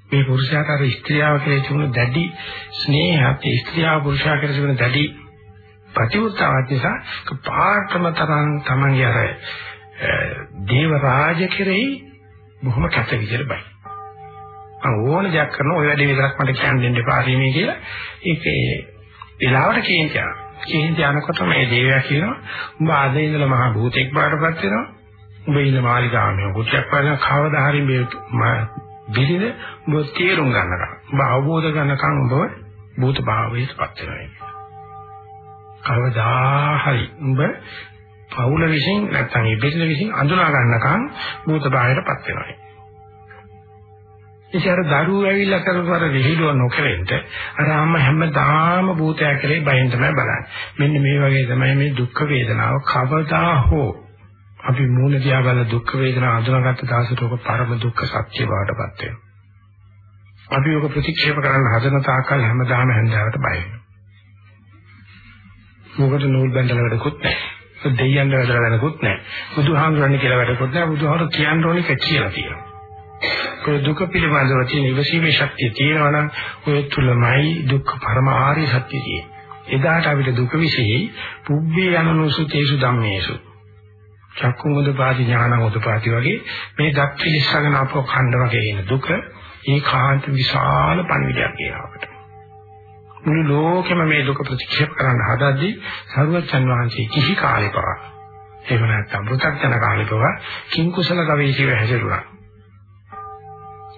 A: මේ පුරුෂයාට අර ස්ත්‍රියව කෙරෙහි තිබුණු දැඩි ස්නේහත් ස්ත්‍රියව පුරුෂයා කෙරෙහි තිබුණු දැඩි ප්‍රතිඋත්සාහات නිසා පාර්ථම තරම් තමන්ගේ අර දේව රාජ කෙරෙහි බොහොම කැත විදිහට බයි. ඕන දෙයක් කරන ඔය වැඩේ විතරක් මට කියන්න දෙන්න එපා රීමේ කියලා ඒකේ වෙලාවට කියනවා. කේන්ති යනකොට මේ දේවයා කියනවා උඹ ආද ඉඳලා මහා භූතෙක් බාටපත් වෙනවා. උඹ ඉන්න මාලිගාවේ කුටියක් වල කවදා හරි මේ බිරිඳ උඹ තේරුම් ගන්නවා. උඹ අවබෝධ කරනකම් උඹ භූත භාවයටපත් වෙනවා. කවදා හරි උඹ පවුල විසින් නැත්නම් ඒ බිරිඳ විසින් අඳුනා ගන්නකම් භූත භාවයටපත් වෙනවා. ඉතින් අර දරුවෝ ඇවිල්ලා කරපු අර විහිළුව නොකරෙන්න අර අම්ම හැමදාම භූතය කරේ බයෙන් තමයි බලන්නේ. මෙන්න මේ වගේ තමයි මේ දුක් වේදනාව කවදා හෝ අපි මූල දිහා බලලා දුක් වේදනා අඳුනගත්ත දවසට ඔක පරම දුක්ඛ සත්‍ය බවටපත් වෙනවා. අපි ඔක ප්‍රතික්ෂේප කරන්න හදන තාක්කල් හැමදාම හැන්දාවට බය වෙනවා. මොකද නූල් බැඳලා වැඩකුත් නැහැ. දෙයියන් වැඩලා වැඩකුත් නැහැ. බුදුහාමුදුරනේ කියලා වැඩකුත් නැහැ. බුදුහාමුදුර කියන්න ඕනේ කියලා තියෙනවා. ඔය දුක පිළිබඳව තියෙන ඉවසීමේ ශක්තිය තියෙනවා නම් ඔය තුලමයි දුක්ඛ පරමාර්ය සත්‍ය තියෙන්නේ. එදාට අපිට දුක විශ්ේ පුබ්බේ යනනුසුතේසු ධම්මේසු චක්කුං උදපාදි ඥානං උදපාදි වගේ මේ දත් පිළිස්සගෙන අපෝ ඛණ්ඩ වගේ එන දුක ඒකාන්ත විශාල පණිවිඩයක් කියනවාට. මුළු ලෝකෙම මේ දුක ප්‍රතික්ෂේප කරන්න හදද්දී සරුවචන් වහන්සේ කිසි කාලයක එහෙම නැත්නම් පෘථග්ජන කාලයක කිං කුසල ගවේෂීව හැසිරුණා.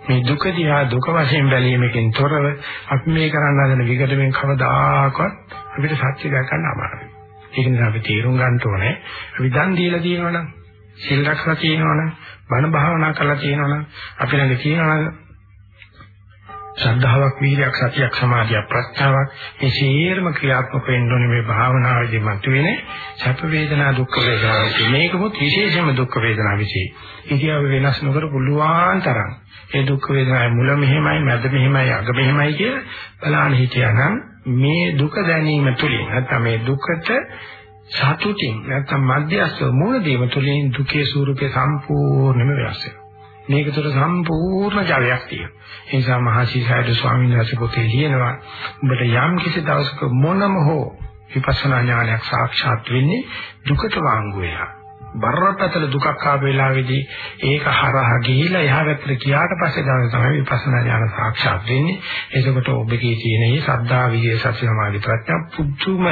A: මේ දුක දිහා දුක වශයෙන් බැලීමකින් තොරව අපි මේ කරන්න හදන විකටමින් කවදාකවත් අපිට සත්‍ය දැක ගන්න අමාරුයි. ඒක නිසා අපි තීරුම් ගන්න ඕනේ අපි දන් දීලා තියෙනවනම් සිල් රැකලා තියෙනවනම් බණ භාවනා කරලා තියෙනවනම් අපි ළඟ තියෙනවනම් ශ්‍රද්ධාවක් වීර්යයක් සතියක් සමාධියක් ප්‍රඥාවක් මේ සියරම ක්‍රියාත්මක වෙන්න ඕනේ මේ භාවනාවේදී මතුවෙන සැප වේදනා දුක් වේදනා මේකමොත් විශේෂම දුක් වේදනා විශේෂයි ඉතියාව වෙනස් නොකර පුළුවන් තරම් ඒ දුක් වේදනාවේ මුල මෙහෙමයි මැද මෙහෙමයි අග මෙහෙමයි කියලා බලන්න හිටියානම් මේ දුක දැනීම තුලින් නැත්නම් මේ දුකට සතුටින් නැත්නම් මධ්‍යස්ව මූල දේව තුලින් දුකේ ස්වરૂපේ සම්පූර්ණයෙන්ම වෙනස් වෙනවා. මේක තුළ සම්පූර්ණ ජවයක් තියෙනවා. ඒ නිසා මහසීසාරද ස්වාමීන් වහන්සේ පොතේ ලියනවා උඹට යම් කිසි දවසක මොනම හෝ විපස්සනා ඥානයක් සාක්ෂාත් වෙන්නේ දුකට වාංගු වෙලා. බරපතල දුකක් ආව වෙලාවේදී ඒක හරහා ගිහිලා එහා පැත්තට ගියාට පස්සේ තමයි විපස්සනා ඥාන සාක්ෂාත් වෙන්නේ. එතකොට ඔබගේ තියෙන මේ සද්ධා විජය සත්‍ය සමාධි ප්‍රඥා පුදුම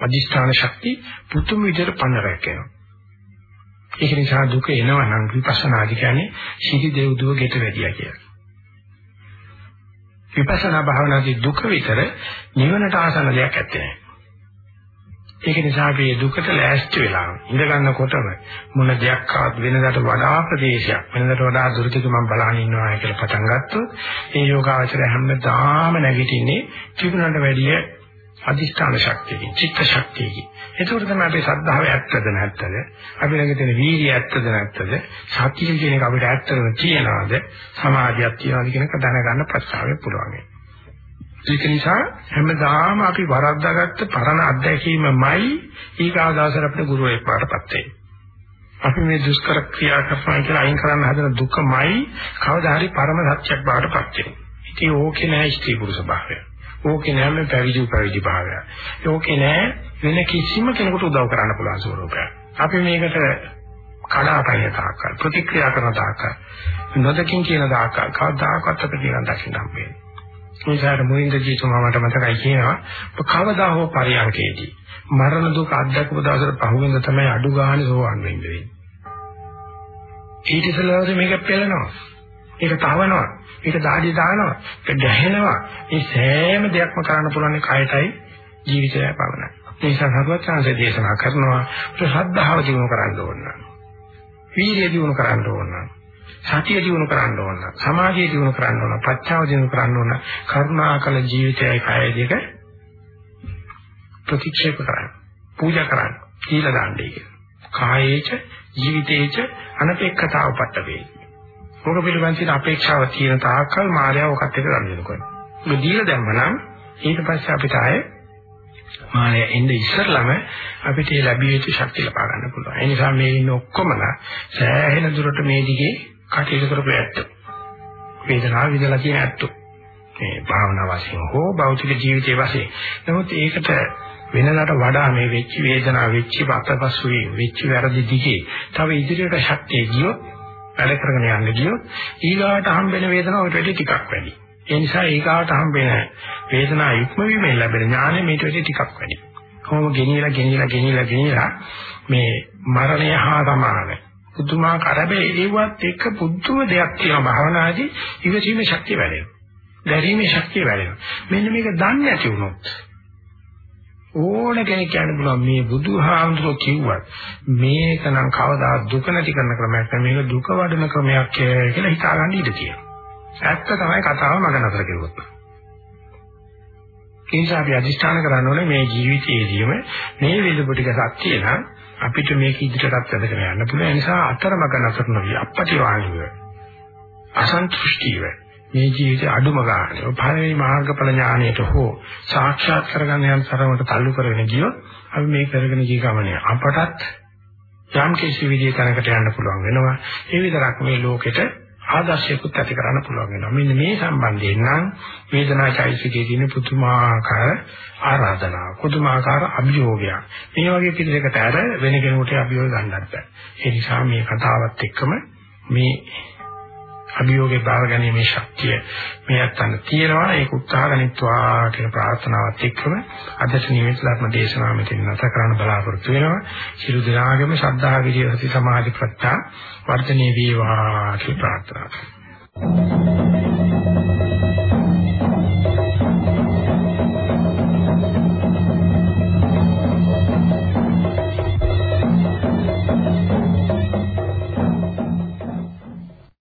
A: අදිෂ්ඨාන ශක්ති පුදුම විදිහට පන්නරයක් වෙනවා. ඒක නිසා දුක එනවා නම් විපස්සනාදි කියන්නේ සිහි දෙව්දුව ගෙට වැඩියා කියලා. විපස්සනා භාවනාදී දුක විතර නිවනට ආසන්න දෙයක් ඇත්තේ නැහැ. ඒක නිසා අපි දුකට ලෑස්ති වෙලා ඉඳ ගන්නකොටම මොන දෙයක් ආවත් වෙනදාට වඩා ප්‍රදේශයක් වෙනදාට වඩා දුරටක මම බලන් ඉන්නවා කියලා පටන් ගත්තොත් ඒ යෝගාවචරය හැමදාම නැගිටින්නේ තිබුණට වැඩිය අදිෂ්ඨාන ශක්තියකින් චිත්ත ශක්තියකින් ඒකෝට තමයි අපේ ශ්‍රද්ධාව ඇත්තද නැත්තද අපි ළඟ තියෙන වීර්යය ඇත්තද නැත්තද සතිය කියන එක අපිට ඇත්තම තියනවාද සමාධියක් තියනවාද කියන එක දැනගන්න ප්‍රස්තාවය පුළුවන් ඒක නිසා හැමදාම අපි වරද්දාගත්ත පරණ අත්දැකීමමයි ඊගා දවසට අපිට ගුරුවරයෙක් පාටපත් වෙන්නේ. අපි මේ දුෂ්කර ක්‍රියා කරනවා කියලා අයින් කරන්න හදන දුකමයි කවදා හරි පරම සත්‍යයක් බාටපත් වෙන්නේ. ඉතින් ඕකේ නැහැ ස්ත්‍රී පුරුෂ භාවය. ඕකේ නැහැ මේ පැවිදි පැවිදි භාවය. ඕකේ නැහැ වෙන කිසිම කෙනෙකුට උදව් කරන්න පුළුවන් ස්වරූපයක්. අපි මේකට කඩාපැන තාක්කල් ප්‍රතික්‍රියා කරන තාක්කල් නොදකින් කියන තාක්කල් කවදාකවත් අපිට නිවන් දකින්න හම්බෙන්නේ. ඒසාර මොහින්ද ජීතුමා මට මතකයි කියනවා කවදා හෝ පරියන්කේදී මරණ දුක අත්දැකපු දවසට පහුවෙන්ද තමයි අඩු ගානේ සෝවන් වෙන්නේ. ඊට ඉස්සෙල්ලාද මේක පෙළනවා. ඒක තවනවා. ඒක দাঁඩිය දානවා. ඒක ගැහෙනවා. මේ සෑම දෙයක්ම කරන්න පුළුවන් කයටයි ජීවිතයයි පවණයි. ඒ නිසා සර්වඥාන්සේ දේශනා කරනවා ශ්‍රද්ධාව දිනු කරන්න ඕන. වීර්යය දිනු කරන්න ඕන. සතිය දිනු කරන්න ඕන සමාධිය දිනු කරන්න ඕන ප්‍රඥාව දිනු කරන්න ඕන කරුණාකල ජීවිතයයි කයයි දෙක ප්‍රතික්ෂේප කරන්න පූජා කරන්න කියලා දාන්නේ කියන කායේච ජීවිතේච අනපේක්ෂතාව පට වේ. ඕක පිළිබඳ තියෙන අපේක්ෂාව තියෙන තාක්කල් මායාව ඔකත් එක ගන්න වෙනකොට. මේ දීලා දැම්මනම් ඊට පස්සේ අපිට ආයේ මාය එන්නේ ඉස්සරළම අපිට ලැබිය යුතු ශක්තිය ලබා ගන්න පුළුවන්. ඒ නිසා මේ ඉන්න ඔක්කොමලා සෑහෙන දුරට මේ දිගේ කටයුතු කරපු ඇත්ත. වේදනාව විඳලා තියෙන ඇත්ත. මේ භාවනා වශයෙන් හෝ භෞතික ජීවිතයේ වශයෙන්. නමුත් ඒකට වෙනදාට වඩා මේ වෙච්ච වේදනාව වෙච්ච බතපසුවේ වෙච්ච වැරදි දිගේ තව ඉදිරියට ශක්තිය ගියොත් වැඩ කරගෙන යන්න ගියොත් ඊගාට හම්බෙන වේදනාවට වැඩි ටිකක් වැඩි. ඒ නිසා ඊගාට හම්බෙන වේදනාව ඉක්මවීමෙන් ලැබෙන ඥානය මේට වැඩි ටිකක් වැඩි. කොහොම ගෙනියලා ගෙනියලා ගෙනියලා ගෙනියලා මේ මරණය හා සමාන පුදුමාකාර හැබැයි ඒවත් එක පුදුම දෙයක් තියෙනවා භාවනාදී ඉවසීමේ ශක්තිය වැඩෙනවා. දැරීමේ ශක්තිය වැඩෙනවා. මෙන්න මේක දන්නේ නැති වුණොත් ඕන කෙනෙක් කියන්න පුළුවන් මේ බුදුහාමුදුරුවෝ කිව්වත් මේක නම් කවදා දුක නැති කරන ක්‍රමයක් නෙමෙයි මේක දුක වඩන ක්‍රමයක් කියලා හිතාගන්න ඉඩ තියෙනවා. ඇත්ත තමයි කතාව මග නතර කෙරුවොත්. ඒ නිසා අපි අදිස්ථාන කරන්න ඕනේ මේ ජීවිතයේදීම මේ වේදපු ටික සත්‍ය නම් අපිට මේක ඉදිරියටත් වැඩගෙන යන්න පුළුවන්. ඒ නිසා අතරමඟ නතර නොවි අපටිවාණිව අසන්තුෂ්ටිව මේ ජීවිතේ අඩුම ගන්න. පළවෙනි මාර්ගඵල ඥානයට හෝ සාක්ෂාත් කරගන්න යන තරමට තල්ලු කරගෙන ගියොත් අපි මේ කරගෙන ගිය ගමනේ අපටත් යම් කිසි විදිහකට යන්න පුළුවන් වෙනවා. ඒ විතරක් මේ ලෝකෙට ආදර්ශයකුත් ඇති කරන්න පුළුවන් වෙනවා. මෙන්න මේ සම්බන්ධයෙන් නම් වේදනාචෛසිකයේ තියෙන පුදුමාකාර ආරාධනාව, පුදුමාකාර අභියෝගයක්. මේ වගේ පිළිදෙකට ඇර වෙන කෙනෙකුට අභියෝග ගන්නත් බෑ. ඒ නිසා මේ කතාවත් එක්කම මේ අභියෝගේ බාර ගැනීමේ ශක්තිය මේ අත්තන්න තියෙනවා. ඒක උත්සාහ ගනිත්වා කියන ප්‍රාර්ථනාවත් එක්කම අදට නිමිති ධර්ම දේශනාව මෙතන නැත කරන්න බලාපොරොත්තු වෙනවා. සියලු දෙනාගේම ශ්‍රද්ධා විරිය සති සමාධි ප්‍රත්‍යා වර්ධනයේ වේවා කියලා ප්‍රාර්ථනා කරනවා.